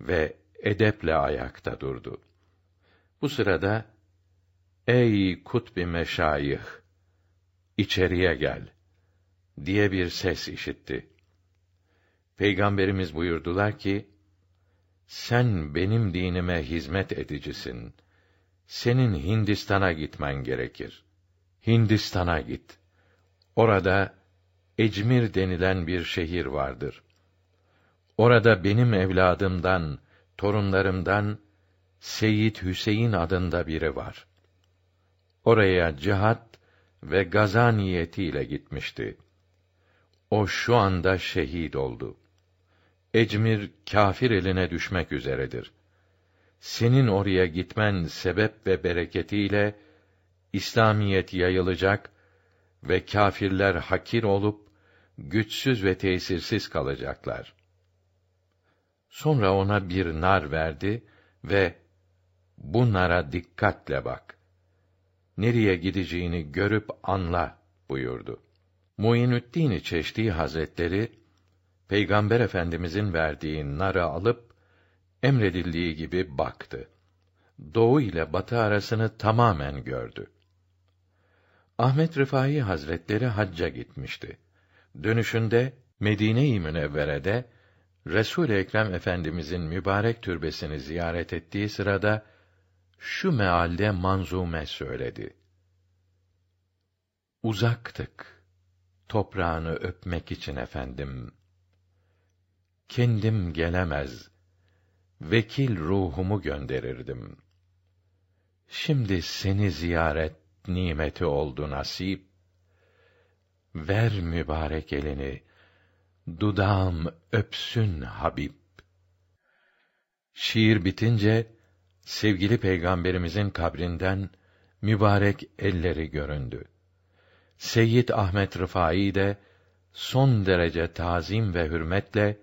ve edeple ayakta durdu. Bu sırada ey kutbi meşayih içeriye gel diye bir ses işitti. Peygamberimiz buyurdular ki, sen benim dinime hizmet edicisin. Senin Hindistan'a gitmen gerekir. Hindistan'a git. Orada Ecmir denilen bir şehir vardır. Orada benim evladımdan, torunlarımdan Seyyid Hüseyin adında biri var. Oraya cihat ve gaza niyetiyle gitmişti. O şu anda şehit oldu. Ecmir kâfir eline düşmek üzeredir. Senin oraya gitmen sebep ve bereketiyle İslamiyet yayılacak ve kâfirler hakir olup güçsüz ve tesirsiz kalacaklar. Sonra ona bir nar verdi ve bu nara dikkatle bak. Nereye gideceğini görüp anla buyurdu. Muinüddin Çeşdi Hazretleri Peygamber Efendimizin verdiği narı alıp emredildiği gibi baktı. Doğu ile batı arasını tamamen gördü. Ahmet Rıfai Hazretleri hacca gitmişti. Dönüşünde Medine-i Münevvere'de Resul Ekrem Efendimizin mübarek türbesini ziyaret ettiği sırada şu mealde manzume söyledi. Uzaktık toprağını öpmek için efendim. Kendim gelemez, vekil ruhumu gönderirdim. Şimdi seni ziyaret nimeti oldu nasip. Ver mübarek elini, dudağım öpsün Habib. Şiir bitince sevgili peygamberimizin kabrinden mübarek elleri göründü. Seyyid Ahmet Rıfai de son derece tazim ve hürmetle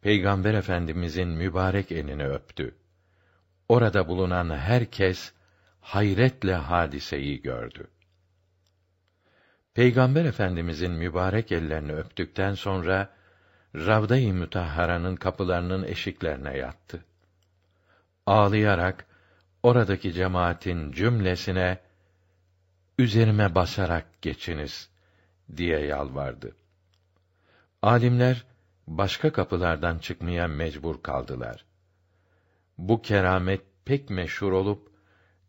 Peygamber Efendimizin mübarek elini öptü. Orada bulunan herkes hayretle hadiseyi gördü. Peygamber Efendimizin mübarek ellerini öptükten sonra Ravda-i Mütahhara'nın kapılarının eşiklerine yattı. Ağlayarak oradaki cemaatin cümlesine üzerime basarak geçiniz diye yalvardı. Alimler başka kapılardan çıkmaya mecbur kaldılar. Bu keramet pek meşhur olup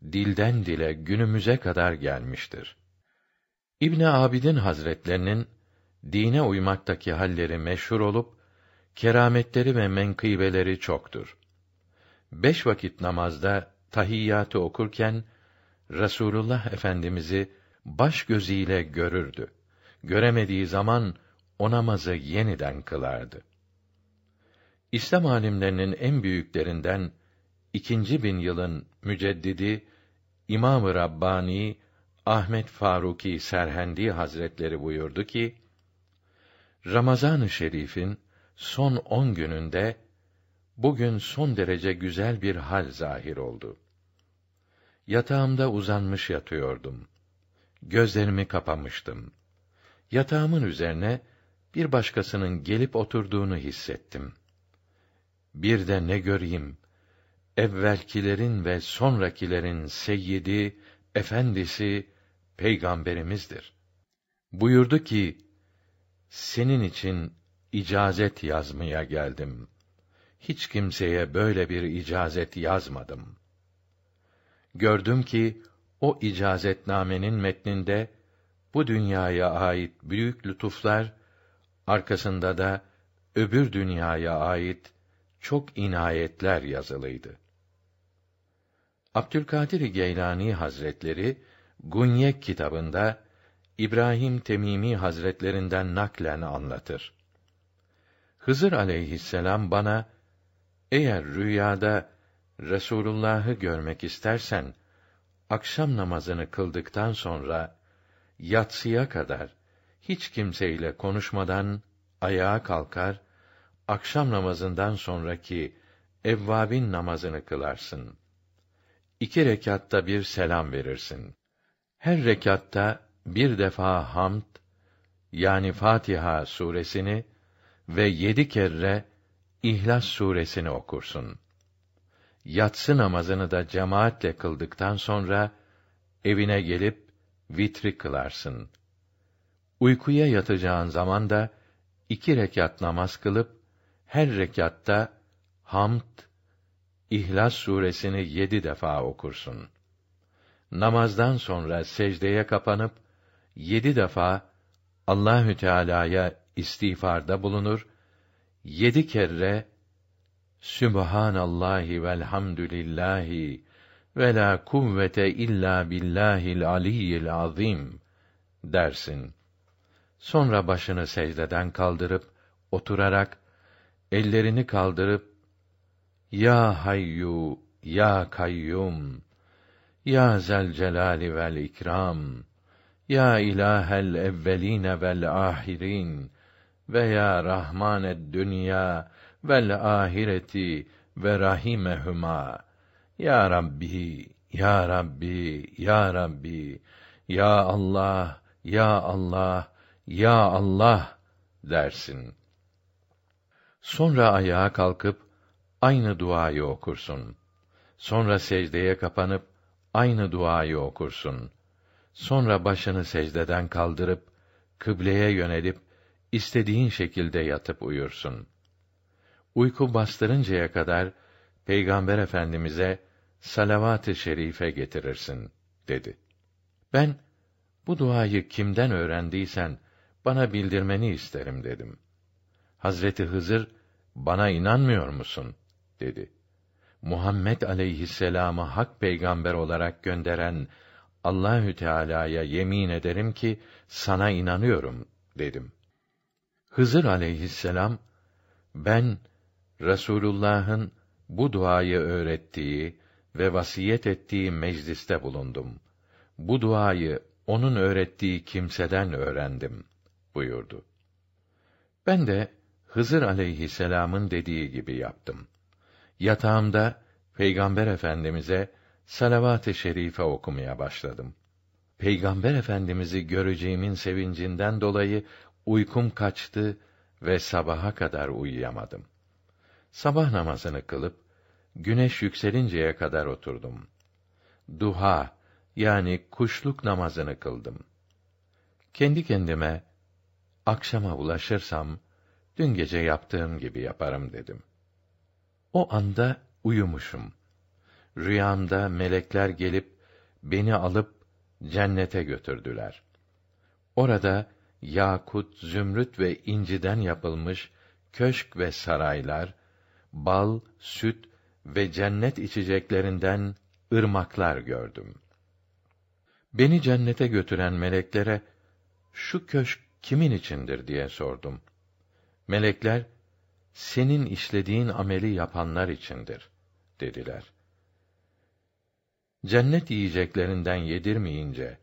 dilden dile günümüze kadar gelmiştir. İbn Abidin Hazretlerinin dine uymaktaki halleri meşhur olup kerametleri ve menkıbeleri çoktur. Beş vakit namazda tahiyyatı okurken Resulullah Efendimizi baş gözüyle görürdü. Göremediği zaman o namazı yeniden kılardı. İslam alimlerinin en büyüklerinden ikinci bin yılın müceddidi İmam-ı Rabbani Ahmet Faruki Serhendi Hazretleri buyurdu ki: Ramazan-ı Şerif'in son on gününde bugün son derece güzel bir hal zahir oldu. Yatağımda uzanmış yatıyordum. Gözlerimi kapamıştım. Yatağımın üzerine bir başkasının gelip oturduğunu hissettim. Bir de ne göreyim? Evvelkilerin ve sonrakilerin seyyidi, efendisi, peygamberimizdir. Buyurdu ki, senin için icazet yazmaya geldim. Hiç kimseye böyle bir icazet yazmadım. Gördüm ki, o icazetnamenin metninde, bu dünyaya ait büyük lütuflar, arkasında da öbür dünyaya ait çok inayetler yazılıydı. Abdülkadir Geylani Hazretleri Gunyek kitabında İbrahim Temimi Hazretlerinden naklen anlatır. Hızır aleyhisselam bana eğer rüyada Resulullah'ı görmek istersen akşam namazını kıldıktan sonra yatsıya kadar hiç kimseyle konuşmadan ayağa kalkar, akşam namazından sonraki evvabin namazını kılarsın. İki rekatta bir selam verirsin. Her rekatta bir defa hamd, yani Fatiha suresini ve yedi kere İhlas suresini okursun. Yatsı namazını da cemaatle kıldıktan sonra evine gelip vitri kılarsın. Uykuya yatacağın zaman da iki rekat namaz kılıp her rekatta hamd, İhlas suresini yedi defa okursun. Namazdan sonra secdeye kapanıp yedi defa Allahü Teala'ya istiğfarda bulunur. Yedi kere Sübhanallahi velhamdülillahi ve la kuvvete illa billahil aliyyil azim dersin. Sonra başını secdeden kaldırıp oturarak ellerini kaldırıp Ya Hayyu Ya Kayyum Ya Zelcelali vel İkram Ya İlahel evveline vel ahirin ve ya Rahmaned dünya vel ahireti ve rahimehuma ya Rabbi ya Rabbi ya Rabbi ya Allah ya Allah ya Allah dersin. Sonra ayağa kalkıp aynı duayı okursun. Sonra secdeye kapanıp aynı duayı okursun. Sonra başını secdeden kaldırıp kıbleye yönelip istediğin şekilde yatıp uyursun. Uyku bastırıncaya kadar Peygamber Efendimize salavat-ı şerife getirirsin dedi. Ben bu duayı kimden öğrendiysen bana bildirmeni isterim dedim. Hazreti Hızır bana inanmıyor musun dedi. Muhammed aleyhisselamı hak peygamber olarak gönderen Allahü Teala'ya yemin ederim ki sana inanıyorum dedim. Hızır aleyhisselam ben Resulullah'ın bu duayı öğrettiği ve vasiyet ettiği mecliste bulundum. Bu duayı onun öğrettiği kimseden öğrendim buyurdu. Ben de Hızır aleyhisselamın dediği gibi yaptım. Yatağımda Peygamber Efendimize salavat-ı şerife okumaya başladım. Peygamber Efendimizi göreceğimin sevincinden dolayı uykum kaçtı ve sabaha kadar uyuyamadım. Sabah namazını kılıp güneş yükselinceye kadar oturdum. Duha yani kuşluk namazını kıldım. Kendi kendime akşama ulaşırsam dün gece yaptığım gibi yaparım dedim. O anda uyumuşum. Rüyamda melekler gelip beni alıp cennete götürdüler. Orada yakut, zümrüt ve inciden yapılmış köşk ve saraylar, bal, süt ve cennet içeceklerinden ırmaklar gördüm. Beni cennete götüren meleklere şu köşk kimin içindir diye sordum. Melekler senin işlediğin ameli yapanlar içindir dediler. Cennet yiyeceklerinden yedirmeyince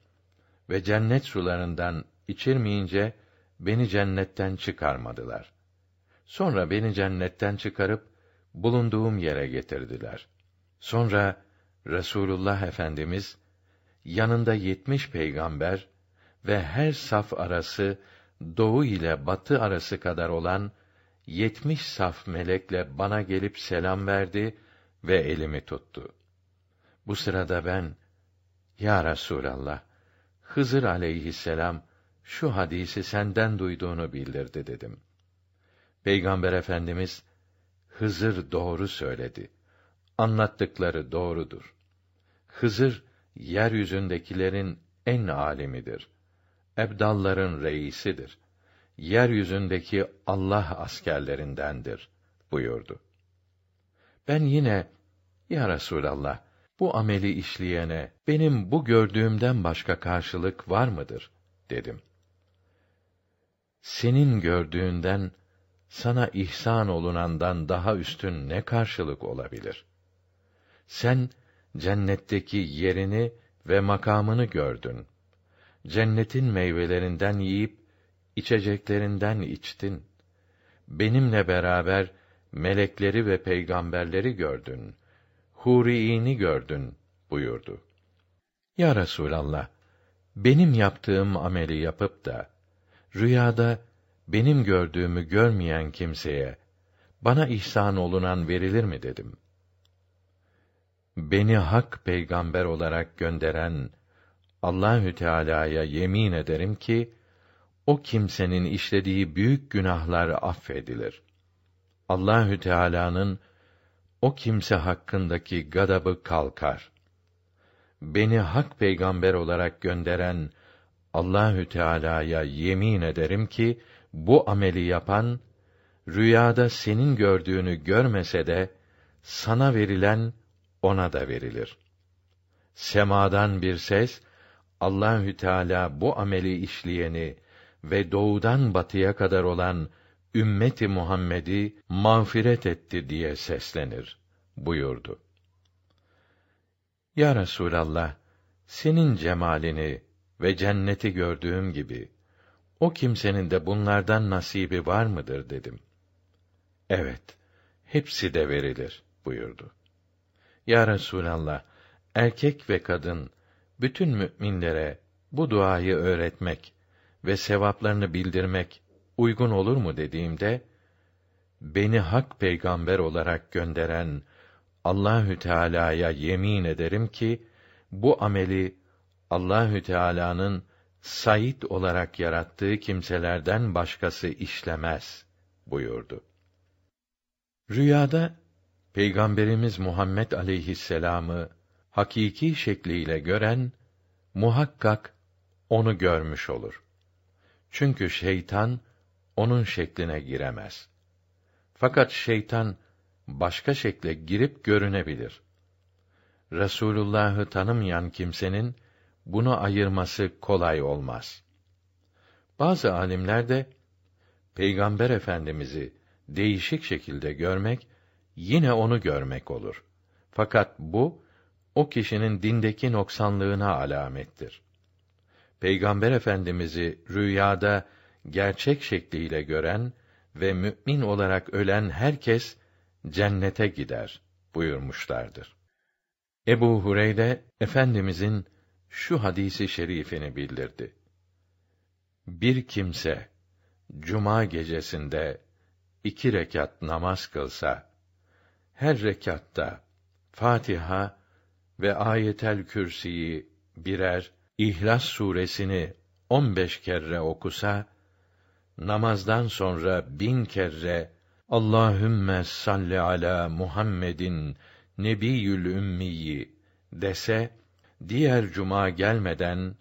ve cennet sularından içirmeyince beni cennetten çıkarmadılar. Sonra beni cennetten çıkarıp bulunduğum yere getirdiler. Sonra Resulullah Efendimiz yanında yetmiş peygamber ve her saf arası doğu ile batı arası kadar olan yetmiş saf melekle bana gelip selam verdi ve elimi tuttu. Bu sırada ben, Ya Resûlallah, Hızır aleyhisselam, şu hadisi senden duyduğunu bildirdi dedim. Peygamber Efendimiz, Hızır doğru söyledi. Anlattıkları doğrudur. Hızır, yeryüzündekilerin en alimidir. Ebdalların reisidir. Yeryüzündeki Allah askerlerindendir buyurdu. Ben yine ya Resulallah bu ameli işleyene benim bu gördüğümden başka karşılık var mıdır dedim. Senin gördüğünden sana ihsan olunandan daha üstün ne karşılık olabilir? Sen cennetteki yerini ve makamını gördün. Cennetin meyvelerinden yiyip içeceklerinden içtin. Benimle beraber melekleri ve peygamberleri gördün. Huriini gördün buyurdu. Ya Resulallah, benim yaptığım ameli yapıp da rüyada benim gördüğümü görmeyen kimseye bana ihsan olunan verilir mi dedim. Beni hak peygamber olarak gönderen Allahü Teala'ya yemin ederim ki o kimsenin işlediği büyük günahlar affedilir. Allahü Teala'nın o kimse hakkındaki gadabı kalkar. Beni hak peygamber olarak gönderen Allahü Teala'ya yemin ederim ki bu ameli yapan rüyada senin gördüğünü görmese de sana verilen ona da verilir. Semadan bir ses Allahü Teala bu ameli işleyeni ve doğudan batıya kadar olan ümmeti Muhammed'i mağfiret etti diye seslenir buyurdu. Ya Resulallah, senin cemalini ve cenneti gördüğüm gibi o kimsenin de bunlardan nasibi var mıdır dedim. Evet, hepsi de verilir buyurdu. Ya Resulallah, erkek ve kadın bütün müminlere bu duayı öğretmek ve sevaplarını bildirmek uygun olur mu dediğimde beni hak peygamber olarak gönderen Allahü Teala'ya yemin ederim ki bu ameli Allahü Teala'nın Said olarak yarattığı kimselerden başkası işlemez buyurdu. Rüyada Peygamberimiz Muhammed aleyhisselamı hakiki şekliyle gören muhakkak onu görmüş olur. Çünkü şeytan onun şekline giremez. Fakat şeytan başka şekle girip görünebilir. Resulullah'ı tanımayan kimsenin bunu ayırması kolay olmaz. Bazı alimler de Peygamber Efendimizi değişik şekilde görmek yine onu görmek olur. Fakat bu o kişinin dindeki noksanlığına alamettir. Peygamber Efendimizi rüyada gerçek şekliyle gören ve mümin olarak ölen herkes cennete gider buyurmuşlardır. Ebu Hureyre efendimizin şu hadisi şerifini bildirdi. Bir kimse cuma gecesinde iki rekat namaz kılsa her rekatta Fatiha ve Ayetel Kürsi'yi birer İhlas suresini on beş kere okusa namazdan sonra bin kere Allahümme salli ala Muhammedin nebiyül ümmiyi dese diğer cuma gelmeden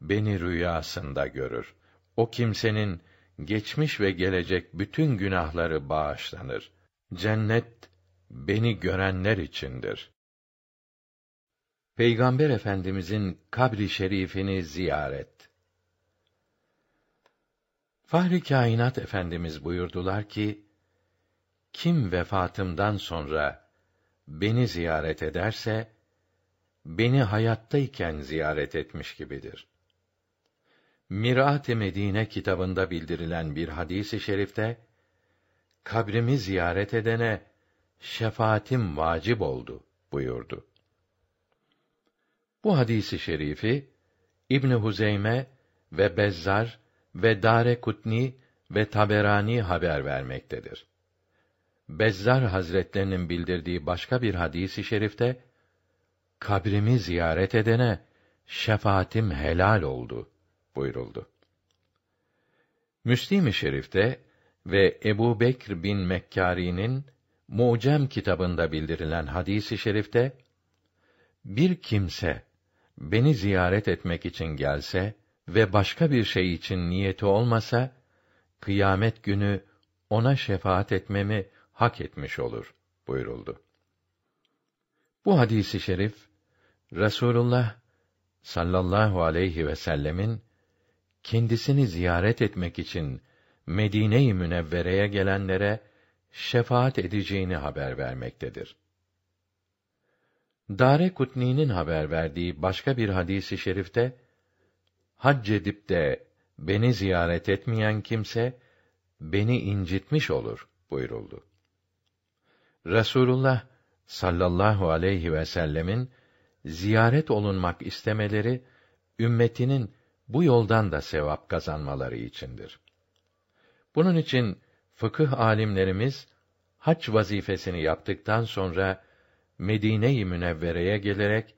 beni rüyasında görür. O kimsenin geçmiş ve gelecek bütün günahları bağışlanır. Cennet beni görenler içindir. Peygamber Efendimizin kabri şerifini ziyaret. Fahri Kainat Efendimiz buyurdular ki: Kim vefatımdan sonra beni ziyaret ederse beni hayattayken ziyaret etmiş gibidir. Mirat-ı Medine kitabında bildirilen bir hadisi şerifte kabrimi ziyaret edene şefaatim vacip oldu buyurdu. Bu hadisi şerifi İbn Huzeyme ve Bezzar ve Dare Kutni ve Taberani haber vermektedir. Bezzar Hazretlerinin bildirdiği başka bir hadisi şerifte kabrimi ziyaret edene şefaatim helal oldu buyuruldu. Müslim-i Şerif'te ve Ebu Bekr bin Mekkari'nin Mucem kitabında bildirilen hadisi şerifte bir kimse beni ziyaret etmek için gelse ve başka bir şey için niyeti olmasa kıyamet günü ona şefaat etmemi hak etmiş olur buyuruldu. Bu hadisi şerif Resulullah sallallahu aleyhi ve sellemin kendisini ziyaret etmek için Medine-i Münevvere'ye gelenlere şefaat edeceğini haber vermektedir. Dare Kutni'nin haber verdiği başka bir hadisi şerifte hac edip de beni ziyaret etmeyen kimse beni incitmiş olur buyuruldu. Resulullah sallallahu aleyhi ve sellemin ziyaret olunmak istemeleri ümmetinin bu yoldan da sevap kazanmaları içindir. Bunun için fıkıh alimlerimiz hac vazifesini yaptıktan sonra Medine-i Münevvere'ye gelerek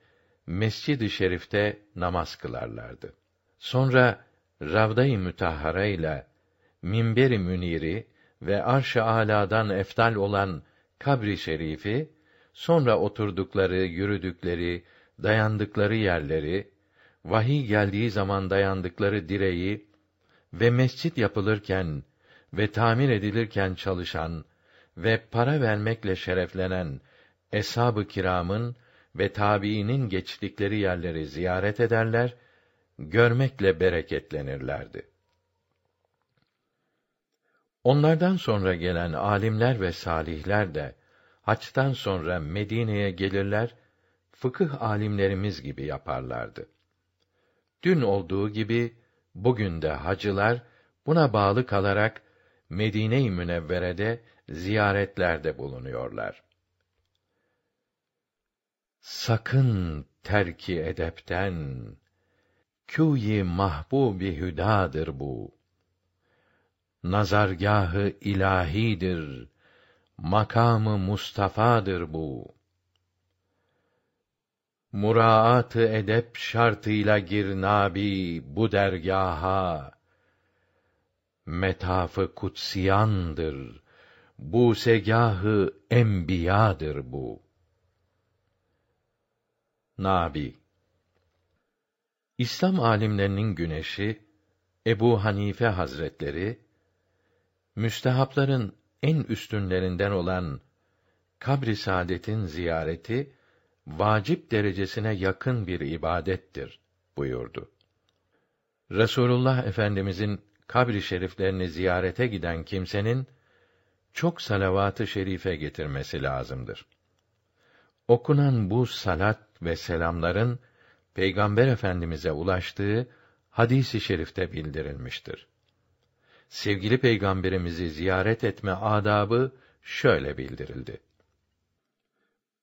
Mescid-i Şerif'te namaz kılarlardı. Sonra Ravda-i Mütahhara ile minber-i müniri ve arş-ı âlâdan eftal olan kabri şerifi, sonra oturdukları, yürüdükleri, dayandıkları yerleri, vahiy geldiği zaman dayandıkları direği ve mescit yapılırken ve tamir edilirken çalışan ve para vermekle şereflenen eshab-ı kiramın ve tabiinin geçtikleri yerleri ziyaret ederler, görmekle bereketlenirlerdi. Onlardan sonra gelen alimler ve salihler de haçtan sonra Medine'ye gelirler, fıkıh alimlerimiz gibi yaparlardı. Dün olduğu gibi bugün de hacılar buna bağlı kalarak Medine-i Münevvere'de ziyaretlerde bulunuyorlar. Sakın terki edepten kûyi mahbubi hüdadır bu. Nazargahı ilahidir, makamı Mustafa'dır bu. Muraat-ı edep şartıyla gir nabi bu dergaha. Metafı kutsiyandır. Bu segahı enbiyadır bu. Nabi İslam alimlerinin güneşi Ebu Hanife Hazretleri müstehapların en üstünlerinden olan kabri saadetin ziyareti vacip derecesine yakın bir ibadettir buyurdu. Resulullah Efendimizin kabri şeriflerini ziyarete giden kimsenin çok salavat-ı şerife getirmesi lazımdır. Okunan bu salat ve selamların Peygamber Efendimize ulaştığı hadisi şerifte bildirilmiştir. Sevgili Peygamberimizi ziyaret etme adabı şöyle bildirildi.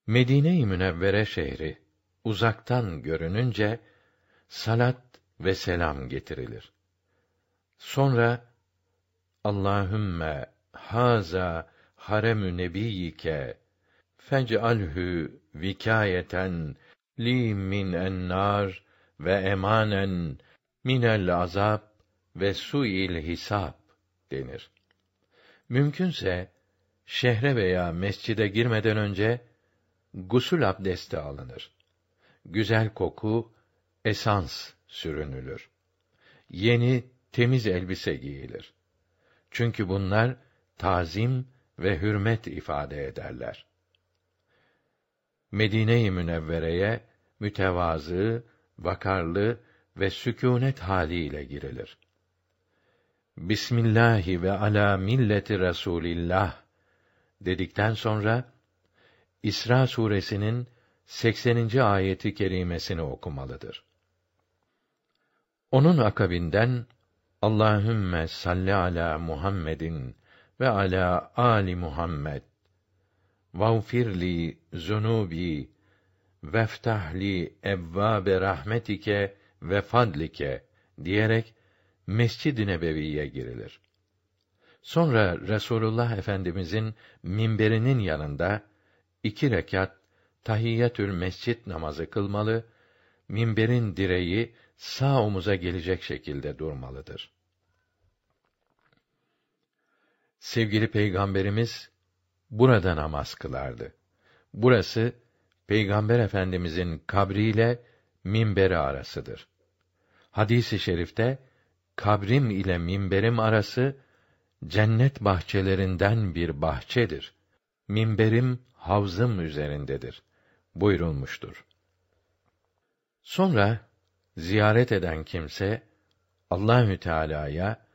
Medine-i Münevvere şehri uzaktan görününce salat ve selam getirilir. Sonra Allahümme haza haremü nebiyike fec'alhü vikayeten li min ennar ve emanen minel azab ve su'il hisab denir. Mümkünse şehre veya mescide girmeden önce gusül abdesti alınır. Güzel koku, esans sürünülür. Yeni, temiz elbise giyilir. Çünkü bunlar tazim ve hürmet ifade ederler. Medine-i Münevvere'ye mütevazı, vakarlı ve sükûnet haliyle girilir. Bismillahi ve ala milleti Resulillah dedikten sonra İsra suresinin 80. ayeti kerimesini okumalıdır. Onun akabinden Allahümme salli ala Muhammedin ve ala ali Muhammed. Vağfirli zunubi veftahli evvabe rahmetike ve fadlike diyerek Mescid-i Nebevi'ye girilir. Sonra Resulullah Efendimizin minberinin yanında iki rekat tahiyyetül mescit namazı kılmalı, minberin direği sağ omuza gelecek şekilde durmalıdır. Sevgili Peygamberimiz burada namaz kılardı. Burası Peygamber Efendimizin kabriyle minberi arasıdır. Hadisi i şerifte kabrim ile minberim arası cennet bahçelerinden bir bahçedir. Minberim havzım üzerindedir buyurulmuştur. Sonra ziyaret eden kimse Allahü Teala'ya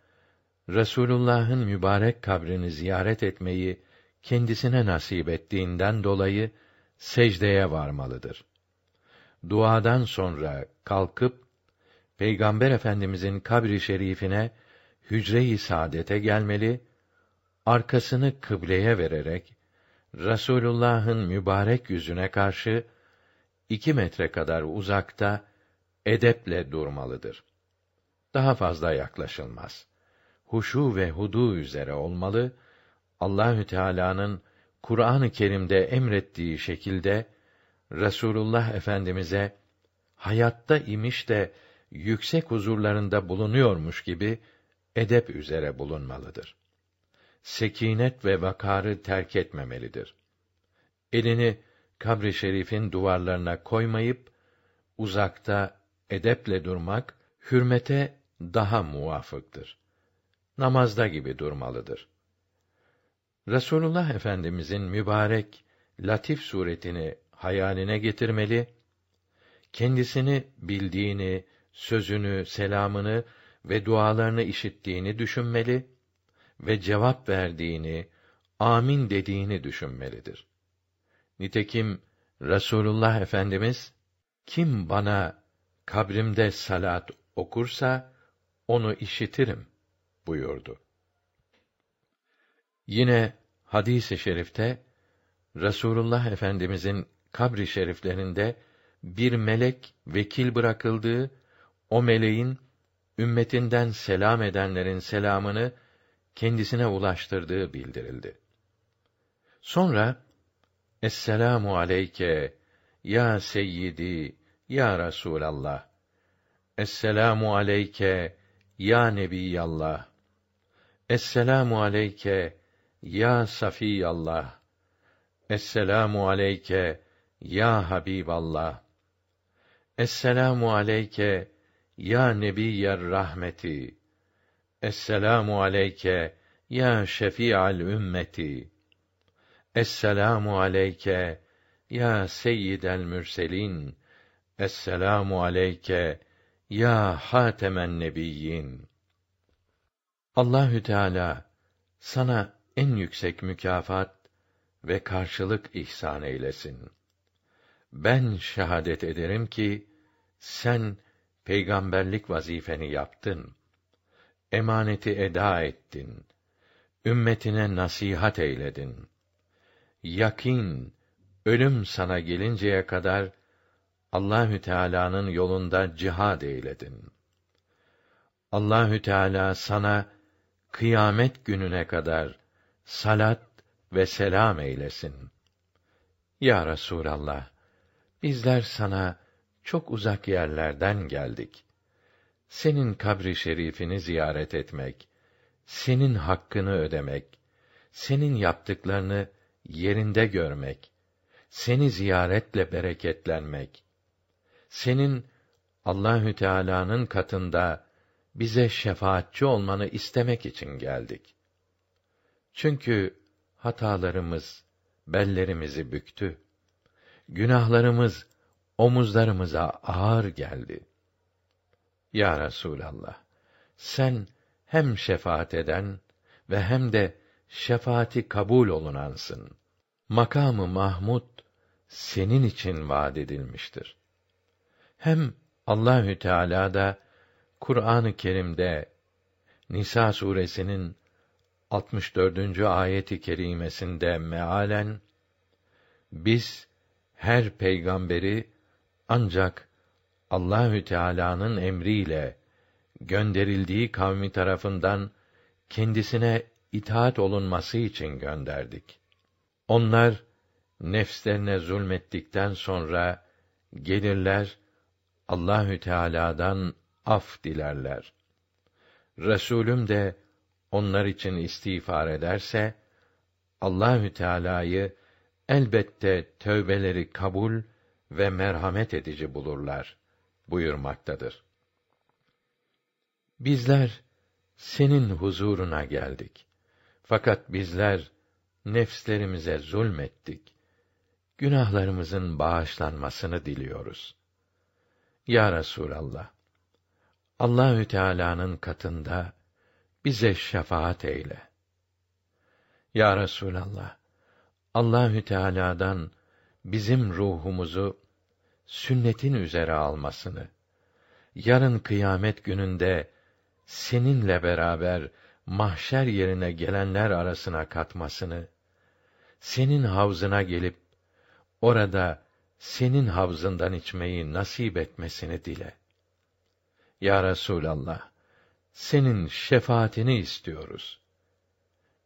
Resulullah'ın mübarek kabrini ziyaret etmeyi kendisine nasip ettiğinden dolayı secdeye varmalıdır. Duadan sonra kalkıp Peygamber Efendimizin kabri şerifine hücre-i saadete gelmeli, arkasını kıbleye vererek Rasulullah'ın mübarek yüzüne karşı iki metre kadar uzakta edeple durmalıdır. Daha fazla yaklaşılmaz. Huşu ve hudu üzere olmalı. Allahü Teala'nın Kur'an-ı Kerim'de emrettiği şekilde Resulullah Efendimize hayatta imiş de yüksek huzurlarında bulunuyormuş gibi edep üzere bulunmalıdır. Sekinet ve vakarı terk etmemelidir. Elini kabri şerifin duvarlarına koymayıp uzakta edeple durmak hürmete daha muvafıktır. Namazda gibi durmalıdır. Resulullah Efendimizin mübarek latif suretini hayaline getirmeli, kendisini bildiğini, sözünü, selamını ve dualarını işittiğini düşünmeli ve cevap verdiğini, amin dediğini düşünmelidir. Nitekim Resulullah Efendimiz kim bana kabrimde salat okursa onu işitirim buyurdu. Yine hadisi şerifte Resulullah Efendimizin kabri şeriflerinde bir melek vekil bırakıldığı, o meleğin ümmetinden selam edenlerin selamını kendisine ulaştırdığı bildirildi. Sonra Esselamu aleyke ya seyyidi ya Resulallah. Esselamu aleyke ya Nebiyallah. Esselamu aleyke ya Safiyallah. Esselamu aleyke ya Habiballah. Esselamu aleyke ya Nebiyyer rahmeti. Esselamu aleyke ya şefi'al ümmeti. Esselamu aleyke ya seyyidel mürselin. Esselamu aleyke ya hatemen nebiyyin. Allahü Teala sana en yüksek mükafat ve karşılık ihsan eylesin. Ben şehadet ederim ki sen peygamberlik vazifeni yaptın. Emaneti eda ettin. Ümmetine nasihat eyledin. Yakin, ölüm sana gelinceye kadar Allahü Teala'nın yolunda cihad eyledin. Allahü Teala sana kıyamet gününe kadar salat ve selam eylesin. Ya Resulallah, bizler sana çok uzak yerlerden geldik. Senin kabri şerifini ziyaret etmek, senin hakkını ödemek, senin yaptıklarını yerinde görmek, seni ziyaretle bereketlenmek, senin Allahü Teala'nın katında bize şefaatçi olmanı istemek için geldik. Çünkü hatalarımız bellerimizi büktü. Günahlarımız omuzlarımıza ağır geldi. Ya Resulallah, sen hem şefaat eden ve hem de şefaati kabul olunansın. Makamı Mahmud senin için vaad edilmiştir. Hem Allahü Teala da Kur'an-ı Kerim'de Nisa suresinin 64. ayeti kerimesinde mealen biz her peygamberi ancak Allahü Teala'nın emriyle gönderildiği kavmi tarafından kendisine itaat olunması için gönderdik. Onlar nefslerine zulmettikten sonra gelirler Allahü Teala'dan af dilerler. Resulüm de onlar için istiğfar ederse Allahü Teala'yı elbette tövbeleri kabul ve merhamet edici bulurlar buyurmaktadır. Bizler senin huzuruna geldik. Fakat bizler nefslerimize zulmettik. Günahlarımızın bağışlanmasını diliyoruz. Ya Resulallah, Allahü Teala'nın katında bize şefaat eyle. Ya Resulallah, Allahü Teala'dan bizim ruhumuzu sünnetin üzere almasını, yarın kıyamet gününde seninle beraber mahşer yerine gelenler arasına katmasını, senin havzına gelip orada senin havzından içmeyi nasip etmesini dile. Ya Resulallah, senin şefaatini istiyoruz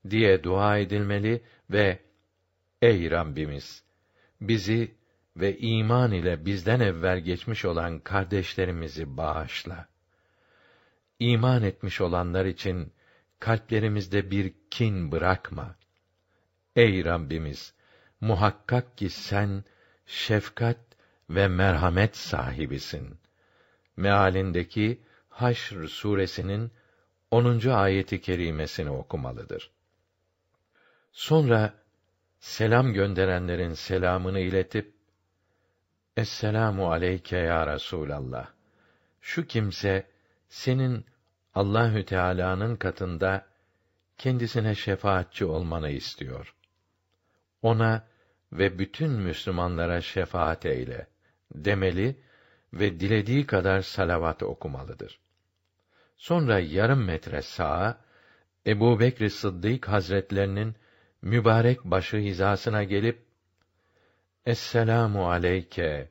diye dua edilmeli ve ey Rabbimiz bizi ve iman ile bizden evvel geçmiş olan kardeşlerimizi bağışla. İman etmiş olanlar için kalplerimizde bir kin bırakma. Ey Rabbimiz, muhakkak ki sen şefkat ve merhamet sahibisin. Mealindeki Haşr suresinin 10. ayeti kerimesini okumalıdır. Sonra selam gönderenlerin selamını iletip Esselamu aleyke ya Resulallah. Şu kimse senin Allahü Teala'nın katında kendisine şefaatçi olmanı istiyor. Ona ve bütün Müslümanlara şefaat eyle demeli ve dilediği kadar salavat okumalıdır. Sonra yarım metre sağa Ebu Bekr Sıddık Hazretlerinin mübarek başı hizasına gelip Esselamu aleyke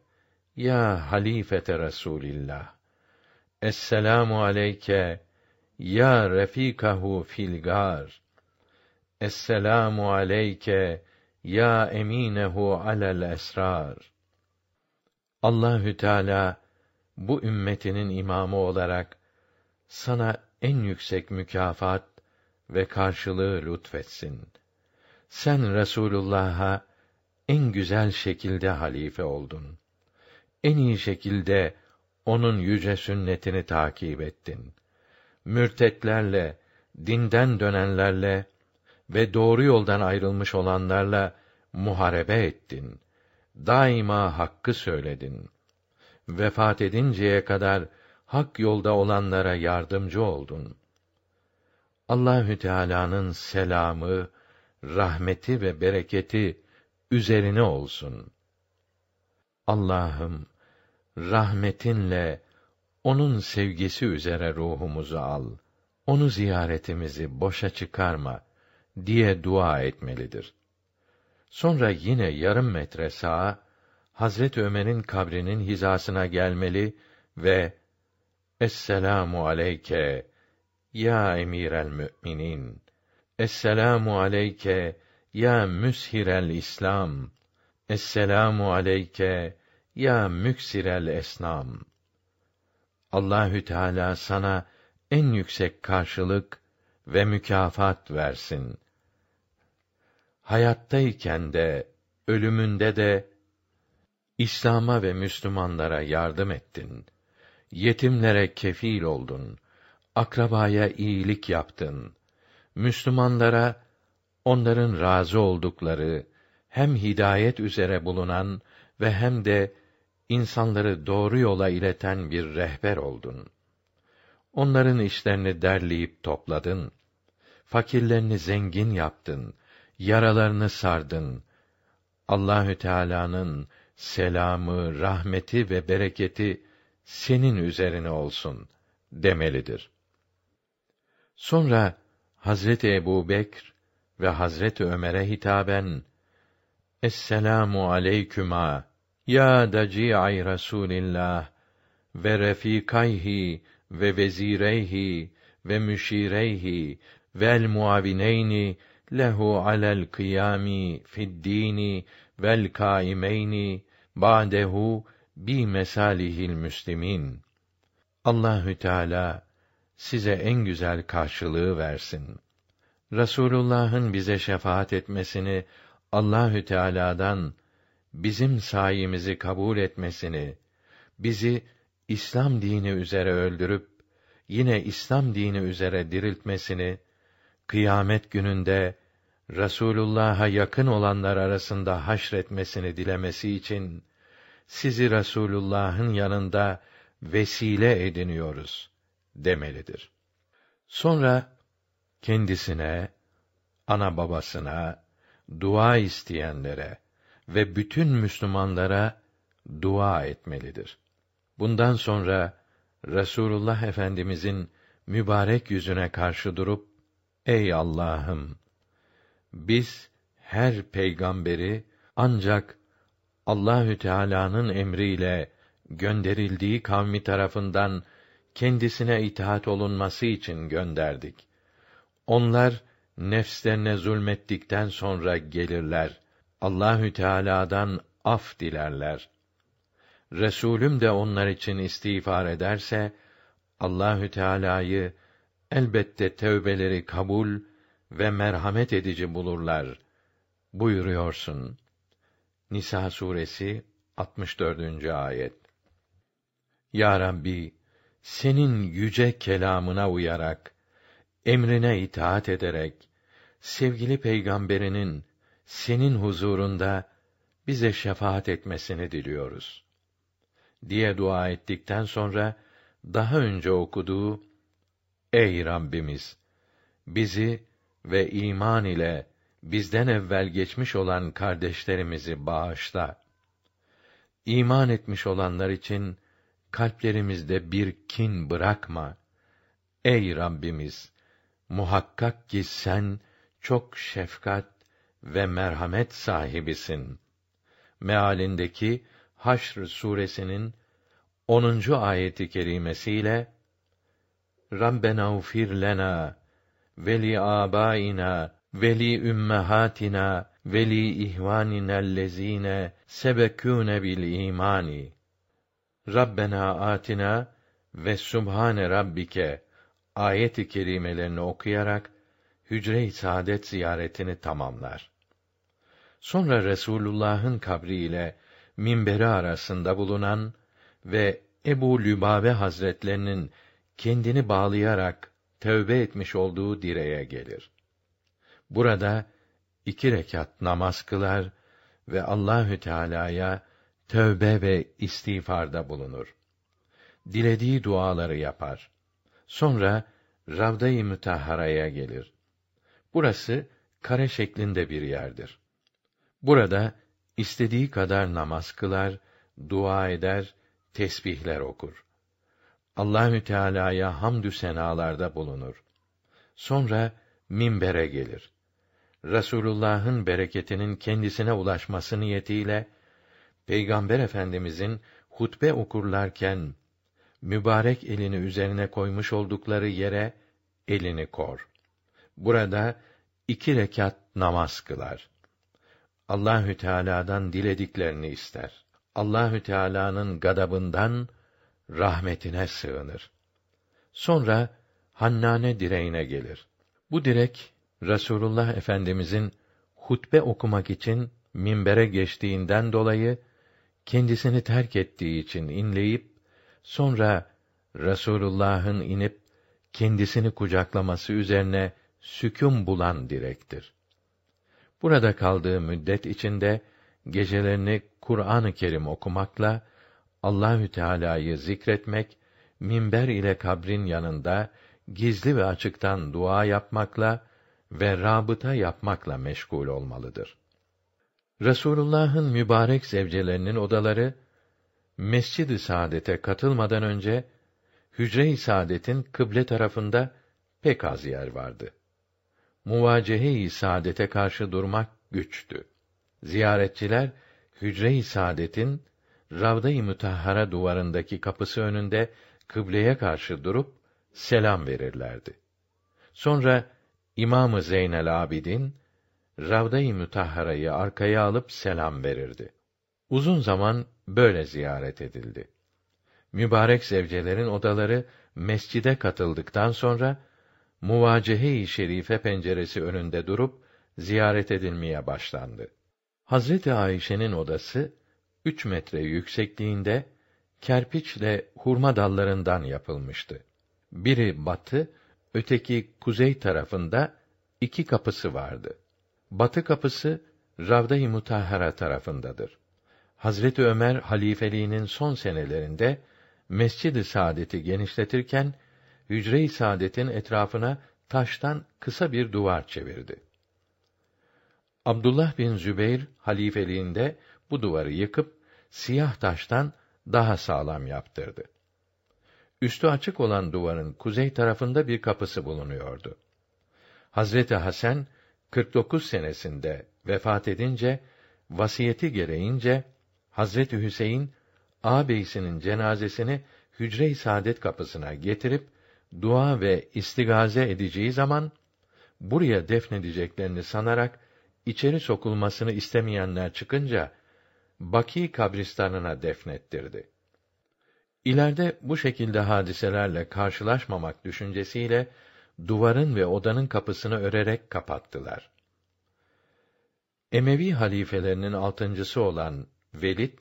ya halifete Resulillah. Esselamu aleyke ya refikahu fil gar. Esselamu aleyke ya eminehu alel esrar. Allahü Teala bu ümmetinin imamı olarak sana en yüksek mükafat ve karşılığı lütfetsin. Sen Resulullah'a en güzel şekilde halife oldun. En iyi şekilde onun yüce sünnetini takip ettin. Mürtetlerle, dinden dönenlerle ve doğru yoldan ayrılmış olanlarla muharebe ettin. Daima hakkı söyledin. Vefat edinceye kadar hak yolda olanlara yardımcı oldun. Allahü Teala'nın selamı, rahmeti ve bereketi üzerine olsun. Allah'ım rahmetinle onun sevgisi üzere ruhumuzu al. Onu ziyaretimizi boşa çıkarma diye dua etmelidir. Sonra yine yarım metre sağa Hazret Ömer'in kabrinin hizasına gelmeli ve Esselamu aleyke ya emirel müminin. Esselamu aleyke ya müshirel İslam. Esselamu aleyke ya müksirel esnam. Allahü Teala sana en yüksek karşılık ve mükafat versin. Hayattayken de ölümünde de İslam'a ve Müslümanlara yardım ettin. Yetimlere kefil oldun. Akrabaya iyilik yaptın. Müslümanlara onların razı oldukları hem hidayet üzere bulunan ve hem de insanları doğru yola ileten bir rehber oldun. Onların işlerini derleyip topladın. Fakirlerini zengin yaptın. Yaralarını sardın. Allahü Teala'nın selamı, rahmeti ve bereketi senin üzerine olsun demelidir. Sonra Hazreti Ebu Bekr ve Hazreti Ömer'e hitaben Esselamu aleyküma ya daci'ay Rasulillah ve refikayhi ve vezireyhi ve müşireyhi vel muavineyni lehu alel kıyami fid dini vel kaimeyni ba'dehu bi mesalihil müslimin. Allahü Teala size en güzel karşılığı versin. Rasulullah'ın bize şefaat etmesini Allahü Teala'dan bizim sayimizi kabul etmesini, bizi İslam dini üzere öldürüp yine İslam dini üzere diriltmesini, kıyamet gününde Rasulullah'a yakın olanlar arasında haşretmesini dilemesi için sizi Rasulullah'ın yanında vesile ediniyoruz demelidir. Sonra kendisine, ana babasına, dua isteyenlere ve bütün Müslümanlara dua etmelidir. Bundan sonra Resulullah Efendimizin mübarek yüzüne karşı durup Ey Allah'ım biz her peygamberi ancak Allahü Teala'nın emriyle gönderildiği kavmi tarafından kendisine itaat olunması için gönderdik. Onlar nefslerine zulmettikten sonra gelirler. Allahü Teala'dan af dilerler. Resulüm de onlar için istiğfar ederse Allahü Teala'yı elbette tövbeleri kabul ve merhamet edici bulurlar buyuruyorsun. Nisa suresi 64. ayet. Ya Rabbi, senin yüce kelamına uyarak, emrine itaat ederek, sevgili peygamberinin senin huzurunda bize şefaat etmesini diliyoruz. diye dua ettikten sonra daha önce okuduğu Ey Rabbimiz bizi ve iman ile bizden evvel geçmiş olan kardeşlerimizi bağışla. İman etmiş olanlar için kalplerimizde bir kin bırakma. Ey Rabbimiz, muhakkak ki sen çok şefkat ve merhamet sahibisin. Mealindeki Haşr suresinin 10. ayeti kerimesiyle Rabbena ufir lena ve li abaina ve li ümmehatina ve li ihvaninellezine sebekûne bil imani. Rabbena atina ve subhane rabbike ayet-i kerimelerini okuyarak hücre-i saadet ziyaretini tamamlar. Sonra Resulullah'ın kabri ile minberi arasında bulunan ve Ebu Lübabe Hazretlerinin kendini bağlayarak tövbe etmiş olduğu direğe gelir. Burada iki rekat namaz kılar ve Allahü Teala'ya tövbe ve istiğfarda bulunur. Dilediği duaları yapar. Sonra Ravda-i Mütahhara'ya gelir. Burası kare şeklinde bir yerdir. Burada istediği kadar namaz kılar, dua eder, tesbihler okur. Allahü Teala'ya hamdü senalarda bulunur. Sonra minbere gelir. Resulullah'ın bereketinin kendisine ulaşması niyetiyle Peygamber Efendimizin hutbe okurlarken mübarek elini üzerine koymuş oldukları yere elini kor. Burada iki rekat namaz kılar. Allahü Teala'dan dilediklerini ister. Allahü Teala'nın gadabından rahmetine sığınır. Sonra Hannane direğine gelir. Bu direk Resulullah Efendimizin hutbe okumak için minbere geçtiğinden dolayı kendisini terk ettiği için inleyip sonra Resulullah'ın inip kendisini kucaklaması üzerine sükûn bulan direktir. Burada kaldığı müddet içinde gecelerini Kur'an-ı Kerim okumakla Allahü Teala'yı zikretmek, minber ile kabrin yanında gizli ve açıktan dua yapmakla ve rabıta yapmakla meşgul olmalıdır. Resulullah'ın mübarek zevcelerinin odaları Mescid-i Saadet'e katılmadan önce Hücre-i Saadet'in kıble tarafında pek az yer vardı. Muvacehe-i Saadet'e karşı durmak güçtü. Ziyaretçiler Hücre-i Saadet'in Ravda-i Mütahhara duvarındaki kapısı önünde kıbleye karşı durup selam verirlerdi. Sonra İmamı Zeynel Abidin Ravda-i Mütahhara'yı arkaya alıp selam verirdi. Uzun zaman böyle ziyaret edildi. Mübarek zevcelerin odaları mescide katıldıktan sonra muvacehe-i şerife penceresi önünde durup ziyaret edilmeye başlandı. Hazreti Ayşe'nin odası üç metre yüksekliğinde kerpiçle hurma dallarından yapılmıştı. Biri batı, öteki kuzey tarafında iki kapısı vardı. Batı kapısı Ravda-i Mutahhara tarafındadır. Hazreti Ömer halifeliğinin son senelerinde Mescid-i Saadet'i genişletirken Hücre-i Saadet'in etrafına taştan kısa bir duvar çevirdi. Abdullah bin Zübeyr halifeliğinde bu duvarı yıkıp siyah taştan daha sağlam yaptırdı. Üstü açık olan duvarın kuzey tarafında bir kapısı bulunuyordu. Hazreti Hasan 49 senesinde vefat edince vasiyeti gereğince Hazreti Hüseyin ağabeysinin cenazesini hücre-i saadet kapısına getirip dua ve istigaze edeceği zaman buraya defnedeceklerini sanarak içeri sokulmasını istemeyenler çıkınca Baki kabristanına defnettirdi. İleride bu şekilde hadiselerle karşılaşmamak düşüncesiyle duvarın ve odanın kapısını örerek kapattılar. Emevi halifelerinin altıncısı olan Velid,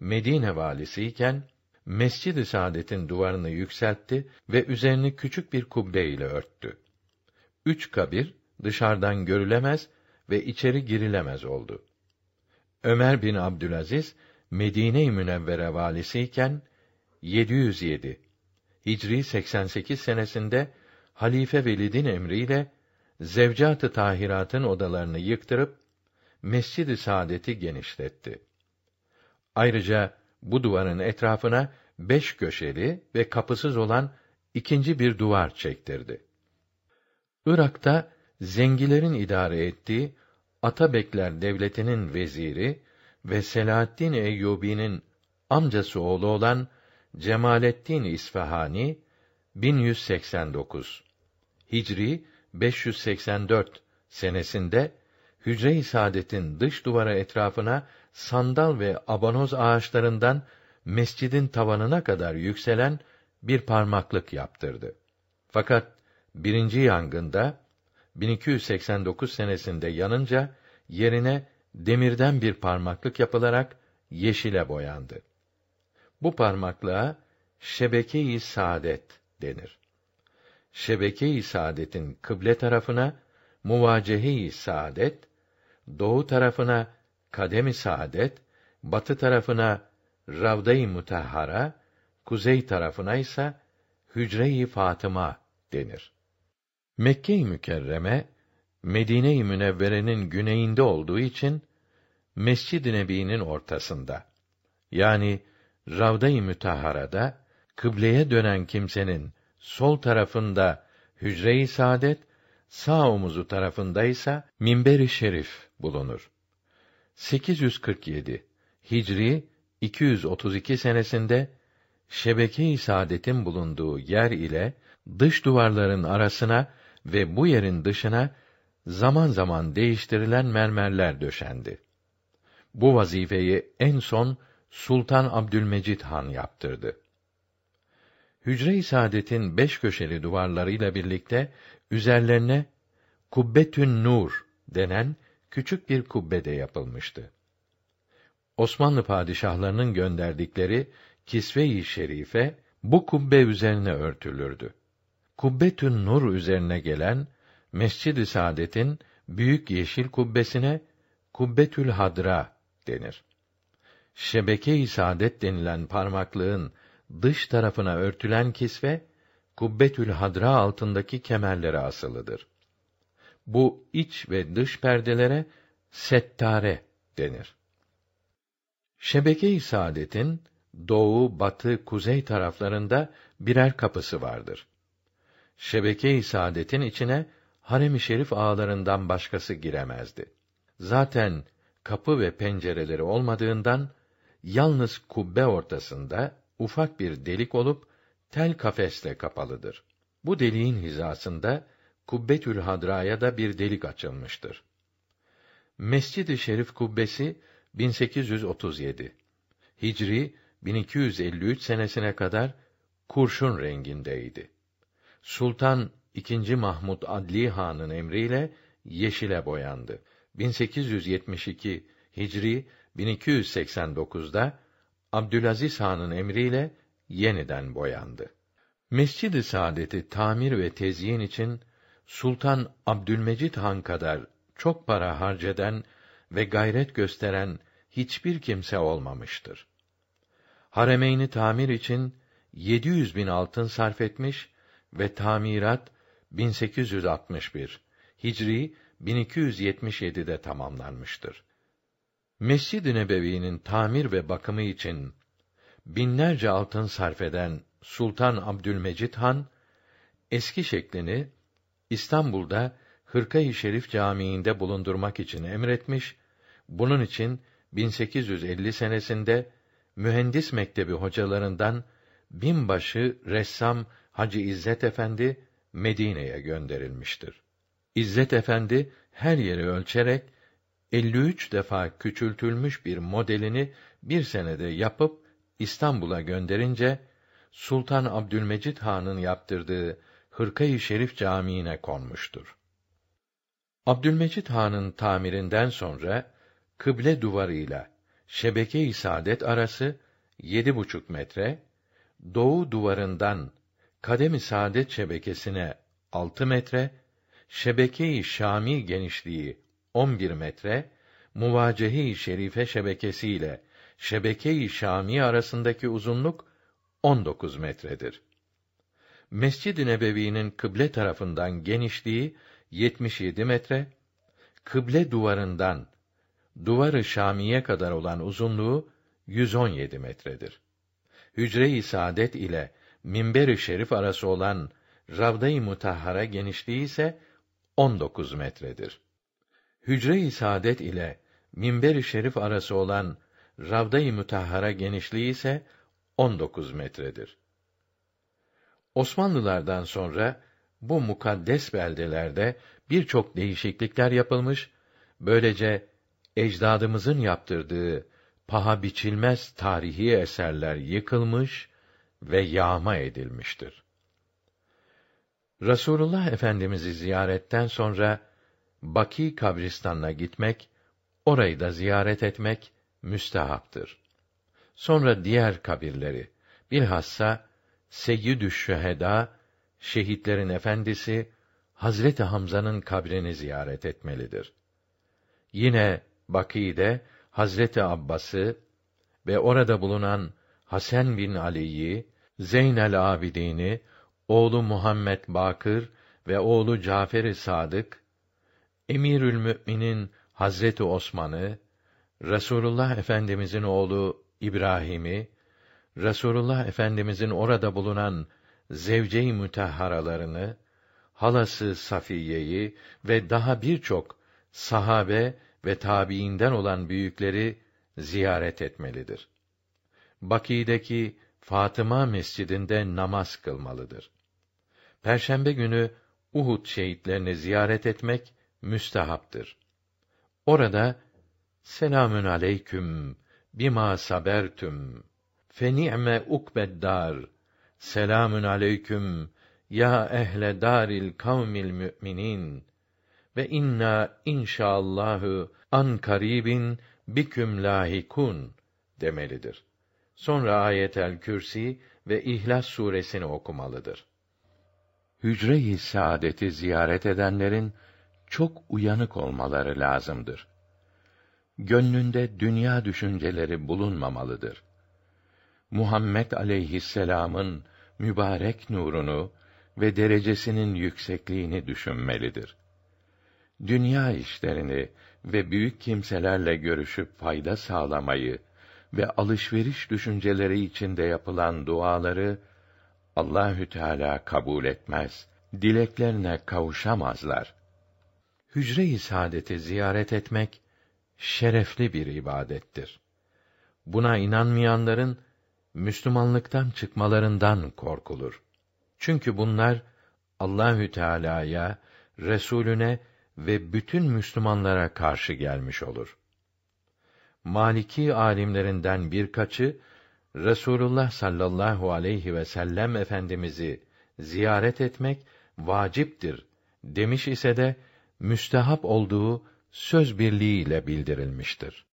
Medine valisiyken Mescid-i Saadet'in duvarını yükseltti ve üzerini küçük bir kubbe ile örttü. Üç kabir dışarıdan görülemez ve içeri girilemez oldu. Ömer bin Abdülaziz Medine-i Münevvere valisiyken 707 Hicri 88 senesinde Halife Velid'in emriyle zevcat-ı tahiratın odalarını yıktırıp Mescid-i Saadet'i genişletti. Ayrıca bu duvarın etrafına beş köşeli ve kapısız olan ikinci bir duvar çektirdi. Irak'ta zengilerin idare ettiği Atabekler devletinin veziri ve Selahaddin Eyyubi'nin amcası oğlu olan Cemalettin İsfahani 1189 Hicri 584 senesinde Hücre-i Saadet'in dış duvara etrafına sandal ve abanoz ağaçlarından mescidin tavanına kadar yükselen bir parmaklık yaptırdı. Fakat birinci yangında 1289 senesinde yanınca yerine demirden bir parmaklık yapılarak yeşile boyandı. Bu parmaklığa şebeke-i saadet denir. Şebeke-i saadetin kıble tarafına muvacehe-i saadet, doğu tarafına kademi saadet, batı tarafına Ravda-i Mutahhara, kuzey tarafına ise Hücre-i Fatıma denir. Mekke-i Mükerreme Medine-i Münevvere'nin güneyinde olduğu için Mescid-i Nebi'nin ortasında. Yani Ravda-i Mütahhara'da kıbleye dönen kimsenin sol tarafında hücre-i saadet, sağ omuzu tarafında ise minber-i şerif bulunur. 847 Hicri 232 senesinde şebeke-i saadetin bulunduğu yer ile dış duvarların arasına ve bu yerin dışına zaman zaman değiştirilen mermerler döşendi. Bu vazifeyi en son Sultan Abdülmecid Han yaptırdı. Hücre-i Saadet'in beş köşeli duvarlarıyla birlikte üzerlerine Kubbetün Nur denen küçük bir kubbe de yapılmıştı. Osmanlı padişahlarının gönderdikleri kisve-i şerife bu kubbe üzerine örtülürdü. Kubbetün Nur üzerine gelen Mescid-i Saadet'in büyük yeşil kubbesine Kubbetül Hadra denir. Şebeke-i Saadet denilen parmaklığın dış tarafına örtülen kisve Kubbetül Hadra altındaki kemerlere asılıdır. Bu iç ve dış perdelere settare denir. Şebeke-i Saadet'in doğu, batı, kuzey taraflarında birer kapısı vardır. Şebeke-i Saadet'in içine harem-i şerif ağalarından başkası giremezdi. Zaten kapı ve pencereleri olmadığından yalnız kubbe ortasında ufak bir delik olup tel kafesle kapalıdır. Bu deliğin hizasında Kubbetül Hadra'ya da bir delik açılmıştır. Mescid-i Şerif kubbesi 1837. Hicri 1253 senesine kadar kurşun rengindeydi. Sultan II. Mahmud Adli Han'ın emriyle yeşile boyandı. 1872 Hicri 1289'da Abdülaziz Han'ın emriyle yeniden boyandı. Mescid-i Saadet'i tamir ve tezyin için Sultan Abdülmecid Han kadar çok para harceden ve gayret gösteren hiçbir kimse olmamıştır. Haremeyni tamir için 700 bin altın sarf etmiş ve tamirat 1861 Hicri 1277'de tamamlanmıştır. Mescid-i Nebevi'nin tamir ve bakımı için binlerce altın sarf eden Sultan Abdülmecid Han eski şeklini İstanbul'da Hırka-i Şerif Camii'nde bulundurmak için emretmiş. Bunun için 1850 senesinde mühendis mektebi hocalarından binbaşı ressam Hacı İzzet Efendi Medine'ye gönderilmiştir. İzzet Efendi her yeri ölçerek 53 defa küçültülmüş bir modelini bir senede yapıp İstanbul'a gönderince Sultan Abdülmecid Han'ın yaptırdığı Hırkayı Şerif Camii'ne konmuştur. Abdülmecid Han'ın tamirinden sonra kıble duvarıyla şebeke-i saadet arası yedi buçuk metre, doğu duvarından kademi şebekesine altı metre, şebeke-i Şami genişliği 11 metre, muvacehe-i şerife şebekesiyle şebeke-i Şami arasındaki uzunluk 19 metredir. Mescid-i Nebevi'nin kıble tarafından genişliği 77 metre, kıble duvarından duvarı Şamiye kadar olan uzunluğu 117 metredir. Hücre-i Saadet ile minber-i şerif arası olan Ravda-i Mutahhara genişliği ise 19 metredir. Hücre-i Saadet ile minber-i şerif arası olan Ravda-i Mutahhara genişliği ise 19 metredir. Osmanlılardan sonra bu mukaddes beldelerde birçok değişiklikler yapılmış, böylece ecdadımızın yaptırdığı paha biçilmez tarihi eserler yıkılmış ve yağma edilmiştir. Rasulullah Efendimizi ziyaretten sonra Baki kabristanına gitmek, orayı da ziyaret etmek müstehaptır. Sonra diğer kabirleri, bilhassa Seyyidü Şühedâ, şehitlerin efendisi Hazreti Hamza'nın kabrini ziyaret etmelidir. Yine Bakî'de Hazreti Abbas'ı ve orada bulunan Hasan bin Ali'yi, Zeynel Abidin'i, oğlu Muhammed Bakır ve oğlu Cafer-i Sadık, Emirül Mü'minin Hazreti Osman'ı, Resulullah Efendimizin oğlu İbrahim'i, Resulullah Efendimizin orada bulunan zevce-i mütehharalarını, halası Safiye'yi ve daha birçok sahabe ve tabiinden olan büyükleri ziyaret etmelidir. Bakî'deki Fatıma Mescidinde namaz kılmalıdır. Perşembe günü Uhud şehitlerini ziyaret etmek müstehaptır. Orada selamün aleyküm bima sabertüm fe ni'me ukbeddar selamün aleyküm ya ehle daril kavmil müminin ve inna inşaallahu an karibin biküm lahikun demelidir. Sonra ayetel kürsi ve İhlas suresini okumalıdır. Hücre-i saadeti ziyaret edenlerin çok uyanık olmaları lazımdır. Gönlünde dünya düşünceleri bulunmamalıdır. Muhammed aleyhisselam'ın mübarek nurunu ve derecesinin yüksekliğini düşünmelidir. Dünya işlerini ve büyük kimselerle görüşüp fayda sağlamayı ve alışveriş düşünceleri içinde yapılan duaları Allahü Teala kabul etmez. Dileklerine kavuşamazlar. Hücre-i saadeti ziyaret etmek şerefli bir ibadettir. Buna inanmayanların Müslümanlıktan çıkmalarından korkulur. Çünkü bunlar Allahü Teala'ya, Resulüne ve bütün Müslümanlara karşı gelmiş olur. Maliki alimlerinden birkaçı Resulullah sallallahu aleyhi ve sellem efendimizi ziyaret etmek vaciptir demiş ise de müstehap olduğu söz birliğiyle bildirilmiştir.